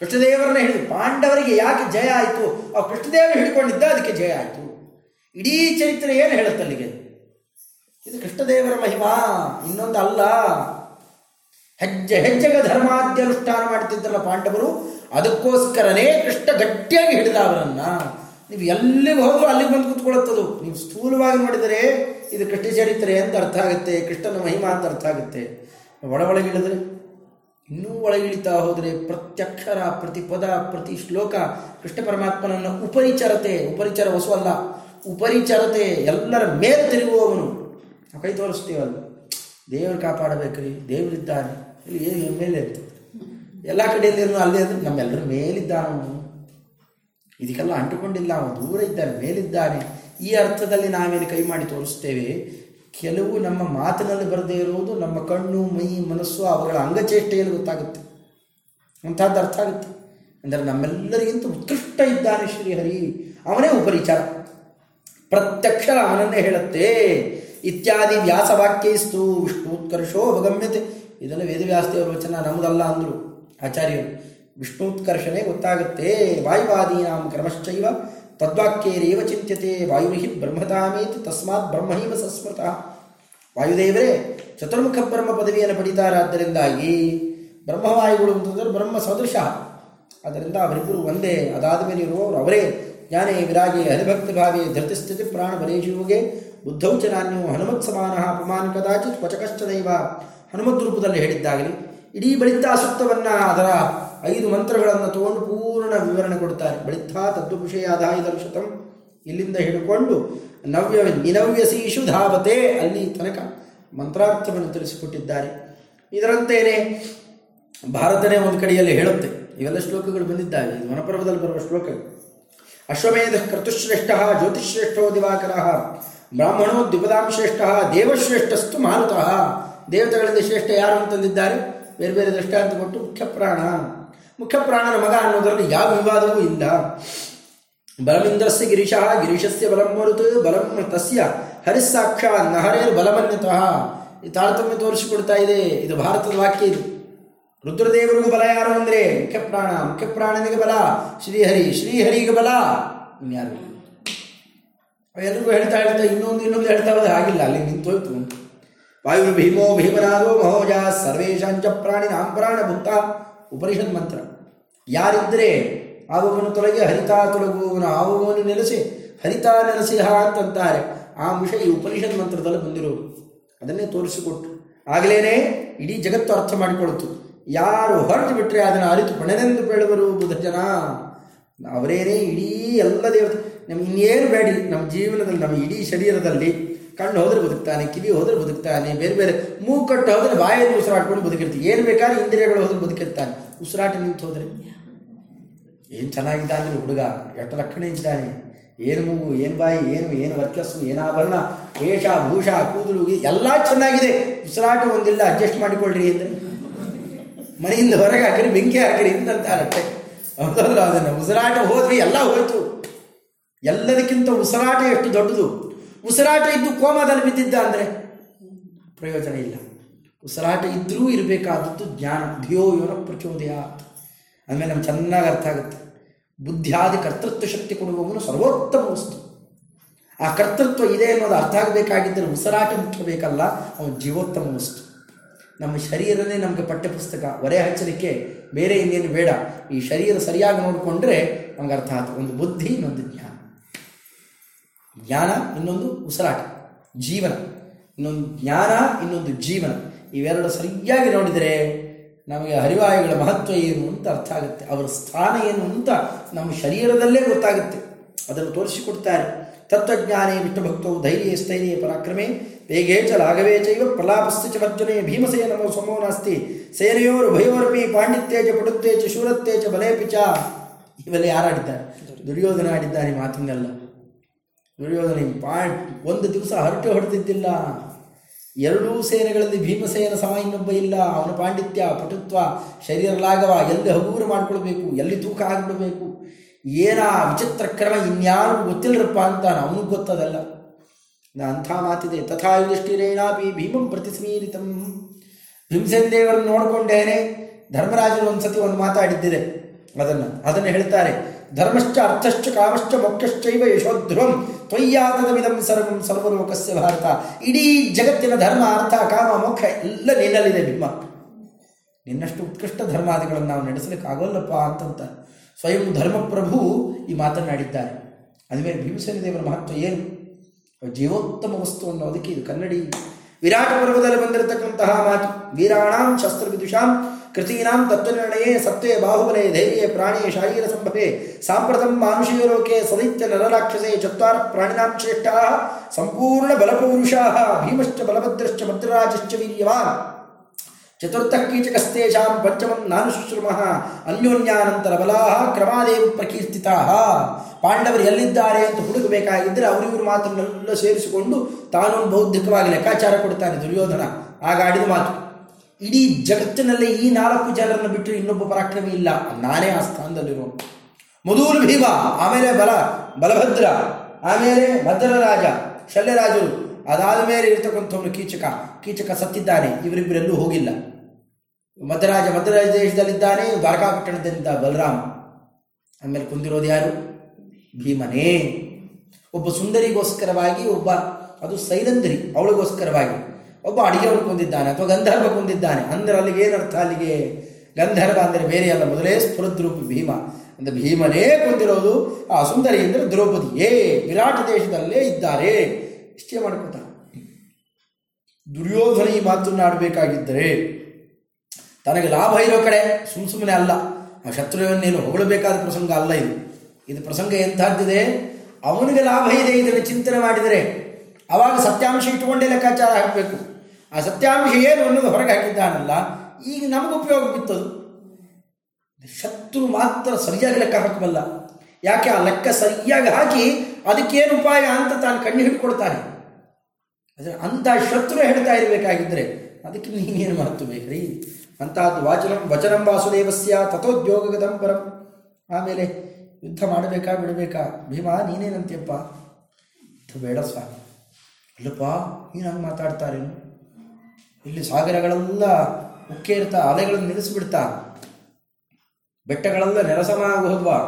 ಕೃಷ್ಣದೇವರನ್ನ ಹೇಳಿ ಪಾಂಡವರಿಗೆ ಯಾಕೆ ಜಯ ಆಯಿತು? ಆ ಕೃಷ್ಣದೇವರು ಹಿಡ್ಕೊಂಡಿದ್ದ ಅದಕ್ಕೆ ಜಯ ಆಯಿತು. ಇಡೀ ಚರಿತ್ರೆ ಏನು ಹೇಳುತ್ತಲ್ಲಿಗೆ ಇದು ಕೃಷ್ಣದೇವರ ಮಹಿಮಾ, ಇನ್ನೊಂದು ಅಲ್ಲ. ಹೆಜ್ಜೆ, ಹೆಜ್ಜೆಗೆ ಧರ್ಮಾದ್ಯನುಷ್ಠಾನ ಮಾಡುತ್ತಿದ್ದಲ್ಲ ಪಾಂಡವರು ಅದಕ್ಕೋಸ್ಕರನೇ ಕೃಷ್ಣ ಗಟ್ಟಿಯಾಗಿ ಹಿಡಿದ ಅವರನ್ನ ನೀವು ಎಲ್ಲಿಗೆ ಹೋದ್ರೂ ಅಲ್ಲಿಗೆ ಬಂದು ಕೂತ್ಕೊಳ್ಳುತ್ತದು. ನೀವು ಸ್ಥೂಲವಾಗಿ ನೋಡಿದರೆ ಇದು ಕೃಷ್ಣ ಚರಿತ್ರೆ ಅಂತ ಅರ್ಥ ಆಗುತ್ತೆ, ಕೃಷ್ಣನ ಮಹಿಮಾ ಅಂತ ಅರ್ಥ ಆಗುತ್ತೆ. ಒಳ ಒಳಗಿಳಿದ್ರೆ ಇನ್ನೂ ಒಳಗಿಳಿತಾ ಹೋದರೆ ಪ್ರತ್ಯಕ್ಷರ ಪ್ರತಿ ಪದ ಪ್ರತಿ ಶ್ಲೋಕ ಕೃಷ್ಣ ಪರಮಾತ್ಮನನ್ನ ಉಪರಿಚರತೆ, ಉಪರಿಚರ ವಸು ಉಪರಿಚರತೆ ಎಲ್ಲರ ಮೇಲೆ ತಿರುಗುವವನು. ನಾವು ಕೈ ತೋರಿಸ್ತೀವಲ್ಲ ದೇವರು ಕಾಪಾಡಬೇಕ್ರಿ, ದೇವರಿದ್ದಾನೆ. ಇಲ್ಲಿ ಏನು ಮೇಲೆ ಎಲ್ಲ ಕಡೆಯಲ್ಲಿ ಅಲ್ಲೇ ಅಂದ್ರೆ ನಮ್ಮೆಲ್ಲರ ಮೇಲಿದ್ದಾನವನು ಇದಕ್ಕೆಲ್ಲ ಅಂಟುಕೊಂಡಿಲ್ಲ, ಅವನು ದೂರ ಇದ್ದಾನೆ, ಮೇಲಿದ್ದಾನೆ. ಈ ಅರ್ಥದಲ್ಲಿ ನಾವೇನು ಕೈ ಮಾಡಿ ತೋರಿಸ್ತೇವೆ ಕೆಲವು ನಮ್ಮ ಮಾತಿನಲ್ಲಿ ಬರದೇ ಇರುವುದು ನಮ್ಮ ಕಣ್ಣು, ಮೈ, ಮನಸ್ಸು, ಅವುಗಳ ಅಂಗಚೇಷ್ಟೆಯಲ್ಲಿ ಗೊತ್ತಾಗುತ್ತೆ. ಅಂಥದ್ದು ಅರ್ಥ ಆಗುತ್ತೆ. ಅಂದರೆ ನಮ್ಮೆಲ್ಲರಿಗಿಂತ ಉತ್ಕೃಷ್ಟ ಇದ್ದಾನೆ ಶ್ರೀಹರಿ. ಅವನೇ ಉಪರಿಚಾರ. ಪ್ರತ್ಯಕ್ಷ ಅವನನ್ನೇ ಹೇಳುತ್ತೆ. ಇತ್ಯಾದಿ ವ್ಯಾಸವಾಕ್ಯೈಸ್ತು ವಿಷ್ಣುತ್ಕರ್ಷೋ ಅವಗಮ್ಯತೆ ಇದೆಲ್ಲ ವೇದವ್ಯಾಸದೇವರ ವಚನ ನಮ್ಮದಲ್ಲ ಅಂದರು. ಆಚಾರ್ಯರು, ವಿಷ್ಣುತ್ಕರ್ಷಣೆ ಗೊತ್ತಾಗುತ್ತೆ. ವಾಯುವಾದೀನಾಂ ಕ್ರಮಶ್ಚೈವ, ತದ್ವಾಕ್ಯೇರೇವ ಚಿಂತ್ಯತೆ. ವಾಯುಹಿ ಬ್ರಹ್ಮತಾಮೇತಿ ತಸ್ಮಾತ್ ಬ್ರಹ್ಮೈವ ಸಸ್ಮೃತಃ. ವಾಯುದೇವರೇ, ಚತುರ್ಮುಖ ಬ್ರಹ್ಮ ಪದವಿಯನ್ನು ಪಡಿತಾರಾದ್ದರಿಂದಾಗಿ ಬ್ರಹ್ಮವಾಯುಗಳು ಅಂತಂದರೆ ಬ್ರಹ್ಮ ಸದೃಶ. ಆದ್ದರಿಂದ ಅವರಿಬ್ಬರು ಒಂದೇ ಅದಾದ ಮೇಲೆ ಇರುವವರು ಅವರೇ. ಜ್ಞಾನೇ ವಿರಾಗಿ ಹರಿಭಕ್ತಿ ಭಾವೇ ಧೃತಿಸ್ಥಿತಿ ಪ್ರಾಣ ಬಲೇಶಿಯುಗೆ ಬುದ್ಧೌಚ ನಾನ್ಯೋ ಹನುಮತ್ ಸಮಾನ ಅಪಮಾನ ಕದಾಚಿತ್ ಕ್ವಚಕಶ್ಚದೈವ ಹನುಮದ್ ರೂಪದಲ್ಲಿ ಹೇಳಿದ್ದಾಗಲಿ ಇಡೀ ಬಳಿತಾ ಸೂಕ್ತವನ್ನು ಅದರ ಐದು ಮಂತ್ರಗಳನ್ನು ತಗೊಂಡು ಪೂರ್ಣ ವಿವರಣೆ ಕೊಡ್ತಾರೆ. ಬಳಿತಾ ದರ್ಶತಂ ಇಲ್ಲಿಂದ ಹಿಡ್ಕೊಂಡು ನವ್ಯ ನಿನವ್ಯಸೀಶು ಧಾವತೆ ಅಲ್ಲಿ ತನಕ ಮಂತ್ರಾರ್ಥವನ್ನು ತಿಳಿಸಿಕೊಟ್ಟಿದ್ದಾರೆ. ಇದರಂತೆಯೇ ಭಾರತನೇ ಒಂದು ಕಡೆಯಲ್ಲಿ ಹೇಳುತ್ತೆ. ಇವೆಲ್ಲ ಶ್ಲೋಕಗಳು ಬಂದಿದ್ದಾವೆ. ವನಪರ್ವದಲ್ಲಿ ಬರುವ ಶ್ಲೋಕಗಳು ಅಶ್ವಮೇಧ ಕರ್ತುಶ್ರೇಷ್ಠ ಜ್ಯೋತಿಶ್ರೇಷ್ಠೋ ದಿವಾಕರ. ಬ್ರಾಹ್ಮಣೋ ದ್ವಿಪದಾಂ ಶ್ರೇಷ್ಠ ದೇವಶ್ರೇಷ್ಠಸ್ತು ಮಾರುತಃ. ದೇವತೆಗಳಲ್ಲಿ ಶ್ರೇಷ್ಠ ಯಾರು ಅಂತಂದಿದ್ದಾರೆ? ಬೇರೆ ಬೇರೆ ದೃಷ್ಟಾಂತ ಕೊಟ್ಟು ಮುಖ್ಯ ಪ್ರಾಣ. ಮುಖ್ಯ ಪ್ರಾಣನ ಮಗ ಅನ್ನೋದರಲ್ಲಿ ಯಾವ ವಿವಾದವೂ ಇಲ್ಲ. ಬಲಮಿಂದ್ರಸ್ಯ ಗಿರೀಶ ಗಿರೀಶಸ್ಯ ಬಲಂ ಮರುತು, ಬಲಂ ತಸ್ಯ ಹರಿಸ್ಸಾಕ್ಷ ನಹರೇರ್ ಬಲಮನ್ಯತಃ. ತಾರತಮ್ಯ ತೋರಿಸಿಕೊಡ್ತಾ ಇದೆ. ಇದು ಭಾರತದ ವಾಕ್ಯ ಇದು. ರುದ್ರದೇವರಿಗೂ ಬಲ ಯಾರು ಅಂದರೆ? ಮುಖ್ಯ ಪ್ರಾಣ. ಮುಖ್ಯ ಪ್ರಾಣನಿಗೆ ಬಲ. ಶ್ರೀಹರಿ. ಶ್ರೀಹರಿಗೆ ಬಲ. ಇನ್ಯಾರು ಎಲ್ರಿಗೂ ಹೇಳ್ತಾ ಹೇಳ್ತಾ ಇನ್ನೊಂದು ಇನ್ನೊಂದು ಹೇಳ್ತಾ ಹೋದ್ರೆ ಆಗಿಲ್ಲ ಅಲ್ಲಿ ನಿಂತೋಯ್ತು ವಾಯು ಭೀಮೋ ಭೀಮನಾದೋ ಮಹೋಜ ಸರ್ವೇಶಾಂಚ ಪ್ರಾಣಿ ನಾಂ ಪ್ರಾಣ ಭುಕ್ತ ಉಪನಿಷತ್ ಮಂತ್ರ ಯಾರಿದ್ರೆ ಆಗುವನು ತೊಲಗಿ ಹರಿತಾ ತೊಲಗುವವನು ಆಗುವವನು ನೆಲೆಸಿ ಹರಿತಾ ನೆಲೆಸಿಹ ಅಂತಂತಾರೆ ಆ ಅಂಶ ಈ ಉಪನಿಷತ್ ಮಂತ್ರದಲ್ಲಿ ಬಂದಿರೋದು. ಅದನ್ನೇ ತೋರಿಸಿಕೊಟ್ಟು. ಆಗಲೇನೆ, ಇಡೀ ಜಗತ್ತು ಅರ್ಥ ಮಾಡಿಕೊಳ್ಳುತ್ತು. ಯಾರು ಹೊರಟು ಬಿಟ್ಟರೆ ಅದನ್ನು ಅರಿತು ಪಣನೆಂದು ಬೇಳುವರು ಬುಧ ಜನ ಅವರೇನೇ ಇಡೀ ಎಲ್ಲ ದೇವತೆ ನಮ್ಗೆ ಇನ್ನೇನು ಬೇಡಿ. ನಮ್ಮ ಜೀವನದಲ್ಲಿ, ನಮ್ಮ ಇಡೀ ಶರೀರದಲ್ಲಿ ಕಣ್ಣು ಹೋದ್ರೆ ಬದುಕ್ತಾನೆ, ಕಿವಿ ಹೋದ್ರೆ ಬದುಕ್ತಾನೆ, ಬೇರೆ ಬೇರೆ ಮೂಗು ಕಟ್ಟು ಹೋದ್ರೆ ಬಾಯಲ್ಲಿ ಉಸಿರಾಡ್ಕೊಂಡು ಬದುಕಿರ್ತೀವಿ ಏನು ಬೇಕಾದ್ರೆ ಇಂದ್ರಿಯಗಳು ಹೋದ್ರೆ ಬದುಕಿರ್ತಾನೆ. ಉಸಿರಾಟ ನಿಂತು ಹೋದ್ರೆ ಏನು ಚೆನ್ನಾಗಿದ್ದಾನೆ ಹುಡುಗ? ಎಷ್ಟು ಲಕ್ಷಣ ಇದ್ದಾನೆ? ಏನು ಮೂಗು, ಏನು ಬಾಯಿ, ಏನು ಏನು ವರ್ಚಸ್ಸು, ಏನು ಆಭರಣ, ವೇಷ, ಭೂಷ, ಕೂದಲು ಎಲ್ಲ ಚೆನ್ನಾಗಿದೆ. ಉಸಿರಾಟ ಒಂದಿಲ್ಲ ಅಡ್ಜಸ್ಟ್ ಮಾಡಿಕೊಳ್ಳ್ರಿ ಅಂತ. ಮನೆಯಿಂದ ಹೊರಗೆ ಹಾಕಿರಿ, ಬೆಂಕಿ ಹಾಕಿರಿ ಇಂದಂತಾರಷ್ಟೇ ಹೌದಲ್ಲ ಅದನ್ನು ಉಸಿರಾಟ ಹೋದ್ರಿ ಎಲ್ಲ ಹೋಯ್ತು. ಎಲ್ಲದಕ್ಕಿಂತ ಉಸಿರಾಟ ಎಷ್ಟು ದೊಡ್ಡದು? ಉಸಿರಾಟ ಇದ್ದು ಕೋಮದಲ್ಲಿ ಬಿದ್ದಿದ್ದ ಅಂದರೆ ಪ್ರಯೋಜನ ಇಲ್ಲ. ಉಸಿರಾಟ ಇದ್ದರೂ ಇರಬೇಕಾದದ್ದು ಜ್ಞಾನ. ಧಿಯೋ ಯೋನ ಪ್ರಚೋದಯ. ಆಮೇಲೆ ನಮ್ಗೆ ಚೆನ್ನಾಗಿ ಅರ್ಥ ಆಗುತ್ತೆ. ಬುದ್ಧಿಯಾದಿ ಕರ್ತೃತ್ವ ಶಕ್ತಿ ಕೊಡುವವನು ಸರ್ವೋತ್ತಮ ವಸ್ತು. ಆ ಕರ್ತೃತ್ವ ಇದೆ ಅನ್ನೋದು ಅರ್ಥ ಆಗಬೇಕಾಗಿದ್ದರೆ ಉಸಿರಾಟ ಮುಖ್ಯ ಬೇಕಲ್ಲ, ಅವನು ಜೀವೋತ್ತಮ ವಸ್ತು. ನಮ್ಮ ಶರೀರನೇ ನಮಗೆ ಪಠ್ಯಪುಸ್ತಕ, ಹೊರೆ ಹಚ್ಚಲಿಕ್ಕೆ ಬೇರೆ ಇನ್ನೇನು ಬೇಡ. ಈ ಶರೀರ ಸರಿಯಾಗಿ ನೋಡಿಕೊಂಡ್ರೆ ನಮ್ಗೆ ಅರ್ಥ ಆಯ್ತು ಒಂದು ಬುದ್ಧಿ, ಇನ್ನೊಂದು ಜ್ಞಾನ. ಜ್ಞಾನ, ಇನ್ನೊಂದು ಉಸಿರಾಟ, ಜೀವನ. ಇನ್ನೊಂದು ಜ್ಞಾನ, ಇನ್ನೊಂದು ಜೀವನ. ಇವೆರಡು ಸರಿಯಾಗಿ ನೋಡಿದರೆ ನಮಗೆ ಹರಿವಾಯುಗಳ ಮಹತ್ವ ಏನು ಅಂತ ಅರ್ಥ ಆಗುತ್ತೆ. ಅವರ ಸ್ಥಾನ ಏನು ಅಂತ ನಮ್ಮ ಶರೀರದಲ್ಲೇ ಗೊತ್ತಾಗುತ್ತೆ. ಅದನ್ನು ತೋರಿಸಿಕೊಡ್ತಾರೆ. ತತ್ವಜ್ಞಾನೇ ವಿಷ್ಣುಭಕ್ತವು ಧೈರ್ಯ ಸ್ಥೈರ್ಯ ಪರಾಕ್ರಮೇ ವೇಗೇ ಚ ಲಾಘವೇ ಚೈವ ಪ್ರಲಾಪಸ್ಯ ಚ ವರ್ಜನೆ ಭೀಮಸೇನಮೋ ಸಮೋ ನಾಸ್ತಿ. ಸೇನೆಯೋರು ಭಯೋರ್ಮಿ ಪಾಂಡಿತ್ಯೇಜ ಚ ಶೂರತ್ತೇಜ ಚ ಶೂರತ್ವೇ ಚ ಬಲೇಪಿ ಚ. ಇವೆಲ್ಲ ಯಾರಾಡಿದ್ದಾರೆ? ದುರ್ಯೋಧನ ಆಡಿದ್ದಾರೆ ಮಾತನ್ನೆಲ್ಲ ದುರ್ಯೋಧನ ಪಾಯಿಂಟ್ ಒಂದು ದಿವಸ ಹರಟೆ ಹೊಡೆದಿದ್ದಿಲ್ಲ. ಎರಡೂ ಸೇನೆಗಳಲ್ಲಿ ಭೀಮಸೇನ ಸಮ ಇನ್ನೊಬ್ಬ ಇಲ್ಲ. ಅವನ ಪಾಂಡಿತ್ಯ, ಪಟುತ್ವ, ಶರೀರ ಲಾಘವ ಎಲ್ಲಿ ಹಗೂರು ಮಾಡಿಕೊಳ್ಬೇಕು, ಎಲ್ಲಿ ತೂಕ ಆಗಿಬಿಡಬೇಕು ಏನ ವಿಚಿತ್ರ ಕ್ರಮ ಇನ್ಯಾರು ಗೊತ್ತಿಲ್ಲರಪ್ಪ ಅಂತ ಅವನಿಗೆ ಗೊತ್ತದಲ್ಲ. ಅಂಥ ಮಾತಿದೆ. ತಥಾ ಯುಧಿಷ್ಠಿರೇಣಾಪಿ ಭೀಮಂ ಪ್ರತಿಸ್ಮೀರಿತಂ. ಭೀಮಸೇನ ದೇವರನ್ನು ನೋಡಿಕೊಂಡೇನೆ ಧರ್ಮರಾಜರು ಒಂದ್ಸತಿ ಒಂದು ಮಾತಾಡಿದ್ದಿದೆ. ಅದನ್ನು ಅದನ್ನು ಹೇಳ್ತಾರೆ. ಧರ್ಮಶ್ಚ ಅರ್ಥಶ್ಚ ಕಾಮಶ್ಚ ಮೋಕ್ಷಶ್ಚೈವ ಯಶೋಧ್ರುವಂ ತ್ವಯ್ಯಾತದಮಿದಂ ಸರ್ವಂ ಸರ್ವಲೋಕಸ್ಯ ಭಾರತ ಇಡೀ ಜಗತ್ತಿನ ಧರ್ಮ, ಅರ್ಥ, ಕಾಮ, ಮೋಕ್ಷ ಎಲ್ಲ ನಿನ್ನಲ್ಲಿದೆ ನಿಮ್ಮ. ನಿನ್ನಷ್ಟು ಉತ್ಕೃಷ್ಟ ಧರ್ಮಾದಿಗಳನ್ನು ನಾವು ನಡೆಸಲಿಕ್ಕೆ ಆಗೋಲ್ಲಪ್ಪ ಅಂತಂತ ಸ್ವಯಂ ಧರ್ಮಪ್ರಭು ಈ ಮಾತನಾಡಿದ್ದಾರೆ. ಅದೇ ಭೀಮಸೇನ ದೇವರ ಮಹತ್ವ ಏನು? ಜೀವೋತ್ತಮ ವಸ್ತು ಅನ್ನೋದಕ್ಕೆ ಇದು ಕನ್ನಡಿ. ವಿರಾಟ ಪರ್ವದಲ್ಲಿ ಬಂದಿರತಕ್ಕಂತಹ ಮಾತು. ವೀರಾಣಾಂ ಶಸ್ತ್ರವಿದುಷಾಂ. ಕೃತೀನಾಂ ತತ್ವನಿರ್ಣಯೇ ಸತ್ವೇ ಬಾಹುಬಲೆ ಧೈರ್ಯೇ ಪ್ರಾಣಿ ಶಾರೀರ ಸಂಭವೆ ಸಾಂಪ್ರತಂ ಮಾನುಷೀಯ ಲೋಕೆ ಸದೈತ್ಯ ನರರಾಕ್ಷಸೆ ಚತ್ವಾರ ಪ್ರಾಣಿನಾಂ ಶ್ರೇಷ್ಠಾ. ಸಂಪೂರ್ಣ ಬಲಪೌರುಷಾ. ಭೀಮಶ್ಚ ಬಲಭದ್ರಶ್ಚ ಭದ್ರರಾಜಶ್ಚ ವೀರ್ಯವಾನ್. ಚತುರ್ಥ ಕೀಚಕಸ್ತೇಷಾಂ ಪಂಚಮಂ ನಾನು ಶುಶ್ರಮಃ ಅನ್ಯೋನ್ಯಾನಂತರ ಬಲಾಹ ಕ್ರಮಾದೇವ ಪ್ರಕೀರ್ತಿತಾ. ಪಾಂಡವರು ಎಲ್ಲಿದ್ದಾರೆ ಅಂತ ಹುಡುಕಬೇಕಾಗಿದ್ದರೆ ಅವರಿವರು ಮಾತನ್ನೆಲ್ಲ ಸೇರಿಸಿಕೊಂಡು ತಾನೊಂದು ಬೌದ್ಧಿಕವಾಗಿ ಲೆಕ್ಕಾಚಾರ ಕೊಡ್ತಾನೆ ದುರ್ಯೋಧನ. ಆಗ ಮಾತು. ಇಡೀ ಜಗತ್ತಿನಲ್ಲೇ ಈ ನಾಲ್ಕು ಜನರನ್ನು ಬಿಟ್ಟು ಇನ್ನೊಬ್ಬ ಪರಾಕ್ರಮಿ ಇಲ್ಲ. ನಾನೇ ಆ ಸ್ಥಾನದಲ್ಲಿರು. ಮೊದಲು ಭೀಮ, ಆಮೇಲೆ ಬಲ, ಬಲಭದ್ರ, ಆಮೇಲೆ ಭದ್ರರಾಜ ಶಲ್ಯರಾಜರು ಅದಾದ ಮೇಲೆ ಇರ್ತಕ್ಕಂಥವನು ಕೀಚಕ. ಕೀಚಕ ಸತ್ತಿದ್ದಾನೆ. ಇವರಿಬ್ಬರೆಲ್ಲೂ ಹೋಗಿಲ್ಲ. ಮಧ್ಯರಾಜ ಮಧ್ಯರಾಜ ದೇಶದಲ್ಲಿದ್ದಾನೆ ದ್ವಾರಕಾಪಟ್ಟಣದಲ್ಲಿದ್ದ ಬಲರಾಮ. ಆಮೇಲೆ ಕುಂದಿರೋದು ಯಾರು? ಭೀಮನೇ. ಒಬ್ಬ ಸುಂದರಿಗೋಸ್ಕರವಾಗಿ, ಒಬ್ಬ, ಅದು ಸೈಲಂದರಿ, ಅವಳಿಗೋಸ್ಕರವಾಗಿ. ಒಬ್ಬ ಅಡಿಗೆಯವನು ಕುಂದಿದ್ದಾನೆ ಅಥವಾ ಗಂಧರ್ವ ಕುಂದಿದ್ದಾನೆ. ಅಂದ್ರೆ ಅಲ್ಲಿಗೆ ಏನರ್ಥ? ಅಲ್ಲಿಗೆ ಗಂಧರ್ವ ಅಂದರೆ ಬೇರೆ ಅಲ್ಲ, ಮೊದಲೇ ಸ್ಫುರದ್ರೂಪಿ ಭೀಮ. ಅಂದರೆ ಭೀಮನೇ ಕುಂದಿರೋದು. ಆ ಸುಂದರಿ ಅಂದರೆ ದ್ರೌಪದಿಯೇ, ವಿರಾಟ ದೇಶದಲ್ಲೇ ಇದ್ದಾರೆ. ಇಷ್ಟೇ ಮಾಡ್ಕೊತ. ದುರ್ಯೋಧನ ಈ ಮಾತನ್ನು ಆಡಬೇಕಾಗಿದ್ದರೆ ತನಗೆ ಲಾಭ ಇರೋ ಕಡೆ ಸುಮ್ ಸುಮ್ಮನೆ ಅಲ್ಲ. ಆ ಶತ್ರುವನ್ನೇನು ಹೊಗಳಬೇಕಾದ ಪ್ರಸಂಗ ಅಲ್ಲ ಇದು. ಇದು ಪ್ರಸಂಗ ಎಂಥದ್ದಿದೆ? ಅವನಿಗೆ ಲಾಭ ಇದೆ ಇದನ್ನು ಚಿಂತನೆ ಮಾಡಿದರೆ. ಅವಾಗ ಸತ್ಯಾಂಶ ಇಟ್ಟುಕೊಂಡೇ ಲೆಕ್ಕಾಚಾರ ಹಾಕಬೇಕು. ಆ ಸತ್ಯಾಂಶ ಏನು ಅನ್ನೋದು ಹೊರಗೆ ಹಾಕಿದ್ದಾನಲ್ಲ, ಈಗ ನಮಗೆ ಉಪಯೋಗ ಬಿತ್ತದು ಶತ್ರು ಮಾತ್ರ ಸರಿಯಾಗಿ ಲೆಕ್ಕ ಹಾಕಬಲ್ಲ. ಯಾಕೆ ಆ ಲೆಕ್ಕ ಸರಿಯಾಗಿ ಹಾಕಿ ಅದಕ್ಕೇನು ಉಪಾಯ ಅಂತ ತಾನು ಕಣ್ಣು ಹಿಡ್ಕೊಡ್ತಾನೆ ಅದರ ಅಂಥ ಶತ್ರು ಹೇಳ್ತಾ ಇರಬೇಕಾಗಿದ್ದರೆ ಅದಕ್ಕೆ ನೀನೇನು ಮಹತ್ವ ಬೇಕ್ರಿ ಅಂತಹದ್ದು ವಾಚನ ವಚನಂ ವಾಸುದೇವಸ್ಯ ತಥೋದ್ಯೋಗ ಪರಂ. ಆಮೇಲೆ ಯುದ್ಧ ಮಾಡಬೇಕಾ ಬಿಡಬೇಕಾ? ಭೀಮಾ, ನೀನೇನಂತೀಯಪ್ಪ? ಬೇಡ ಸ್ವಾಮಿ. ಅಲ್ಲಪ್ಪ, ನೀನು ಹಂಗೆ ಮಾತಾಡ್ತಾರೇನು ಇಲ್ಲಿ ಸಾಗರಗಳೆಲ್ಲ ಉಕ್ಕೇರ್ತಾ ಅಲೆಗಳನ್ನು ನಿಲ್ಲಿಸಿಬಿಡ್ತಾ. ಬೆಟ್ಟಗಳೆಲ್ಲ ನೆಲಸಮ ಹೋದ್ವಾ.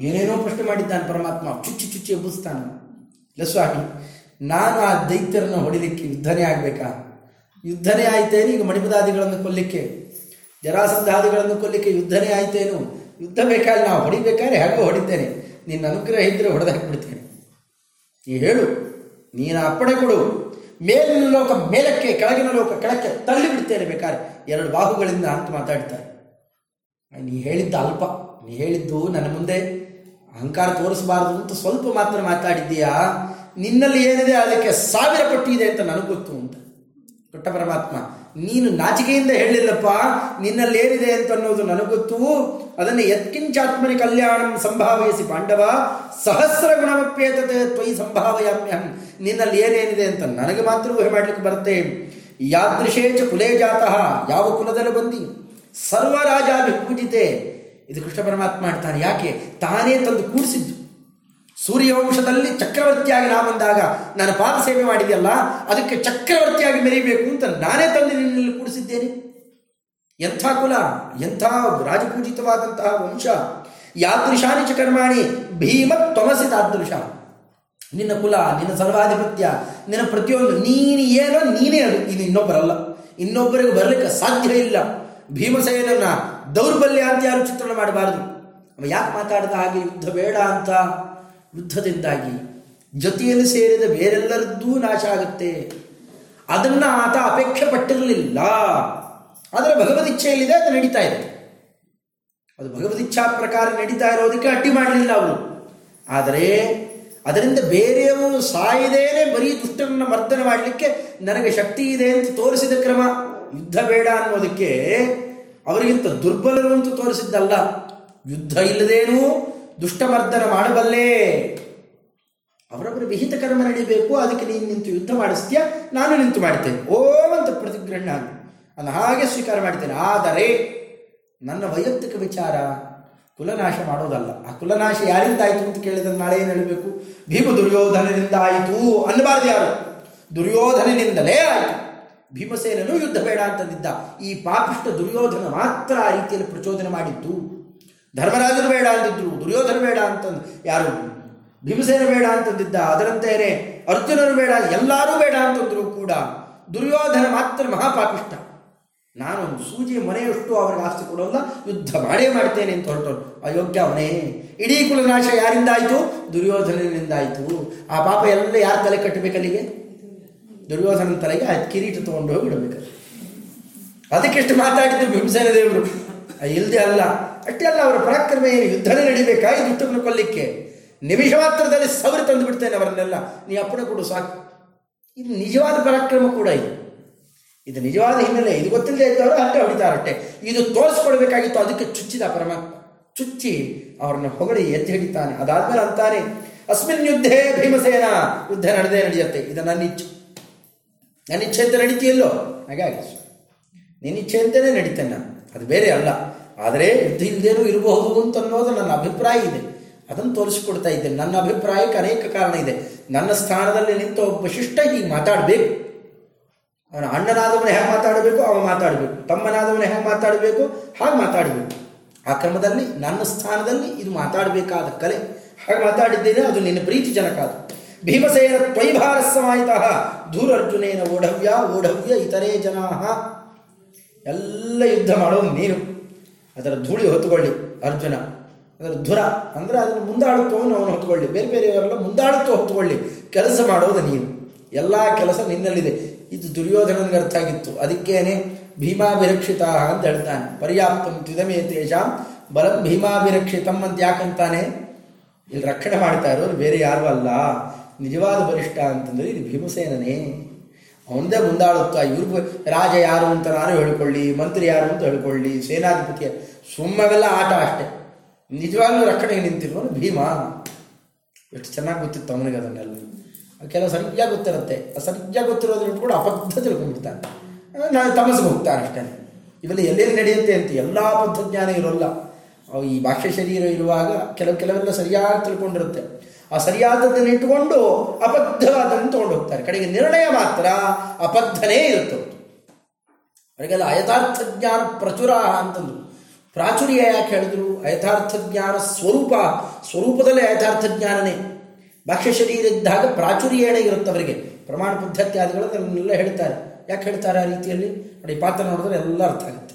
ಏನೇನೋ ಪ್ರಶ್ನೆ ಮಾಡಿದ್ದಾನೆ ಪರಮಾತ್ಮ. ಚುಚ್ಚಿ ಚುಚ್ಚಿ ಎಬ್ಬಿಸ್ತಾನೆ. ಲಸ್ವಾಮಿ ನಾನು ಆ ದೈತ್ಯರನ್ನು ಹೊಡಿಲಿಕ್ಕೆ ಯುದ್ಧನೇ ಆಗಬೇಕಾ? ಯುದ್ಧನೇ ಆಯ್ತೇನು ಈಗ ಮಣಿಪದಾದಿಗಳನ್ನು ಕೊಲ್ಲಿಕ್ಕೆ? ಜರಾಸಂಧಾದಿಗಳನ್ನು ಕೊಲ್ಲಿಕ್ಕೆ ಯುದ್ಧನೇ ಆಯ್ತೇನು? ಯುದ್ಧ ಬೇಕಾದ್ರೆ ನಾವು ಹೊಡಿಬೇಕಾದ್ರೆ ಹೇಗೋ ಹೊಡಿತೇನೆ. ನಿನ್ನ ಅನುಗ್ರಹ ಇದ್ದರೆ ಹೊಡೆದಾಕ್ಬಿಡ್ತೇನೆ. ನೀ ಹೇಳು, ನೀನು ಅಪ್ಪಣೆ ಕೊಡು. ಮೇಲಿನ ಲೋಕ, ಮೇಲಕ್ಕೆ, ಕೆಳಗಿನ ಲೋಕ, ಕೆಳಕ್ಕೆ ತಳ್ಳಿ ಬಿಡ್ತೇನೆ ಬೇಕಾದ್ರೆ ಎರಡು ಬಾಹುಗಳಿಂದ ಅಂತ ಮಾತಾಡ್ತಾರೆ. ನೀ ಹೇಳಿದ್ದ ಅಲ್ಪ, ನೀ ಹೇಳಿದ್ದು ನನ್ನ ಮುಂದೆ. ಅಹಂಕಾರ ತೋರಿಸಬಾರದು ಅಂತ ಸ್ವಲ್ಪ ಮಾತ್ರ ಮಾತಾಡಿದ್ದೀಯಾ? ನಿನ್ನಲ್ಲಿ ಏನಿದೆ, ಅದಕ್ಕೆ ಸಾವಿರ ಪಟ್ಟು ಇದೆ ಅಂತ ನನಗೆ ಗೊತ್ತು ಅಂತ. ಕೊಟ್ಟ ಪರಮಾತ್ಮ ನೀನು ನಾಚಿಕೆಯಿಂದ ಹೇಳಿಲ್ಲಪ್ಪ ನಿನ್ನಲ್ಲಿ ಏನಿದೆ ಅಂತ ಅನ್ನೋದು ನನಗೆ ಗೊತ್ತು ಅದನ್ನು ಯತ್ಕಿಂಚಾತ್ಮನಿ ಕಲ್ಯಾಣ ಸಂಭಾವಯಿಸಿ ಪಾಂಡವ, ಸಹಸ್ರ ಗುಣಮಪ್ಯೇತತೆ ತ್ವಯಿ ಸಂಭಾವಯಾಮ್ಯಹಂ. ನಿನ್ನಲ್ಲಿ ಏನೇನಿದೆ ಅಂತ ನನಗೆ ಮಾತ್ರ ಊಹೆ ಮಾಡಲಿಕ್ಕೆ ಬರುತ್ತೆ. ಯಾದೃಶೇಚ ಕುಲೇ ಜಾತಃ, ಯಾವ ಕುಲದಲ್ಲಿ ಬಂದಿ. ಸರ್ವರಾಜಾಭಿಪೂಜಿತೆ. ಇದು ಕೃಷ್ಣ ಪರಮಾತ್ಮ ಮಾಡ್ತಾನೆ ಯಾಕೆ? ತಾನೇ ತಂದು ಕೂಡಿಸಿದ್ದು. ಸೂರ್ಯವಂಶದಲ್ಲಿ ಚಕ್ರವರ್ತಿಯಾಗಿ ನಾ ಬಂದಾಗ ನಾನು ಪಾದ ಸೇವೆ ಮಾಡಿದೆಯಲ್ಲ, ಅದಕ್ಕೆ ಚಕ್ರವರ್ತಿಯಾಗಿ ಮೆರೀಬೇಕು ಅಂತ ನಾನೇ ತಂದು ನಿನ್ನಲ್ಲಿ ಕೂಡಿಸಿದ್ದೇನೆ. ಎಂಥ ಕುಲ, ಎಂಥ ರಾಜಪೂಜಿತವಾದಂತಹ ವಂಶ. ಯಾದೃಶಾನಿ ಚ ಕರ್ಮಾಣಿ ಭೀಮ ತ್ವಮಸಿ ತಾದೃಶ ನಿನ್ನ ಕುಲ, ನಿನ್ನ ಸರ್ವಾಧಿಪತ್ಯ, ನಿನ್ನ ಪ್ರತಿಯೊಂದು ನೀನು ಏನೋ ನೀನೇ ಅದು, ಇದು ಇನ್ನೊಬ್ಬರಲ್ಲ. ಇನ್ನೊಬ್ಬರಿಗೆ ಬರಲಿಕ್ಕೆ ಸಾಧ್ಯ ಇಲ್ಲ. ಭೀಮಸೇನನ್ನ ದೌರ್ಬಲ್ಯ ಅಂತ ಯಾರು ಚಿತ್ರಣ ಮಾಡಬಾರದು. ಅವ ಯಾಕೆ ಮಾತಾಡಿದ ಹಾಗೆ ಯುದ್ಧ ಬೇಡ ಅಂತ? ಯುದ್ಧದಿಂದಾಗಿ. ಜೊತೆಯಲ್ಲಿ ಸೇರಿದ ಬೇರೆಲ್ಲರದ್ದೂ ನಾಶ ಆಗುತ್ತೆ. ಅದನ್ನು ಆತ ಅಪೇಕ್ಷೆ ಪಟ್ಟಿರಲಿಲ್ಲ. ಆದರೆ ಭಗವದಿಚ್ಛೆಯಲ್ಲಿದೆ ಅದು ನಡೀತಾ ಇದೆ. ಅದು ಭಗವದಿಚ್ಛಾ ಪ್ರಕಾರ ನಡೀತಾ ಇರೋದಕ್ಕೆ ಅಡ್ಡಿ ಮಾಡಲಿಲ್ಲ ಅವರು ಆದರೆ ಅದರಿಂದ ಬೇರೆಯವರು ಸಾಯದೇನೆ ಬರೀ ದುಷ್ಟರನ್ನು ಮರ್ದನ ಮಾಡಲಿಕ್ಕೆ ನನಗೆ ಶಕ್ತಿ ಇದೆ ಅಂತ ತೋರಿಸಿದ ಕ್ರಮ ಯುದ್ಧ ಬೇಡ ಅನ್ನೋದಕ್ಕೆ ಅವರಿಗಿಂತ ದುರ್ಬಲರು ಅಂತ ತೋರಿಸಿದ್ದಲ್ಲ. ಯುದ್ಧ ಇಲ್ಲದೇನೂ ದುಷ್ಟಮರ್ದನ ಮಾಡಬಲ್ಲೇ ಅವರವರ ವಿಹಿತ ಕರ್ಮ ನಡೀಬೇಕು, ಅದಕ್ಕೆ ನೀನು ನಿಂತು ಯುದ್ಧ ಮಾಡಿಸ್ತೀಯ? ನಾನು ನಿಂತು ಮಾಡ್ತೇನೆ. ಓ ಅಂತ ಪ್ರತಿಗ್ರಹಣ ನಾನು ಹಾಗೆ ಸ್ವೀಕಾರ ಮಾಡ್ತೇನೆ. ಆದರೆ ನನ್ನ ವೈಯಕ್ತಿಕ ವಿಚಾರ ಕುಲನಾಶ ಮಾಡೋದಲ್ಲ. ಆ ಕುಲನಾಶ ಯಾರಿಂದ ಆಯಿತು ಅಂತ ಕೇಳಿದ್ರೆ ನಾಳೆ ಏನು ಹೇಳಬೇಕು? ಭೀಮ ದುರ್ಯೋಧನದಿಂದ ಆಯಿತು ಅನ್ನಬಾರದು ಯಾರು? ದುರ್ಯೋಧನನಿಂದಲೇ ಆಯಿತು. ಭೀಮಸೇನನು ಯುದ್ಧ ಬೇಡ ಅಂತಂದಿದ್ದ ಈ ಪಾಪಿಷ್ಟ ದುರ್ಯೋಧನ ಮಾತ್ರ ಆ ರೀತಿಯಲ್ಲಿ ಪ್ರಚೋದನೆ ಮಾಡಿದ್ದು. ಧರ್ಮರಾಜನು ಬೇಡ ಅಂತಿದ್ರು ದುರ್ಯೋಧನ ಬೇಡ ಅಂತಂದು ಯಾರು? ಭೀಮಸೇನ ಬೇಡ ಅಂತಂದಿದ್ದ, ಅದರಂತೆಯೇ ಅರ್ಜುನರು ಬೇಡ, ಎಲ್ಲರೂ ಬೇಡ ಅಂತಂದ್ರು ಕೂಡ ದುರ್ಯೋಧನ ಮಾತ್ರ ಮಹಾಪಾಪಿಷ್ಟ ನಾನು ಸೂಜಿ ಮನೆಯಷ್ಟು ಅವರಿಗೆ ಆಸ್ತಿ ಕೊಡೋಲ್ಲ, ಯುದ್ಧ ಮಾಡೇ ಮಾಡ್ತೇನೆ ಅಂತ ಹೊರಟರು ಅಯೋಗ್ಯ ಅವನೇ, ಇಡೀ ಕುಲನಾಶ ಯಾರಿಂದ ಆಯಿತು ದುರ್ಯೋಧನನಿಂದ ಆಯಿತು ಆ ಪಾಪ ಎಲ್ಲ ಯಾರ ತಲೆ ಕಟ್ಟಬೇಕಲ್ಲಿಗೆ? ದುರ್ಯೋಧನ ತಲೆಗೆ ಆ ಕಿರೀಟ ತೊಗೊಂಡು ಹೋಗಿ ಬಿಡಬೇಕು ಅದಕ್ಕೆಷ್ಟು ಮಾತಾಡಿದ್ರು ಭೀಮಸೇನ ದೇವರು. ಇಲ್ಲದೆ ಅಲ್ಲ. ಅಷ್ಟೇ ಅಲ್ಲ ಅವರ ಪರಾಕ್ರಮ ಏನು? ಯುದ್ಧನೇ ಈ ದುಷ್ಟವನ್ನು ಕೊಲ್ಲಿಕ್ಕೆ. ನಿಮಿಷ ಮಾತ್ರದಲ್ಲಿ ಸವರಿ ತಂದು ಬಿಡ್ತೇನೆ ಅವರನ್ನೆಲ್ಲ. ನೀ ಅಪ್ಪಣೆ ಕೊಡು ಸಾಕು. ಇದು ನಿಜವಾದ ಪರಾಕ್ರಮ ಕೂಡ ಇದು. ಇದು ನಿಜವಾದ ಹಿನ್ನೆಲೆ. ಇದು ಗೊತ್ತಿಲ್ಲದೆ ಇದ್ದವರು ಅಟ್ಟೆ ಹೊಡಿತಾರಟ್ಟೆ ಇದು ತೋರಿಸ್ಕೊಡ್ಬೇಕಾಗಿತ್ತು, ಅದಕ್ಕೆ ಚುಚ್ಚಿದ ಪರಮಾತ್ಮ. ಚುಚ್ಚಿ ಅವರನ್ನು ಹೊಗಳಿ ಎದ್ದು ಹಿಡಿತಾನೆ. ಅದಾದ್ಮೇಲೆ ಅಂತಾನೆ, ಅಸ್ಮಿನ್ ಯುದ್ಧೇ ಭೀಮಸೇನ, ಯುದ್ಧ ನಡೆದೇ ನಡೆಯುತ್ತೆ. ಇದು ನನ್ನ ಇಚ್ಛೆ. ನನ್ನ ಇಚ್ಛೆ ಅಂತ ನಡೀತಿಯಲ್ಲೋ? ಹಾಗಾಗಿ ಅಂತಲೇ ನಡೀತೇನೆ. ನಾನು ಅದು ಬೇರೆ ಅಲ್ಲ. ಆದರೆ ಯುದ್ಧ ಇಲ್ಲದೇನೂ ಇರಬಹುದು ಅಂತ ಅನ್ನೋದು ನನ್ನ ಅಭಿಪ್ರಾಯ ಇದೆ. ಅದನ್ನು ತೋರಿಸಿಕೊಡ್ತಾ ಇದ್ದೇನೆ. ನನ್ನ ಅಭಿಪ್ರಾಯಕ್ಕೆ ಅನೇಕ ಕಾರಣ ಇದೆ. ನನ್ನ ಸ್ಥಾನದಲ್ಲಿ ನಿಂತ ಒಬ್ಬ ಶಿಷ್ಟ ಹೀಗೆ ಮಾತಾಡಬೇಕು. ಅವನ ಅಣ್ಣನಾದವನ ಹೇಗೆ ಮಾತಾಡಬೇಕು ಅವ ಮಾತಾಡಬೇಕು. ತಮ್ಮನಾದವನ ಹೇಗೆ ಮಾತಾಡಬೇಕು, ಹಾಗೆ ಮಾತಾಡಬೇಕು. ಆ ಕ್ರಮದಲ್ಲಿ ನನ್ನ ಸ್ಥಾನದಲ್ಲಿ ಇದು ಮಾತಾಡಬೇಕಾದ ಕಲೆ. ಹಾಗೆ ಮಾತಾಡಿದ್ದೇನೆ, ಅದು ನಿನ್ನ ಪ್ರೀತಿ ಜನಕ ಅದು. ಭೀಮಸೇನ ದೂರ ಅರ್ಜುನೇನ ಓಢವ್ಯ ಓಢವ್ಯ ಇತರೇ ಜನಾ ಎಲ್ಲ ಯುದ್ಧ ಮಾಡೋದು ನೀನು. ಅದರ ಧೂಳಿ ಹೊತ್ತುಕೊಳ್ಳಿ ಅರ್ಜುನ. ಅದರ ಧುರ, ಅಂದರೆ ಅದನ್ನು ಮುಂದಾಡುತ್ತವನು ಅವನು ಹೊತ್ತುಕೊಳ್ಳಿ ಬೇರೆ ಬೇರೆಯವರೆಲ್ಲ ಮುಂದಾಡುತ್ತೋ ಹೊತ್ತುಕೊಳ್ಳಿ ಕೆಲಸ ಮಾಡೋದು ನೀನು. ಎಲ್ಲ ಕೆಲಸ ನಿನ್ನಲ್ಲಿದೆ. ಇದು ದುರ್ಯೋಧನನಿಗೆ ಅರ್ಥ ಆಗಿತ್ತು. ಅದಕ್ಕೇನೆ ಭೀಮಾಭಿರಕ್ಷಿತ ಅಂತ ಹೇಳ್ತಾನೆ. ಪರ್ಯಾಪ್ತಂ ತ್ರಿದಮೇ ತೇಜಾಂ ಬಲಂ ಭೀಮಾಭಿರಕ್ಷಿತಂ ಅಂತ ಯಾಕಂತಾನೆ? ಇಲ್ಲಿ ರಕ್ಷಣೆ ಮಾಡ್ತಾ ಇರೋರು ಬೇರೆ ಯಾರು ಅಲ್ಲ. ನಿಜವಾದ ಬಲಿಷ್ಠ ಅಂತಂದರೆ ಇದು ಭೀಮಸೇನನೇ. ಅವನದೇ ಮುಂದಾಳುತ್ವ ಇವ್ರಿಗೂ ರಾಜ ಯಾರು ಅಂತ ನಾನು ಹೇಳ್ಕೊಳ್ಳಿ, ಮಂತ್ರಿ ಯಾರು ಅಂತ ಹೇಳ್ಕೊಳ್ಳಿ, ಸೇನಾಧಿಪತಿಯ ಸುಮ್ಮವೆಲ್ಲ ಆಟ ಅಷ್ಟೆ. ನಿಜವಾಗ್ಲೂ ರಕ್ಷಣೆಗೆ ನಿಂತಿರುವನು ಭೀಮ. ಎಷ್ಟು ಚೆನ್ನಾಗಿ ಗೊತ್ತಿತ್ತು ಅವನಿಗೆ ಅದನ್ನೆಲ್ಲ. ಕೆಲವು ಸರಿಯಾಗಿ ಗೊತ್ತಿರುತ್ತೆ. ಸರಿಯಾಗಿ ಗೊತ್ತಿರೋದ್ರಿಂದ ಕೂಡ ಅಬದ್ಧ ತಿಳ್ಕೊಂಡ್ಬಿಡ್ತಾನೆ. ನಾನು ತಮಸ್ಗೆ ಹೋಗ್ತಾನೆ ಅಷ್ಟೇ. ಇವೆಲ್ಲ ಎಲ್ಲೆಲ್ಲಿ ನಡೆಯುತ್ತೆ ಅಂತ ಎಲ್ಲ ಅಬದ್ಧ ಜ್ಞಾನ ಇರೋಲ್ಲ. ಈ ಭಾಷ್ಯ ಶರೀರ ಇರುವಾಗ ಕೆಲವು ಕೆಲವೆಲ್ಲ ಸರಿಯಾಗಿ ತಿಳ್ಕೊಂಡಿರುತ್ತೆ. ಆ ಸರಿಯಾದದ್ದನ್ನು ಇಟ್ಟುಕೊಂಡು ಅಬದ್ಧವಾದನ್ನು ತಗೊಂಡು ಹೋಗ್ತಾರೆ ಕಡೆಗೆ ನಿರ್ಣಯ ಮಾತ್ರ ಅಬದ್ಧನೇ ಇರುತ್ತೆ. ಅವರಿಗೆಲ್ಲ ಅಯಥಾರ್ಥ ಜ್ಞಾನ ಪ್ರಚುರ ಅಂತಂದು ಪ್ರಾಚುರ್ಯ ಯಾಕೆ ಹೇಳಿದ್ರು? ಅಯಥಾರ್ಥ ಜ್ಞಾನ ಸ್ವರೂಪ, ಸ್ವರೂಪದಲ್ಲೇ ಅಯಥಾರ್ಥ ಜ್ಞಾನನೇ ಭಾಷ್ಯ ಶರೀರ ಇದ್ದಾಗ ಪ್ರಾಚುರ್ಯನೇ ಇರುತ್ತೆ ಅವರಿಗೆ. ಪ್ರಮಾಣ ಪದ್ಧತ್ಯಾದಿಗಳು ಅದನ್ನೆಲ್ಲ ಹೇಳ್ತಾರೆ. ಯಾಕೆ ಹೇಳ್ತಾರೆ ಆ ರೀತಿಯಲ್ಲಿ? ನೋಡಿ, ಪಾತ್ರ ನೋಡಿದ್ರೆ ಎಲ್ಲ ಅರ್ಥ ಆಗುತ್ತೆ.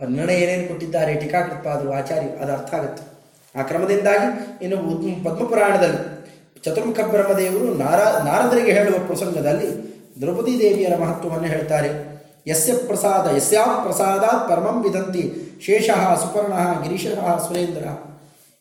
ಅವ್ರ ನಿರ್ಣಯ ಏನೇನು ಕೊಟ್ಟಿದ್ದಾರೆ? ಟೀಕಾಕೃತ್ಪಾದರು ಆಚಾರ್ಯ, ಅದು ಅರ್ಥ ಆಗುತ್ತೆ. ಆ ಕ್ರಮದಿಂದಾಗಿ ಇನ್ನು ಪದ್ಮಪುರಾಣದಲ್ಲಿ ಚತುರ್ಮುಖ ಬ್ರಹ್ಮದೇವರು ನಾರ, ನಾರದರಿಗೆ ಹೇಳುವ ಪ್ರಸಂಗದಲ್ಲಿ ದ್ರೌಪದಿ ದೇವಿಯರ ಮಹತ್ವವನ್ನು ಹೇಳ್ತಾರೆ. ಯಸ್ಯ ಪ್ರಸಾದ, ಯಸ್ಯಾ ಪ್ರಸಾದಾತ್ ಪರಮಂ ವಿದಂತಿ, ಶೇಷಃ ಸುಪರ್ಣ ಗಿರೀಶಃ ಸುರೇಂದ್ರ.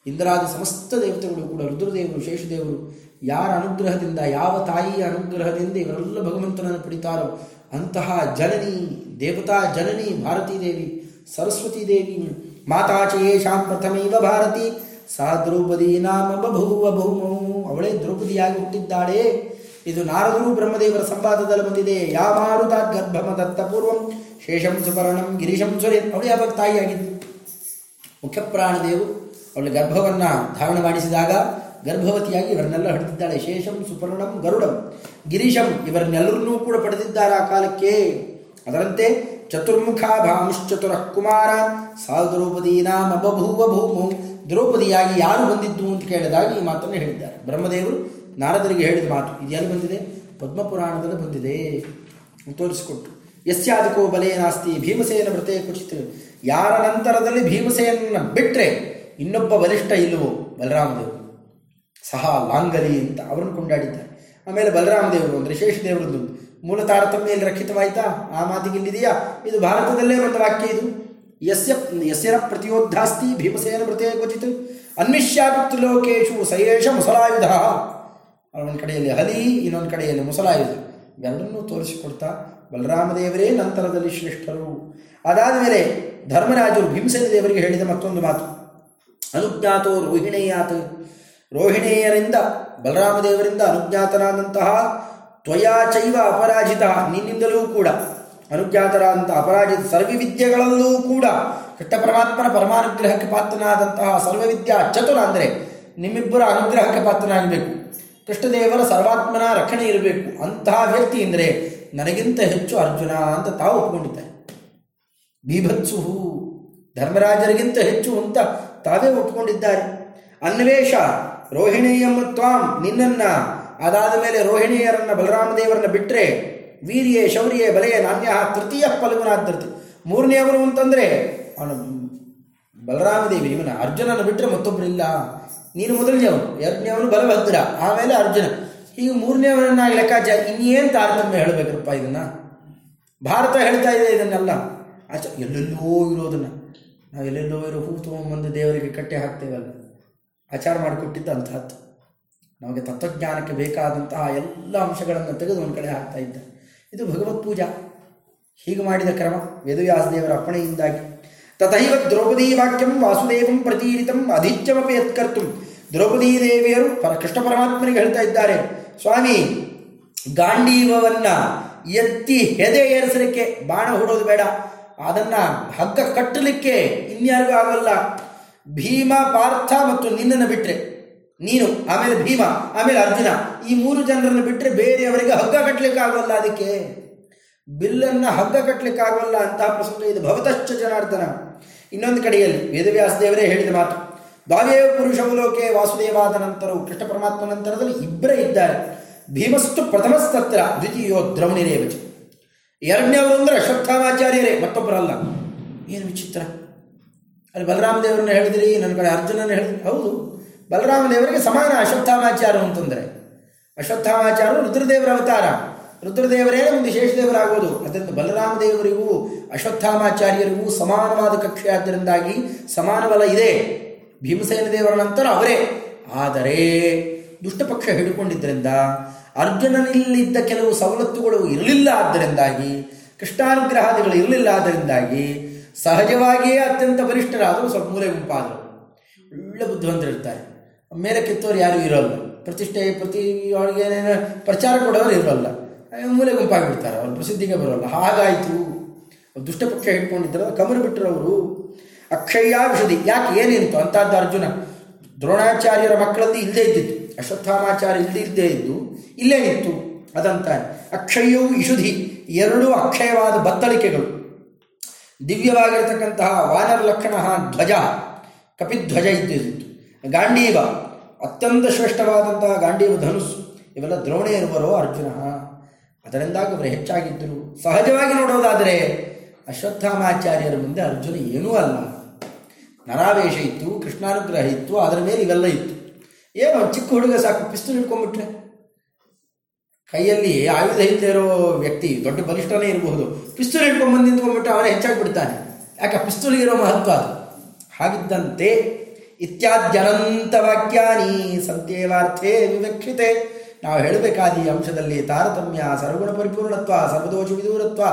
ಇಂದ್ರಾದಿ ಸಮಸ್ತ ದೇವತೆಗಳು ಕೂಡ, ರುದ್ರದೇವರು, ಶೇಷದೇವರು, ಯಾರ ಅನುಗ್ರಹದಿಂದ, ಯಾವ ತಾಯಿಯ ಅನುಗ್ರಹದಿಂದ ಇವರೆಲ್ಲ ಭಗವಂತನನ್ನು ಪಡಿತಾರೋ ಅಂತಹ ಜನನಿ, ದೇವತಾ ಜನನಿ, ಭಾರತೀ ದೇವಿ, ಸರಸ್ವತೀ ದೇವಿ ಮಾತಾಚಯೇಷಾಂ ಪ್ರಥಮೈವ ಭಾರತಿ. ಸಹ ದ್ರೌಪದಿ ನಾಮ ಬಭೂವ ಬಹುಮೌ. ಅವಳೇ ದ್ರೌಪದಿಯಾಗಿ ಹುಟ್ಟಿದ್ದಾಳೆ. ಇದು ನಾರದರು ಬ್ರಹ್ಮದೇವರ ಸಂವಾದದಲ್ಲಿ ಬಂದಿದೆ. ಯಾ ಮಾರುತ ಗರ್ಭಮ ದತ್ತ ಪೂರ್ವಂ. ಶೇಷಂ ಸುಪರ್ಣಂ ಗಿರೀಶಂ ಸುರೇ ಅವಳು ಯಾವಾಗ ತಾಯಿಯಾಗಿದ್ದು ಮುಖ್ಯಪ್ರಾಣದೇವರು ಅವಳ ಗರ್ಭವನ್ನು ಧಾರಣ ಮಾಡಿಸಿದಾಗ ಗರ್ಭವತಿಯಾಗಿ ಇವರನ್ನೆಲ್ಲ ಹಡಿದಿದ್ದಾಳೆ. ಶೇಷಂ ಸುಪರ್ಣಂ ಗರುಡಂ. ಗಿರೀಶಂ ಇವರನ್ನೆಲ್ಲರನ್ನೂ ಕೂಡ ಪಡೆದಿದ್ದಾರೆ ಆ ಕಾಲಕ್ಕೆ. ಅದರಂತೆ ಚತುರ್ಮುಖ ಭಾಂಶ್ಚತುರ ಕುಮಾರ ಬಭೂವ ಭೂಮು. ದ್ರೌಪದಿಯಾಗಿ ಯಾರು ಬಂದಿದ್ದು ಅಂತ ಕೇಳಿದಾಗ ಈ ಮಾತನ್ನು ಹೇಳಿದ್ದಾರೆ. ಬ್ರಹ್ಮದೇವರು ನಾರದರಿಗೆ ಹೇಳಿದ ಮಾತು, ಇದು ಎಲ್ಲಿ ಬಂದಿದೆ? ಪದ್ಮಪುರಾಣದಲ್ಲಿ ಬಂದಿದೆ. ತೋರಿಸಿಕೊಟ್ಟು. ಎಸ್ಯಾದಕ್ಕೂ ಬಲೇ ನಾಸ್ತಿ, ಭೀಮಸೇನ ವ್ರತೆ ಕುಚಿತ. ಯಾರ ನಂತರದಲ್ಲಿ ಭೀಮಸೇನನ್ನ ಬಿಟ್ಟರೆ ಇನ್ನೊಬ್ಬ ಬಲಿಷ್ಠ ಇಲ್ಲವೋ? ಬಲರಾಮದೇವರು. ಸಹ ಲಾಂಗಲಿ ಅಂತ ಅವರನ್ನು ಕೊಂಡಾಡಿದ್ದಾರೆ. ಆಮೇಲೆ ಬಲರಾಮದೇವರು ಅಂದರೆ ಶೇಷದೇವರದ್ದು ಮೂಲ ತಾರತಮ್ಯಲ್ಲಿ ರಕ್ಷಿತವಾಯ್ತಾ? ಆ ಮಾತಿಗೆ ಇಲ್ಲಿದೆಯಾ? ಇದು ಭಾರತದಲ್ಲೇ ಒಂದು ವಾಕ್ಯ ಇದು. ಯಸ್ಯ ಯಸ್ಯರ ಪ್ರತಿಯೋದ್ಧಾಸ್ತಿ ಭೀಮಸೇನ ಪ್ರತಿ ಕ್ವಚಿತ್. ಅನ್ವಿಷ್ಯಾಪಿತ್ತು ಲೋಕೇಶು ಸಯೇಷ ಮುಸಲಾಯುಧ. ಒಂದು ಕಡೆಯಲ್ಲಿ ಹಲಿ, ಇನ್ನೊಂದು ಕಡೆಯಲ್ಲಿ ಮುಸಲಾಯುಧ. ಇವೆಲ್ಲವನ್ನೂ ತೋರಿಸಿಕೊಡ್ತಾ ಬಲರಾಮದೇವರೇ ನಂತರದಲ್ಲಿ ಶ್ರೇಷ್ಠರು. ಅದಾದ ಮೇಲೆ ಧರ್ಮರಾಜರು ಭೀಮಸೇನ ದೇವರಿಗೆ ಹೇಳಿದ ಮತ್ತೊಂದು ಮಾತು. ಅನುಜ್ಞಾತೋ ರೋಹಿಣೇಯಾತ್. ರೋಹಿಣಿಯರಿಂದ, ಬಲರಾಮದೇವರಿಂದ ಅನುಜ್ಞಾತನಾದಂತಹ ತ್ವಯಾ ಚೈವ ಅಪರಾಜಿತ, ನಿನ್ನಿಂದಲೂ ಕೂಡ. ಅನುಜ್ಞಾತರಾದಂತಹ ಅಪರಾಜಿತ ಸರ್ವವಿದ್ಯೆಗಳಲ್ಲೂ ಕೂಡ ಕೃಷ್ಣ ಪರಮಾತ್ಮನ ಪರಮಾನುಗ್ರಹಕ್ಕೆ ಪಾತ್ರನಾದಂತಹ ಸರ್ವವಿದ್ಯಾ ಚತುರ ಅಂದರೆ ನಿಮ್ಮಿಬ್ಬರ ಅನುಗ್ರಹಕ್ಕೆ ಪಾತ್ರನಾಗಬೇಕು. ಕೃಷ್ಣದೇವರ ಸರ್ವಾತ್ಮನ ರಕ್ಷಣೆ ಇರಬೇಕು. ಅಂತಹ ವ್ಯಕ್ತಿ ಅಂದರೆ ನನಗಿಂತ ಹೆಚ್ಚು ಅರ್ಜುನ ಅಂತ ತಾವು ಒಪ್ಕೊಂಡಿದ್ದಾರೆ ಬೀಭತ್ಸು ಧರ್ಮರಾಜರಿಗಿಂತ ಹೆಚ್ಚು ಅಂತ ತಾವೇ ಒಪ್ಪಿಕೊಂಡಿದ್ದಾರೆ. ಅನ್ವೇಷ ರೋಹಿಣಿಯಮ್ಮ ತ್ವಾಂ, ನಿನ್ನನ್ನ ಅದಾದ ಮೇಲೆ ರೋಹಿಣಿಯರನ್ನು ಬಲರಾಮದೇವರನ್ನು ಬಿಟ್ಟರೆ ವೀರ್ಯೆ, ಶೌರ್ಯೆ ಬಲೆಯ ನಾಣ್ಯ ತೃತೀಯ ಫಲಗುನಾದ್ರತಿ ಮೂರನೆಯವನು ಅಂತಂದರೆ, ಅವನು ಬಲರಾಮದೇವಿ ಇವನ ಅರ್ಜುನನ ಬಿಟ್ಟರೆ ಮತ್ತೊಬ್ಬರಿಲ್ಲ ನೀನು ಮೊದಲನೇವನು ಎರಡನೇವನು ಬಲಭದ್ರ, ಆಮೇಲೆ ಅರ್ಜುನ. ಹೀಗೆ ಮೂರನೇವನನ್ನಾಗಿ ಲೆಕ್ಕಾಚಾರ, ಇನ್ನೇನು ತಾರತಮ್ಯ ಹೇಳಬೇಕಪ್ಪ ಇದನ್ನು? ಭಾರತ ಹೇಳ್ತಾ ಇದೆ ಇದನ್ನೆಲ್ಲ. ಆಚ, ಎಲ್ಲೆಲ್ಲೋ ಇರೋದನ್ನು. ನಾವು ಎಲ್ಲೆಲ್ಲೋ ಇರೋ ಹೂ ತೊಗೊಂಬಂದು ದೇವರಿಗೆ ಕಟ್ಟೆ ಹಾಕ್ತೇವಲ್ಲ. ಆಚಾರ ಮಾಡಿಕೊಟ್ಟಿದ್ದ ಅಂತಹದ್ದು. ನಮಗೆ ತತ್ವಜ್ಞಾನಕ್ಕೆ ಬೇಕಾದಂತಹ ಎಲ್ಲ ಅಂಶಗಳನ್ನು ತೆಗೆದು ಒಂದು ಕಡೆ ಹಾಕ್ತಾ ಇದ್ದ. ಇದು ಭಗವತ್ ಪೂಜಾ. ಹೀಗೆ ಮಾಡಿದ ಕ್ರಮ ವೇದವ್ಯಾಸದೇವರ ಅಪ್ಪಣೆಯಿಂದಾಗಿ ತಥೈವ ದ್ರೌಪದಿ ವಾಕ್ಯಂ ವಾಸುದೇವಂ ಪ್ರತೀರಿತಂ ಅಧಿಚ್ಯಮಪಿ ಯತ್ಕರ್ತು ದ್ರೌಪದೀ ದೇವಿಯರು ಪರ, ಕೃಷ್ಣ ಪರಮಾತ್ಮನಿಗೆ ಹೇಳ್ತಾ ಇದ್ದಾರೆ, ಸ್ವಾಮಿ ಗಾಂಡೀವನ್ನ ಎತ್ತಿ ಹೆದೆ ಏರಿಸಲಿಕ್ಕೆ ಬಾಣ ಹೂಡೋದು ಬೇಡ. ಅದನ್ನ ಹಗ್ಗ ಕಟ್ಟಲಿಕ್ಕೆ ಇನ್ಯಾರಿಗೂ ಆಗಲ್ಲ. ಭೀಮ ಪಾರ್ಥ ಮತ್ತು ನಿನ್ನನ್ನು ಬಿಟ್ಟರೆ ನೀನು, ಆಮೇಲೆ ಭೀಮ, ಆಮೇಲೆ ಅರ್ಜುನ, ಈ ಮೂರು ಜನರನ್ನು ಬಿಟ್ಟರೆ ಬೇರೆಯವರಿಗೆ ಹಗ್ಗ ಕಟ್ಟಲಿಕ್ಕೆ ಆಗೋಲ್ಲ ಅದಕ್ಕೆ. ಬಿಲ್ಲನ್ನು ಹಗ್ಗ ಕಟ್ಟಲಿಕ್ಕೆ ಆಗೋಲ್ಲ ಅಂತಹ ಪ್ರಸಂಗ ಇದು ಭವತಶ್ಚ ಜನಾರ್ದನ. ಇನ್ನೊಂದು ಕಡೆಯಲ್ಲಿ ವೇದವ್ಯಾಸ ದೇವರೇ ಹೇಳಿದ ಮಾತು ದಾವೇವ ಪುರುಷವು ಲೋಕೆ, ವಾಸುದೇವಾದ ನಂತರವು ಕೃಷ್ಣ ಪರಮಾತ್ಮ ನಂತರದಲ್ಲಿ ಇಬ್ಬರೇ ಇದ್ದಾರೆ. ಭೀಮಸ್ತು ಪ್ರಥಮಸ್ತತ್ರ, ದ್ವಿತೀಯೋ ದ್ರವಣಿರೇವಚ ಎರಡನೇವರು ಅಂದರೆ ಅಶ್ವತ್ಥಾಮಾಚಾರ್ಯರೇ, ಮತ್ತೊಬ್ಬರಲ್ಲ. ಏನು ವಿಚಿತ್ರ. ಅಲ್ಲಿ ಬಲರಾಮ ದೇವರನ್ನ ಹೇಳಿದ್ರಿ, ನನ್ನ ಕಡೆ ಅರ್ಜುನನ ಹೇಳಿದ್ರಿ. ಹೌದು. ಬಲರಾಮ ದೇವರಿಗೆ ಸಮಾನ ಅಶ್ವತ್ಥಾಮಾಚಾರ ಅಂತಂದರೆ ಅಶ್ವತ್ಥಾಮಾಚಾರ್ಯರು ರುದ್ರದೇವರ ಅವತಾರ. ರುದ್ರದೇವರೇ ಒಂದು ಶೇಷದೇವರಾಗೋದು ಅದರಿಂದ ಬಲರಾಮ ದೇವರಿಗೂ ಅಶ್ವತ್ಥಾಮಾಚಾರ್ಯರಿಗೂ ಸಮಾನವಾದ ಕಕ್ಷೆ ಆದ್ದರಿಂದಾಗಿ ಸಮಾನ ಬಲ ಇದೆ. ಭೀಮಸೇನ ದೇವರ ನಂತರ ಅವರೇ. ಆದರೆ ದುಷ್ಟಪಕ್ಷ ಹಿಡ್ಕೊಂಡಿದ್ದರಿಂದ, ಅರ್ಜುನನಲ್ಲಿದ್ದ ಕೆಲವು ಸವಲತ್ತುಗಳು ಇರಲಿಲ್ಲ ಆದ್ದರಿಂದಾಗಿ ಕೃಷ್ಣಾನುಗ್ರಹಾದಿಗಳು ಇರಲಿಲ್ಲ ಆದ್ದರಿಂದಾಗಿ ಸಹಜವಾಗಿಯೇ ಅತ್ಯಂತ ಬಲಿಷ್ಠರಾದರು, ಸ್ವಲ್ಪ ಮೂಲೆ ಗುಂಪಾದರು. ಒಳ್ಳೆ ಬುದ್ಧಿವಂತರಿರ್ತಾರೆ. ಮೇಲೆ ಕಿತ್ತೋರು ಯಾರೂ ಇರೋಲ್ಲ. ಪ್ರತಿಷ್ಠೆ ಪ್ರತಿ ಅವ್ರಿಗೆ ಏನೇನು ಪ್ರಚಾರ ಕೊಡೋರು ಇರೋಲ್ಲ. ಮೂಲೆ ಗುಂಪಾಗಿಬಿಡ್ತಾರೆ. ಅವ್ರ ಪ್ರಸಿದ್ಧಿಗೆ ಬರೋಲ್ಲ. ಹಾಗಾಯಿತು. ದುಷ್ಟಪಕ್ಷ ಹಿಡ್ಕೊಂಡಿದ್ರು. ಕಮರು ಬಿಟ್ಟರು ಅವರು ಅಕ್ಷಯ್ಯ ವಿಷದಿ ಯಾಕೆ? ಏನಿತ್ತು? ಅಂತಹದ್ದು ಅರ್ಜುನ. ದ್ರೋಣಾಚಾರ್ಯರ ಮಕ್ಕಳಲ್ಲಿ ಇಲ್ಲದೇ ಇದ್ದಿತ್ತು. ಅಶ್ವತ್ಥಾಮಾಚಾರ್ಯ ಇಲ್ಲದೇ ಇಲ್ಲದೇ ಇದ್ದು, ಇಲ್ಲೇ ಇತ್ತು. ಅದಂತ ಅಕ್ಷಯ್ಯವು ಇಷುಧಿ ಎರಡೂ ಅಕ್ಷಯವಾದ ಬತ್ತಳಿಕೆಗಳು. ದಿವ್ಯವಾಗಿರತಕ್ಕಂತಹ ವಾನರ ಲಕ್ಷಣ ಧ್ವಜ. ಕಪಿಧ್ವಜ ಇದ್ದಿದ್ದು. ಗಾಂಡೀವ. ಅತ್ಯಂತ ಶ್ರೇಷ್ಠವಾದಂತಹ ಗಾಂಡೀವ ಧನುಸ್ಸು. ಇವೆಲ್ಲ ದ್ರೋಣೆಯರುವರೋ ಅರ್ಜುನ. ಅದರಿಂದಾಗಿ ಅವರು ಹೆಚ್ಚಾಗಿದ್ದರು. ಸಹಜವಾಗಿ ನೋಡೋದಾದರೆ ಅಶ್ವತ್ಥಾಮಾಚಾರ್ಯರ ಮುಂದೆ ಅರ್ಜುನ ಏನೂ ಅಲ್ಲ. ನರಾವೇಶ ಇತ್ತು, ಕೃಷ್ಣಾನುಗ್ರಹ ಇತ್ತು ಅದರ ಮೇಲೆ ಇವೆಲ್ಲ ಇತ್ತು. ಏನು ಚಿಕ್ಕ ಹುಡುಗ ಸಾಕು, ಪಿಸ್ತೂಲ್ ಹಿಡ್ಕೊಂಡ್ಬಿಟ್ರೆ. ಕೈಯಲ್ಲಿ ಆಯುಧ ಇಲ್ಲದೆ ಇರೋ ವ್ಯಕ್ತಿ, ದೊಡ್ಡ ಬಲಿಷ್ಠನೇ ಇರಬಹುದು. ಪಿಸ್ತೂಲ್ ಹಿಡ್ಕೊಂಡ್ಬಂದು ಬಂದು ನಿಂತ್ಕೊಂಡ್ಬಿಟ್ಟು ಅವನೇ ಹೆಚ್ಚಾಗಿ ಬಿಡ್ತಾನೆ ಯಾಕೆ? ಪಿಸ್ತೂಲ್ ಇರೋ ಮಹತ್ವ ಅದು. ಹಾಗಿದ್ದಂತೆ ಇತ್ಯಾದ್ಯನಂತ ವಾಕ್ಯಾನಿ ಸಂತೇವಾರ್ಥೇ ವಿವಕ್ಷಿತೆ. ನಾವು ಹೇಳಬೇಕಾದ ಈ ಅಂಶದಲ್ಲಿ ತಾರತಮ್ಯ, ಸರ್ವಗುಣ ಪರಿಪೂರ್ಣತ್ವ, ಸರ್ವದೋಷ ವಿದೂರತ್ವ,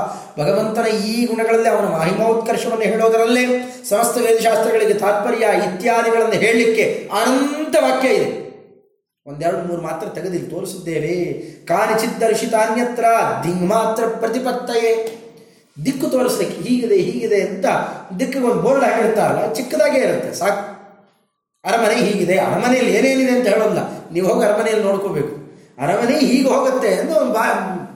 ಭಗವಂತನ ಈ ಗುಣಗಳಲ್ಲಿ ಅವನ ಮಹಿಮೋತ್ಕರ್ಷವನ್ನು ಹೇಳೋದರಲ್ಲೇ ಸಮಸ್ತ ವೇದಶಾಸ್ತ್ರಗಳಿಗೆ ತಾತ್ಪರ್ಯ, ಇತ್ಯಾದಿಗಳನ್ನು ಹೇಳಲಿಕ್ಕೆ ಅನಂತ ವಾಕ್ಯ ಇದೆ. ಒಂದೆರಡು ಮೂರು ಮಾತ್ರ ತೆಗೆದಿಲ್ಲಿ ತೋರಿಸಿದ್ದೇವೆ. ಕಾನಿಚಿದ್ದರ್ಶಿತಾನ್ಯತ್ರ ದಿಂಗ್ ಮಾತ್ರ ಪ್ರತಿಪತ್ತಯೇ. ದಿಕ್ಕು ತೋರಿಸ್ಲಿಕ್ಕೆ ಹೀಗಿದೆ ಹೀಗಿದೆ ಅಂತ ದಿಕ್ಕಿಗೆ ಒಂದು ಬೋರ್ಡ್ ಹಾಕಿರ್ತಾರಲ್ಲ ಚಿಕ್ಕದಾಗೇ ಇರುತ್ತೆ. ಸಾಕು ಅರಮನೆ ಹೀಗಿದೆ. ಅರಮನೆಯಲ್ಲಿ ಏನೇನಿದೆ ಅಂತ ಹೇಳೋಲ್ಲ ನೀವು ಹೋಗಿ ಅರಮನೆಯಲ್ಲಿ ನೋಡ್ಕೋಬೇಕು. ಅರಮನೆ ಹೀಗೆ ಹೋಗುತ್ತೆ ಎಂದು ಒಂದು ಬಾ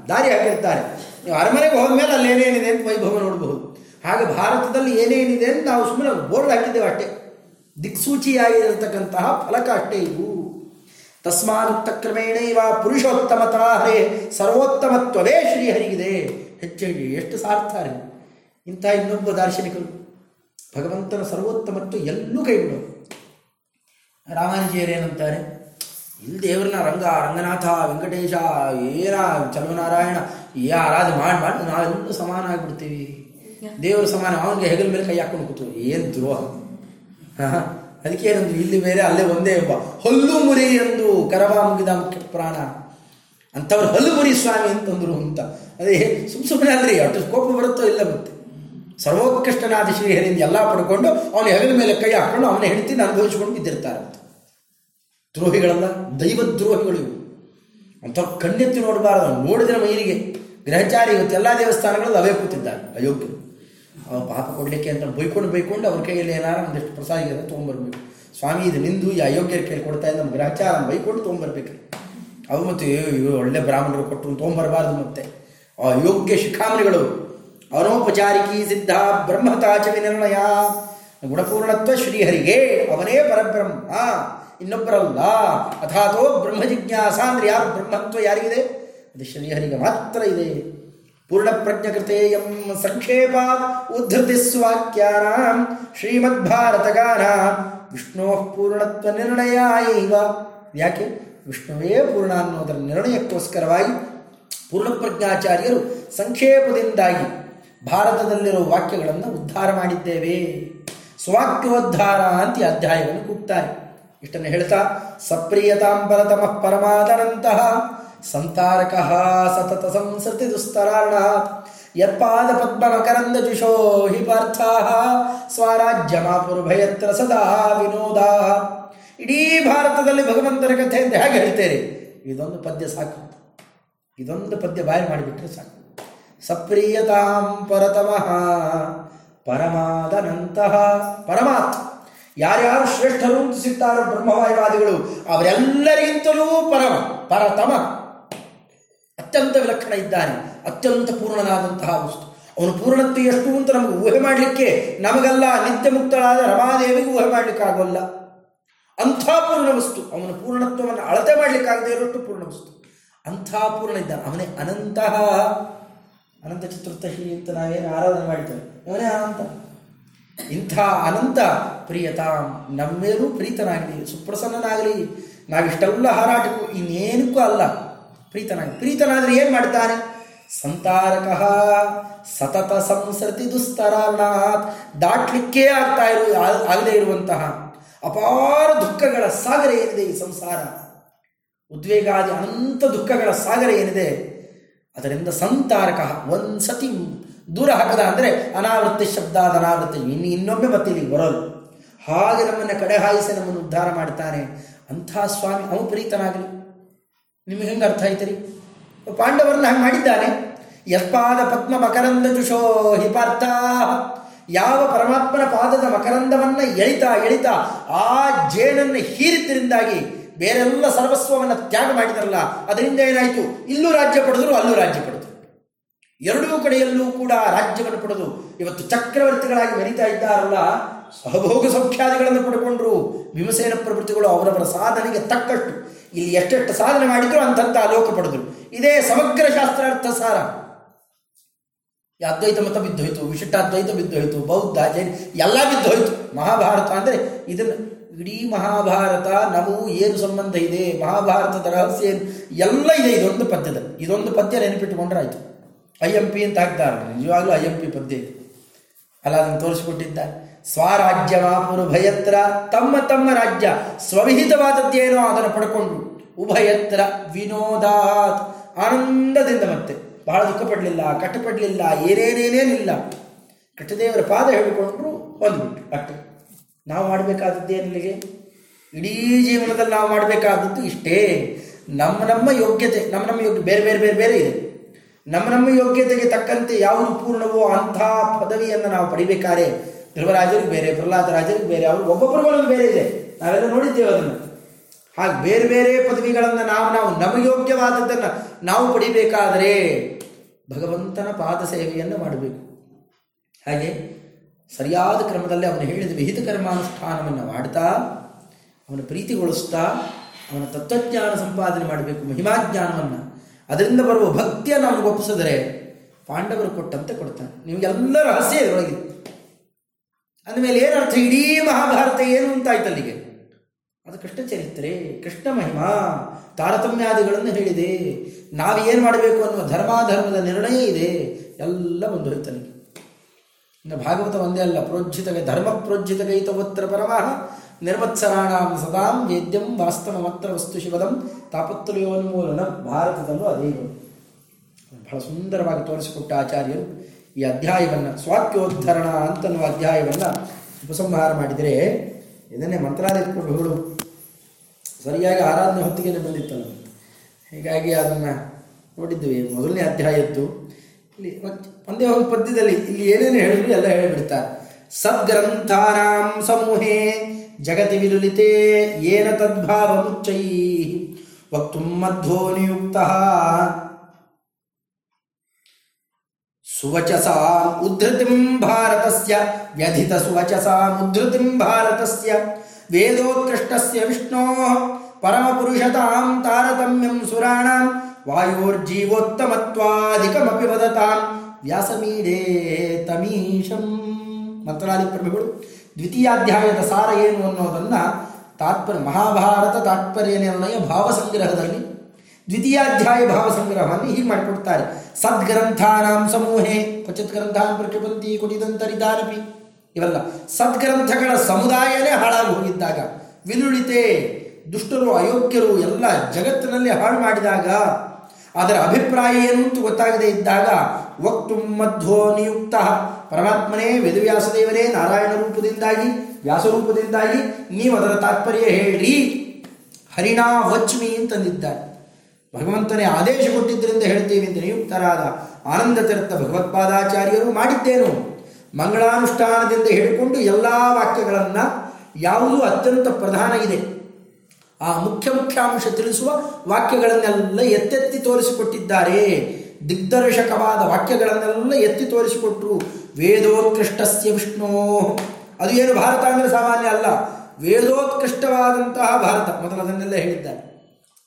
ದಾರಿ ಹಾಕಿರ್ತಾರೆ. ನೀವು ಅರಮನೆಗೆ ಹೋದ್ಮೇಲೆ ಅಲ್ಲಿ ಏನೇನಿದೆ ಅಂತ ವೈಭವ ನೋಡಬಹುದು. ಹಾಗೆ ಭಾರತದಲ್ಲಿ ಏನೇನಿದೆ ಅಂತ ನಾವು ಸುಮ್ಮನೆ ಬೋರ್ಡ್ ಹಾಕಿದ್ದೇವೆ ಅಷ್ಟೇ. ದಿಕ್ಸೂಚಿಯಾಗಿರತಕ್ಕಂತಹ ಫಲಕ ಅಷ್ಟೇ ಇವು ತಸ್ಮಾನುಕ್ತ ಕ್ರಮೇಣ ಇವ ಪುರುಷೋತ್ತಮತಾ ಹರೇ ಸರ್ವೋತ್ತಮತ್ವವೇ ಶ್ರೀಹರಿಗಿದೆ. ಹೆಚ್ಚಾಗಿ ಎಷ್ಟು ಸಾರ್ತಾರೆ ಇಂಥ ಇನ್ನೊಬ್ಬ ದಾರ್ಶನಿಕರು. ಭಗವಂತನ ಸರ್ವೋತ್ತಮತ್ವ ಎಲ್ಲೂ ಕೈ ಬಿಡೋದು. ರಾಮಾನುಜಿಯರೇನಂತಾರೆ ಇಲ್ಲಿ ದೇವ್ರನ್ನ ರಂಗ, ರಂಗನಾಥ, ವೆಂಕಟೇಶ ಏನ ಚಲುವನಾರಾಯಣ ಏ ಆರಾಧ ಮಾಡಿ ಮಾಡಿ, ನಾವೆಲ್ಲರೂ ಸಮಾನ ಆಗಿಬಿಡ್ತೀವಿ ದೇವರು ಸಮಾನ, ಅವನಿಗೆ ಹೆಗಲ ಮೇಲೆ ಕೈ ಹಾಕೊಂಡು ಕೂತು ಏನು ದ್ರೋಹ? ಅದಕ್ಕೆ ಏನಂದ್ರು, ಇಲ್ಲಿ ಮೇಲೆ ಅಲ್ಲೇ ಒಂದೇ ಒಬ್ಬ, ಹಲ್ಲು ಮುರಿ ಎಂದು ಕರವ ಮುಗಿದ ಮುಖ್ಯ ಪ್ರಾಣ. ಅಂಥವ್ರು, ಹಲ್ಲು ಮುರಿ ಸ್ವಾಮಿ ಅಂತಂದ್ರು ಅಂತ. ಅದೇ, ಸುಮ್ ಸುಮ್ಮನೆ ಅಲ್ರಿ ಅಷ್ಟು ಕೋಪ ಬರುತ್ತೋ ಇಲ್ಲ ಮತ್ತೆ. ಸರ್ವೋತ್ಕೃಷ್ಟನಾದ ಶ್ರೀಹರಿಯಿಂದ ಎಲ್ಲ ಪಡ್ಕೊಂಡು ಅವನ ಹೆಗಲ ಮೇಲೆ ಕೈ ಹಾಕೊಂಡು ಅವನ ಹೆಂಡತಿನ ಅನುಭವಿಸಿಕೊಂಡು ಬಿದ್ದಿರ್ತಾರಂತೆ ದ್ರೋಹಿಗಳಲ್ಲ ದೈವದ್ರೋಹಿಗಳು ಇವು. ಅಂಥ ಕಣ್ಣೆತ್ತಿ ನೋಡಬಾರದು, ನೋಡಿದ್ರೆ ಮೈರಿಗೆ ಗ್ರಹಚಾರಿ ಇವತ್ತು ಎಲ್ಲ ದೇವಸ್ಥಾನಗಳಲ್ಲಿ ಅವೇ ಕೂತಿದ್ದಾರೆ, ಅಯೋಗ್ಯರು. ಅವ ಪಾಪ ಕೊಡಲಿಕ್ಕೆ ಅಂತ ಬೈಕೊಂಡು ಬೈಕೊಂಡು ಅವ್ರ ಕೈಯಲ್ಲಿ ಏನಾರ ಒಂದಿಷ್ಟು ಪ್ರಸಾದ ಇದೆ ತೊಗೊಂಬರ್ಬೇಕು. ಸ್ವಾಮಿ, ಇದು ನಿಂದು, ಈ ಅಯೋಗ್ಯರ ಕೈಲಿ ಕೊಡ್ತಾ ಇದ್ದ ನಮ್ಮ ಗ್ರಹಚಾರ ಬೈಕೊಂಡು ತೊಗೊಂಬರ್ಬೇಕು. ಅವು ಮತ್ತು ಒಳ್ಳೆ ಬ್ರಾಹ್ಮಣರು ಕೊಟ್ಟು ತೊಗೊಂಬರಬಾರ್ದು ಮತ್ತೆ. ಅಯೋಗ್ಯ ಶಿಖಾಮಣಿಗಳು ಅನೌಪಚಾರಿಕಿ ಸಿದ್ಧ ಬ್ರಹ್ಮತಾಚ ವಿನಿರ್ಣಯ. ಗುಣಪೂರ್ಣತ್ವ ಶ್ರೀಹರಿಗೆ, ಅವನೇ ಪರಬ್ರಹ್ಮ. ಇನ್ನೊಬ್ಬರಲ್ಲ ಅಥಾತೋ ಬ್ರಹ್ಮ ಜಿಜ್ಞಾಸ ಅಂದ್ರೆ ಯಾರು? ಬ್ರಹ್ಮತ್ವ ಯಾರಿಗಿದೆ? ಅದು ಶ್ರೀಹರಿಗೆ ಮಾತ್ರ ಇದೆ. ಪೂರ್ಣ ಎಂ ಸಂಕ್ಷೇಪ ಉದ್ಧತಿ ಸ್ವಾಕ್ಯಾನಾಂ ಶ್ರೀಮದ್ಭಾರತಗಾನ. ವಿಷ್ಣೋ ಪೂರ್ಣತ್ವ ನಿರ್ಣಯ ಇವ ಯಾಕೆ? ವಿಷ್ಣುವೇ ಪೂರ್ಣ ಅನ್ನೋದರ ನಿರ್ಣಯಕ್ಕೋಸ್ಕರವಾಗಿ ಪೂರ್ಣಪ್ರಜ್ಞಾಚಾರ್ಯರು ಸಂಕ್ಷೇಪದಿಂದಾಗಿ ಭಾರತದಲ್ಲಿರುವ ವಾಕ್ಯಗಳನ್ನು ಉದ್ಧಾರ ಮಾಡಿದ್ದೇವೆ. ಸ್ವಾಕ್ಯೋದ್ಧಾರ ಅಂತ ಅಧ್ಯಾಯವನ್ನು ಕೂಗ್ತಾರೆ. ಇಷ್ಟನ್ನು ಹೇಳ್ತಾ, ಸಪ್ರಿಯತಾಂ ಪರತಮ ಪರಮಾದನಂತಹ ಸಂತಾರಕ ಸತತ ಸಂಸತಿ ದುಸ್ತರಾರ್ಣ ಯತ್ಪಾದ ಪದ್ಮಕರಂದ ಜುಷೋ ಹಿ ಪಾರ್ಥಾ ಸ್ವರಾಜ್ಯ ಮಾಪುರ್ಭಯತ್ರ ಸದಾ ವಿನೋದಾ ಇಡೀ ಭಾರತದಲ್ಲಿ ಭಗವಂತನ ಕಥೆ ಅಂತ ಹೇಗೆ ಹೇಳ್ತೇನೆ? ಇದೊಂದು ಪದ್ಯ ಸಾಕು. ಇದೊಂದು ಪದ್ಯ ಬಾಯಿ ಮಾಡಿಬಿಟ್ರೆ ಸಾಕು. ಸಪ್ರಿಯತಾಂ ಪರತಮಃ. ಪರಮಾದನಂತಹ ಪರಮಾತ್ ಯಾರ್ಯಾರು ಶ್ರೇಷ್ಠರು ಅಂತ ಸಿಗ್ತಾರೋ ಬ್ರಹ್ಮವಾಯುವಾದಿಗಳು ಅವರೆಲ್ಲರಿಗಿಂತಲೂ ಪರಮ, ಪರತಮ. ಅತ್ಯಂತ ವಿಲಕ್ಷಣ ಇದ್ದಾನೆ ಅತ್ಯಂತ ಪೂರ್ಣನಾದಂತಹ ವಸ್ತು. ಅವನು ಪೂರ್ಣತ್ವ ಎಷ್ಟು ಅಂತ ನಮಗೆ ಊಹೆ ಮಾಡಲಿಕ್ಕೆ ನಮಗಲ್ಲ ನಿತ್ಯ ಮುಕ್ತಳಾದ ರಮಾದೇವಿಗೆ ಊಹೆ ಮಾಡಲಿಕ್ಕಾಗೋಲ್ಲ. ಅಂಥ ಪೂರ್ಣ ವಸ್ತು. ಅವನ ಪೂರ್ಣತ್ವವನ್ನು ಅಳತೆ ಮಾಡಲಿಕ್ಕಾಗದೇ ಇರೋಷ್ಟು ಪೂರ್ಣ ವಸ್ತು. ಅಂಥ ಪೂರ್ಣ ಇದ್ದಾನೆ. ಅವನೇ ಅನಂತಹ ಅನಂತ ಚತುರ್ಥಿ ಅಂತ ನಾವೇನು ಆರಾಧನೆ ಮಾಡ್ತೇವೆ ಇವನೇ ಅನಂತ. ಇಂಥ ಅನಂತ ಪ್ರಿಯತಾಂ ನಮ್ಮೇಲೂ ಪ್ರೀತನಾಗಲಿ, ಸುಪ್ರಸನ್ನನಾಗಲಿ. ನಾವಿಷ್ಟೆಲ್ಲ ಹಾರಾಟಕ್ಕೂ ಇನ್ನೇನಕ್ಕೂ ಅಲ್ಲ. ಪ್ರೀತನಾಗಿ, ಪ್ರೀತನಾದರೆ ಏನು ಮಾಡ್ತಾನೆ ಸಂತಾರಕ ಸತತ ಸಂಸೃತಿ ದುಸ್ತರಾರ್ಣಾತ್ ದಾಟ್ಲಿಕ್ಕೇ ಆಗ್ತಾ ಇರು ಆಗದೇ ಇರುವಂತಹ ಅಪಾರ ದುಃಖಗಳ ಸಾಗರ ಏನಿದೆ ಈ ಸಂಸಾರ? ಉದ್ವೇಗಾದಿ ಅನಂತ ದುಃಖಗಳ ಸಾಗರ ಏನಿದೆ? ಅದರಿಂದ ಸಂತಾರಕ ಒಂದ್ಸತಿ ದೂರ ಹಾಕದ ಅಂದರೆ ಅನಾವೃತ್ತಿ ಶಬ್ದ, ಅನಾವೃತ್ತಿ. ಇನ್ನು ಇನ್ನೊಮ್ಮೆ ಮತ್ತೆ ಬರಲು ಹಾಗೆ ನಮ್ಮನ್ನು ಕಡೆ ಹಾಯಿಸಿ ನಮ್ಮನ್ನು ಉದ್ಧಾರ ಮಾಡ್ತಾನೆ. ಅಂಥ ಸ್ವಾಮಿ ಅವು ಪ್ರೀತನಾಗಲಿ ನಿಮಗೆ ಹೆಂಗೆ ಅರ್ಥ ಆಯ್ತರಿ? ಪಾಂಡವರನ್ನ ಹಂಗೆ ಮಾಡಿದ್ದಾನೆ. ಯತ್ಪಾದ ಪದ್ಮ ಮಕರಂದ ಜುಷೋ ಹಿಪಾರ್ಥ ಯಾವ ಪರಮಾತ್ಮನ ಪಾದದ ಮಕರಂದವನ್ನು ಎಳಿತಾ ಎಳಿತಾ ಆ ಜೇನನ್ನು ಹೀರಿದ್ದರಿಂದಾಗಿ ಬೇರೆಲ್ಲ ಸರ್ವಸ್ವವನ್ನು ತ್ಯಾಗ ಮಾಡಿದರಲ್ಲ, ಅದರಿಂದ ಏನಾಯಿತು? ಇಲ್ಲೂ ರಾಜ್ಯ ಪಡೆದರು, ಅಲ್ಲೂ ರಾಜ್ಯ ಪಡೆದರು. ಎರಡೂ ಕಡೆಯಲ್ಲೂ ಕೂಡ ರಾಜ್ಯವನ್ನು ಪಡೆದು ಇವತ್ತು ಚಕ್ರವರ್ತಿಗಳಾಗಿ ಮೆರೀತಾ ಇದ್ದಾರಲ್ಲ, ಸಹಭೋಗ ಸೌಖ್ಯಾದಿಗಳನ್ನು ಪಡ್ಕೊಂಡ್ರು. ಭೀಮಸೇನ ಪ್ರವೃತ್ತಿಗಳು ಅವರವರ ಸಾಧನೆಗೆ ತಕ್ಕಷ್ಟು. ಇಲ್ಲಿ ಎಷ್ಟೆಷ್ಟು ಸಾಧನೆ ಮಾಡಿದ್ರು ಅಂತಂತ ಅಲೋಕ ಪಡೆದರು. ಇದೇ ಸಮಗ್ರ ಶಾಸ್ತ್ರಾರ್ಥ ಸಾರ. ಅದ್ವೈತ ಮತ ಬಿದ್ದೋಯ್ತು, ವಿಶಿಷ್ಟಾದ್ವೈತ ಬಿದ್ದೋಯ್ತು, ಬೌದ್ಧ, ಜೈನ್, ಎಲ್ಲ ಬಿದ್ದೋಯ್ತು. ಮಹಾಭಾರತ ಅಂದರೆ ಇದನ್ನು ಇಡೀ ಮಹಾಭಾರತ ನಮಗೂ ಏನು ಸಂಬಂಧ ಇದೆ? ಮಹಾಭಾರತದ ರಹಸ್ಯ ಏನು? ಎಲ್ಲ ಇದೆ, ಇದೊಂದು ಪದ್ಯದ. ಇದೊಂದು ಪದ್ಯ ನೆನಪಿಟ್ಟುಕೊಂಡ್ರೆ ಆಯಿತು. ಐ ಎಂ ಪಿ ಅಂತ ಹಾಕ್ತಾರೆ. ನಿಜವಾಗ್ಲೂ ಐ ಎಂ ಪಿ ಪದ್ಯ ಇದೆ. ಅಲ್ಲ, ಅದನ್ನು ತೋರಿಸಿಕೊಟ್ಟಿದ್ದ. ಸ್ವರಾಜ್ಯ ಮಾಪುರು ಭಯತ್ರ ತಮ್ಮ ತಮ್ಮ ರಾಜ್ಯ, ಸ್ವವಿಹಿತವಾದದ್ದೇನೋ ಅದನ್ನು ಪಡ್ಕೊಂಡು ಉಭಯತ್ರ ವಿನೋದಾತ್. ಆನಂದದಿಂದ ಮತ್ತೆ. ಬಹಳ ದುಃಖ ಪಡಲಿಲ್ಲ ಕಟ್ಟಪಡಲಿಲ್ಲ ಏನೇನೇನೇನಿಲ್ಲ. ಕಟ್ಟದೇವರ ಪಾದ ಹೇಳಿಕೊಂಡ್ರು ಬಂದ್ಬಿಟ್ಟು ಅಷ್ಟೇ. ನಾವು ಮಾಡಬೇಕಾದದ್ದೇನಿಲ್ಲಿಗೆ ಇಡೀ ಜೀವನದಲ್ಲಿ ನಾವು ಮಾಡಬೇಕಾದದ್ದು ಇಷ್ಟೇ. ನಮ್ಮ ನಮ್ಮ ಯೋಗ್ಯತೆ, ನಮ್ಮ ನಮ್ಮ ಯೋಗ್ಯ, ಬೇರೆ ಬೇರೆ ಬೇರೆ ಬೇರೆ ಇದೆ. ನಮ್ಮ ನಮ್ಮ ಯೋಗ್ಯತೆಗೆ ತಕ್ಕಂತೆ ಯಾವುದು ಪೂರ್ಣವೋ ಅಂಥ ಪದವಿಯನ್ನು ನಾವು ಪಡಿಬೇಕಾದ್ರೆ ಧ್ರುವರಾಜರಿಗೆ ಬೇರೆ ಪ್ರಹ್ಲಾದ ರಾಜರಿಗೆ ಬೇರೆ, ಅವರು ಒಬ್ಬೊಬ್ಬರುಗಳನ್ನು ಬೇರೆ ಇದೆ. ನಾವೆಲ್ಲ ನೋಡಿದ್ದೇವೆ ಅದನ್ನು. ಹಾಗೆ ಬೇರೆ ಬೇರೆ ಪದವಿಗಳನ್ನು ನಾವು ನಾವು ನಮಯೋಗ್ಯವಾದದ್ದನ್ನು ನಾವು ಪಡಿಬೇಕಾದರೆ ಭಗವಂತನ ಪಾದ ಸೇವೆಯನ್ನು ಮಾಡಬೇಕು. ಹಾಗೆ ಸರಿಯಾದ ಕ್ರಮದಲ್ಲಿ ಅವನು ಹೇಳಿದ ವಿಹಿತ ಕರ್ಮಾನುಷ್ಠಾನವನ್ನು ಮಾಡ್ತಾ, ಅವನ ಪ್ರೀತಿಗೊಳಿಸ್ತಾ, ಅವನ ತತ್ವಜ್ಞಾನ ಸಂಪಾದನೆ ಮಾಡಬೇಕು, ಮಹಿಮಾಜ್ಞಾನವನ್ನು. ಅದರಿಂದ ಬರುವ ಭಕ್ತಿಯನ್ನು ಅವನು ಒಪ್ಪಿಸಿದರೆ ಪಾಂಡವರು ಕೊಟ್ಟಂತೆ ಕೊಡ್ತಾನೆ. ನಿಮಗೆಲ್ಲ ರಹಸ್ಯ ಇದರೊಳಗಿದೆ ಅಂದಮೇಲೆ ಏನರ್ಥ ಇಡೀ ಮಹಾಭಾರತ ಏನು ಅಂತಾಯ್ತು ಅಲ್ಲಿಗೆ? ಅದು ಕೃಷ್ಣ ಚರಿತ್ರೆ, ಕೃಷ್ಣ ಮಹಿಮಾ, ತಾರತಮ್ಯಾದಿಗಳನ್ನು ಹೇಳಿದೆ. ನಾವು ಏನು ಮಾಡಬೇಕು ಅನ್ನುವ ಧರ್ಮಾಧರ್ಮದ ನಿರ್ಣಯ ಇದೆ. ಎಲ್ಲ ಬಂದು ಭಾಗವತ ಒಂದೇ ಅಲ್ಲ, ಪ್ರೋಜ್ಜಿತಗೆ ಧರ್ಮ ಪ್ರೋಜ್ಜಿತ ಗೈತವತ್ರ ಪರಮಃ. ನಿರ್ವತ್ಸರಾಣಾಂ ಸದಾಂ ವೇದ್ಯಂ ವಾಸ್ತವಮತ್ರ ವಸ್ತು ಶಿವದಂ ತಾಪತ್ರಯೋನ್ಮೂಲನ ಭಾರತದಲ್ಲೂ ಅದೇ ಬಹಳ ಸುಂದರವಾಗಿ ತೋರಿಸಿಕೊಟ್ಟ ಆಚಾರ್ಯರು ಈ ಅಧ್ಯಾಯವನ್ನು, ಸ್ವಾಕ್ಯೋದ್ಧರಣ ಅಂತನ್ನುವ ಅಧ್ಯಾಯವನ್ನು ಉಪಸಂಹಾರ ಮಾಡಿದರೆ ಇದನ್ನೇ ಮಂತ್ರಾಲಯ ಹೇಳು. ಸರಿಯಾಗಿ ಆರಾಧನೆ ಹೊತ್ತಿಗೆ ಬಂದಿತ್ತಲ್ಲ. ಹೀಗಾಗಿ ಅದನ್ನು ನೋಡಿದ್ವಿ. ಮೊದಲನೇ ಅಧ್ಯಾಯದ್ದು ಇಲ್ಲಿ ಒಂದ್- ಒಂದೇ ಪದ್ಯದಲ್ಲಿ ಇಲ್ಲಿ ಏನೇನು ಹೇಳಿದ್ರು ಎಲ್ಲ ಹೇಳಿಬಿಡ್ತಾರೆ ಸದ್ಗ್ರಂಥಾನಾಂ ಸಮೂಹೇ ಜಗತಿ ವಿಲುಲಿತೆ ಏನ ತದ್ಭಾವ ಮುಚ್ಚೈ ವಕ್ತು ಮಧ್ವೋ ನಿಯುಕ್ತ. ಸುವಚಸಾಂ ಉದ್ಧತಿ ಭಾರತಸ್ಯ ವ್ಯಧಿತ ಸುವಚಸಾಂ ಉದ್ಧತಿ ಭಾರತಸ್ಯ ವೇದೋತ್ಕೃಷ್ಟಸ್ಯ ವಿಷ್ಣೋ ಪರಮಪುರುಷತಾಂ ತಾರತಮ್ಯಂ ಸುರಾಣಾಂ ವಾಯೋರ್ಜೀವೋತ್ತಮತ್ವಾಧಿಕಮಪಿ ವದತಾಂ. ವ್ಯಾಸಮೀಡೇ ತಮೀಶಂ. ಮಂತ್ರಾದಿ ಪ್ರಭುಗಳು ದ್ವಿತೀಯಾಧ್ಯಾಯದ ಸಾರ ಏನು ಅನ್ನೋದನ್ನು ತಾತ್ಪರ್ಯ, ಮಹಾಭಾರತ ತಾತ್ಪರ್ಯ ನಿರ್ಣಯ ಭಾವಸಂಗ್ರಹದಲ್ಲಿ, ದ್ವಿತೀಯಾಧ್ಯಾಯ ಭಾವಸಂಗ್ರಹವನ್ನು ಹೀಗೆ ಮಾಡಿಕೊಡ್ತಾರೆ. ಸದ್ಗ್ರಂಥಾನಾಂ ಸಮೂಹೆ ಕ್ವಚಿತ್ ಗ್ರಂಥಾನ್ ಪ್ರಕ್ಷಿಪಂತಿ ಕುಟಿದಂತರಿದಾನಪಿ. ಇವೆಲ್ಲ ಸದ್ಗ್ರಂಥಗಳ ಸಮುದಾಯನೇ ಹಾಳಾಗಿ ಹೋಗಿದ್ದಾಗ ವಿನುಳಿತೆ ದುಷ್ಟರು ಅಯೋಗ್ಯರು ಎಲ್ಲ ಜಗತ್ತಿನಲ್ಲಿ ಹಾಳು ಮಾಡಿದಾಗ ಅದರ ಅಭಿಪ್ರಾಯ ಏನು ಗೊತ್ತಾಗದೇ ಇದ್ದಾಗ, ವಕ್ತು ಮಧ್ವೋ ನಿಯುಕ್ತ. ಪರಮಾತ್ಮನೇ ವೇದವ್ಯಾಸದೇವರೇ ನಾರಾಯಣ ರೂಪದಿಂದಾಗಿ ವ್ಯಾಸರೂಪದಿಂದಾಗಿ ನೀವು ಅದರ ತಾತ್ಪರ್ಯ ಹೇಳ್ರಿ. ಹರಿಣಾ ವಚ್ಮಿ ಅಂತಂದಿದ್ದಾರೆ ಭಗವಂತನೇ ಆದೇಶ ಕೊಟ್ಟಿದ್ದರಿಂದ ಹೇಳ್ತೀವಿ ಅಂತ ನಿಯುಕ್ತರಾದ ಆನಂದ ತೀರ್ಥ ಭಗವತ್ಪಾದಾಚಾರ್ಯರು ಮಾಡಿದ್ದೇನು. ಮಂಗಳಾನುಷ್ಠಾನದಿಂದ ಹೇಳಿಕೊಂಡು ಎಲ್ಲ ವಾಕ್ಯಗಳನ್ನು, ಯಾವುದು ಅತ್ಯಂತ ಪ್ರಧಾನ ಇದೆ. ಆ ಮುಖ್ಯ ಮುಖ್ಯಾಂಶ ತಿಳಿಸುವ ವಾಕ್ಯಗಳನ್ನೆಲ್ಲ ಎತ್ತೆತ್ತಿ ತೋರಿಸಿಕೊಟ್ಟಿದ್ದಾರೆ. ದಿಗ್ದರ್ಶಕವಾದ ವಾಕ್ಯಗಳನ್ನೆಲ್ಲ ಎತ್ತಿ ತೋರಿಸಿಕೊಟ್ರು. ವೇದೋತ್ಕೃಷ್ಟಸ್ಯ ವಿಷ್ಣು. ಅದು ಏನು ಭಾರತ ಅಂದರೆ ಸಾಮಾನ್ಯ ಅಲ್ಲ. ವೇದೋತ್ಕೃಷ್ಟವಾದಂತಹ ಭಾರತ. ಮೊದಲು ಅದನ್ನೆಲ್ಲ ಹೇಳಿದ್ದಾರೆ.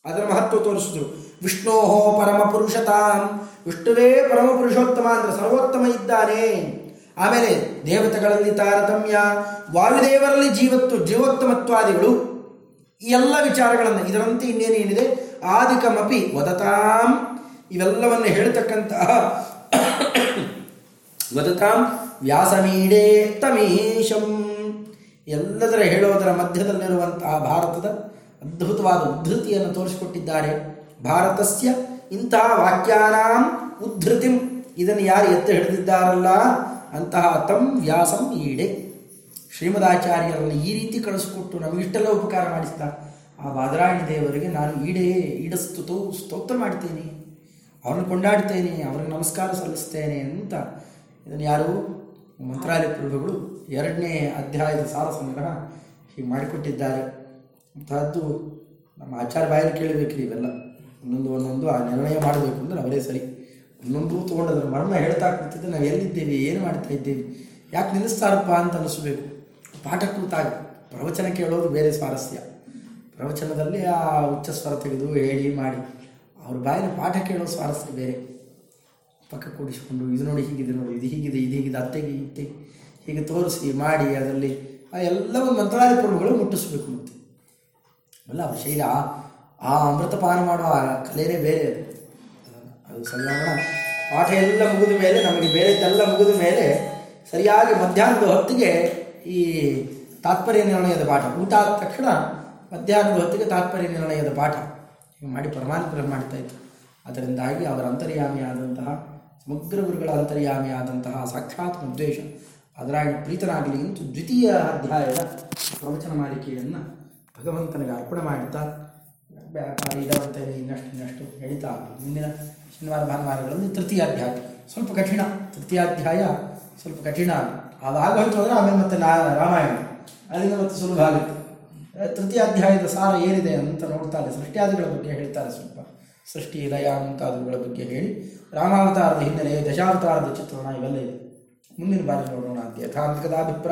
ಅದರ ಮಹತ್ವ ತೋರಿಸಿದ್ರು. ವಿಷ್ಣೋಹೋ ಪರಮ ಪುರುಷತಾಂ ವಿಷ್ಣುವೇ ಪರಮ ಪುರುಷೋತ್ತಮ ಅಂದರೆ ಸರ್ವೋತ್ತಮ ಇದ್ದಾನೆ. ಆಮೇಲೆ ದೇವತೆಗಳಲ್ಲಿ ತಾರತಮ್ಯ. ವಾಯುದೇವರಲ್ಲಿ ಜೀವತ್ವ, ಜೀವೋತ್ತಮತ್ವಾದಿಗಳು. ಎಲ್ಲ ವಿಚಾರಗಳನ್ನು ಇದರಂತೆ ಇನ್ನೇನೇನಿದೆ ಆದಿಕಮಪಿ ವದತಾಂ. ಇವೆಲ್ಲವನ್ನು ಹೇಳ್ತಕ್ಕಂತಹ ವದತಾಂ ವ್ಯಾಸಮೀಡೇ ತಮೀಶಂ ಎಲ್ಲದರ ಹೇಳೋದರ ಮಧ್ಯದಲ್ಲಿರುವಂತಹ ಭಾರತದ ಅದ್ಭುತವಾದ ಉದ್ಧತಿಯನ್ನು ತೋರಿಸಿಕೊಟ್ಟಿದ್ದಾರೆ. ಭಾರತಸ್ಯ ಇಂತಹ ವಾಕ್ಯಾನಾಂ ಉದ್ಧೃತಿಂ. ಇದನ್ನು ಯಾರು ಎತ್ತು ಹಿಡಿದಿದ್ದಾರಲ್ಲ? ಅಂತಹ ತಂ ವ್ಯಾಸಂ ಈಡೆ ಶ್ರೀಮದಾಚಾರ್ಯರನ್ನು ಈ ರೀತಿ ಕಳಿಸಿಕೊಟ್ಟು ನಮಗಿಷ್ಟೆಲ್ಲ ಉಪಕಾರ ಮಾಡಿಸಿದ ಆ ಬಾದರಾಯಣ ದೇವರಿಗೆ ನಾನು ಈಡೇ ಈಡಸ್ತು ಸ್ತೋತ್ರ ಮಾಡ್ತೇನೆ. ಅವ್ರನ್ನ ಕೊಂಡಾಡ್ತೇನೆ, ಅವ್ರಿಗೆ ನಮಸ್ಕಾರ ಸಲ್ಲಿಸ್ತೇನೆ ಅಂತ. ಇದನ್ನು ಯಾರು? ಮಂತ್ರಾಲಯ ಪ್ರಭುಗಳು ಎರಡನೇ ಅಧ್ಯಾಯದ ಸಾಲ ಸಂಗ್ರಹ ಹೀಗೆ ಮಾಡಿಕೊಟ್ಟಿದ್ದಾರೆ. ಅಂತಹದ್ದು ನಮ್ಮ ಆಚಾರ ಬಾಯಲ್ಲಿ ಕೇಳಬೇಕ್ರಿ ಇವೆಲ್ಲ ಒಂದೊಂದು ಒಂದೊಂದು ಆ ನಿರ್ಣಯ ಮಾಡಬೇಕು ಅಂದ್ರೆ ಅವರೇ ಸರಿ. ಒಂದೊಂದು ತೊಗೊಂಡದ್ರ ಮರ್ಮ ಹೇಳ್ತಾ ಕೂತಿದ್ದೆ ನಾವು ಎಲ್ಲಿದ್ದೇವೆ ಏನು ಮಾಡ್ತಾ ಇದ್ದೇವೆ, ಯಾಕೆ ನಿಲ್ಲಿಸ್ತಾರಪ್ಪ ಅಂತ ಅನಿಸ್ಬೇಕು ಪಾಠ ಕೂತಾಗ ಪ್ರವಚನ ಕೇಳೋದು ಬೇರೆ ಸ್ವಾರಸ್ಯ. ಪ್ರವಚನದಲ್ಲಿ ಆ ಉಚ್ಚ ಸ್ವರ ತೆಗೆದು ಹೇಳಿ ಮಾಡಿ. ಅವ್ರ ಬಾಯಿನ ಪಾಠ ಕೇಳೋ ಸ್ವಾರಸ್ಯ ಬೇರೆ. ಪಕ್ಕ ಕೂಡಿಸಿಕೊಂಡು, ಇದು ನೋಡಿ ಹೀಗಿದೆ, ನೋಡಿ ಇದು ಹೀಗಿದೆ ಇದು ಹೀಗಿದೆ ಅತ್ತೆಗೆ ಇತ್ತೆ, ಹೀಗೆ ತೋರಿಸಿ ಮಾಡಿ ಅದರಲ್ಲಿ ಆ ಎಲ್ಲವೂ ಮಂತ್ರಾದಿ ಪ್ರಭುಗಳು ಮುಟ್ಟಿಸ್ಬೇಕು ಮತ್ತೆ. ಅಲ್ಲ, ಅವ್ರ ಶೈಲ, ಆ ಅಮೃತ ಅಮೃತಪಾನ ಮಾಡುವ ಆ ಕಲೆನೇ ಬೇರೆ ಅದು. ಸಂಗಮನ ಪಾಠ ಎಲ್ಲ ಮುಗಿದ ಮೇಲೆ, ನಮಗೆ ಬೇರೆದ್ದೆಲ್ಲ ಮುಗಿದ ಮೇಲೆ ಸರಿಯಾಗಿ ಮಧ್ಯಾಹ್ನದ ಹೊತ್ತಿಗೆ ಈ ತಾತ್ಪರ್ಯ ನಿರ್ಣಯದ ಪಾಠ. ಊಟ ಆದ ತಕ್ಷಣ ಮಧ್ಯಾಹ್ನದ ಹೊತ್ತಿಗೆ ತಾತ್ಪರ್ಯ ನಿರ್ಣಯದ ಪಾಠ. ಮಾಡಿ ಪರಮಾನುಗ್ರಹ ಮಾಡ್ತಾ ಇತ್ತು ಅದರಿಂದಾಗಿ ಅವರ ಅಂತರ್ಯಾಮಿಯಾದಂತಹ, ಸಮಗ್ರ ಗುರುಗಳ ಅಂತರ್ಯಾಮಿಯಾದಂತಹ ಸಾಕ್ಷಾತ್ ಉದ್ದೇಶ. ಅದರಾಗಿ ಪ್ರೀತನಾಗಲಿ ಎಂದು ದ್ವಿತೀಯ ಅಧ್ಯಾಯದ ಪ್ರವಚನ ಮಾಲಿಕೆಯನ್ನು ಭಗವಂತನಿಗೆ ಅರ್ಪಣೆ ಮಾಡುತ್ತಾ ವ್ಯಾಪಾರ ಇದಾವಂತೇಳಿ ಇನ್ನಷ್ಟು ಇನ್ನಷ್ಟು ಹೇಳ್ತಾ ಮುಂದಿನ ಶನಿವಾರ ಭಾನುವಾರಗಳಲ್ಲಿ ತೃತೀಯಾಧ್ಯಾಯ. ಸ್ವಲ್ಪ ಕಠಿಣ. ತೃತೀಯಾಧ್ಯಾಯ ಸ್ವಲ್ಪ ಕಠಿಣ ಅದಾಗ ಹೋಯ್ತು ಅಂದರೆ ಆಮೇಲೆ ಮತ್ತೆ ನಾ ರಾಮಾಯಣ. ಅಲ್ಲಿಂದ ಮತ್ತೆ ಸುಲಭ ಆಗುತ್ತೆ. ತೃತೀಯ ತೃತೀಯಾಧ್ಯಾಯದ ಸಾರ ಏನಿದೆ ಅಂತ ನೋಡ್ತಾರೆ ಸೃಷ್ಟಿಯಾದಿಗಳ ಬಗ್ಗೆ ಹೇಳ್ತಾರೆ ಸ್ವಲ್ಪ. ಸೃಷ್ಟಿ, ಲಯ ಮುಂತಾದವುಗಳ ಬಗ್ಗೆ ಹೇಳಿ. ರಾಮಾವತಾರದ ಹಿನ್ನೆಲೆ ದಶಾವತಾರದ ಚಿತ್ರಣ ಇವೆಲ್ಲ ಇದೆ. ಮುಂದಿನ ಬಾರಿ ನೋಡೋಣ ಅಂತ. ಯಥಾಂತಕದ ಅಭಿಪ್ರಾಯ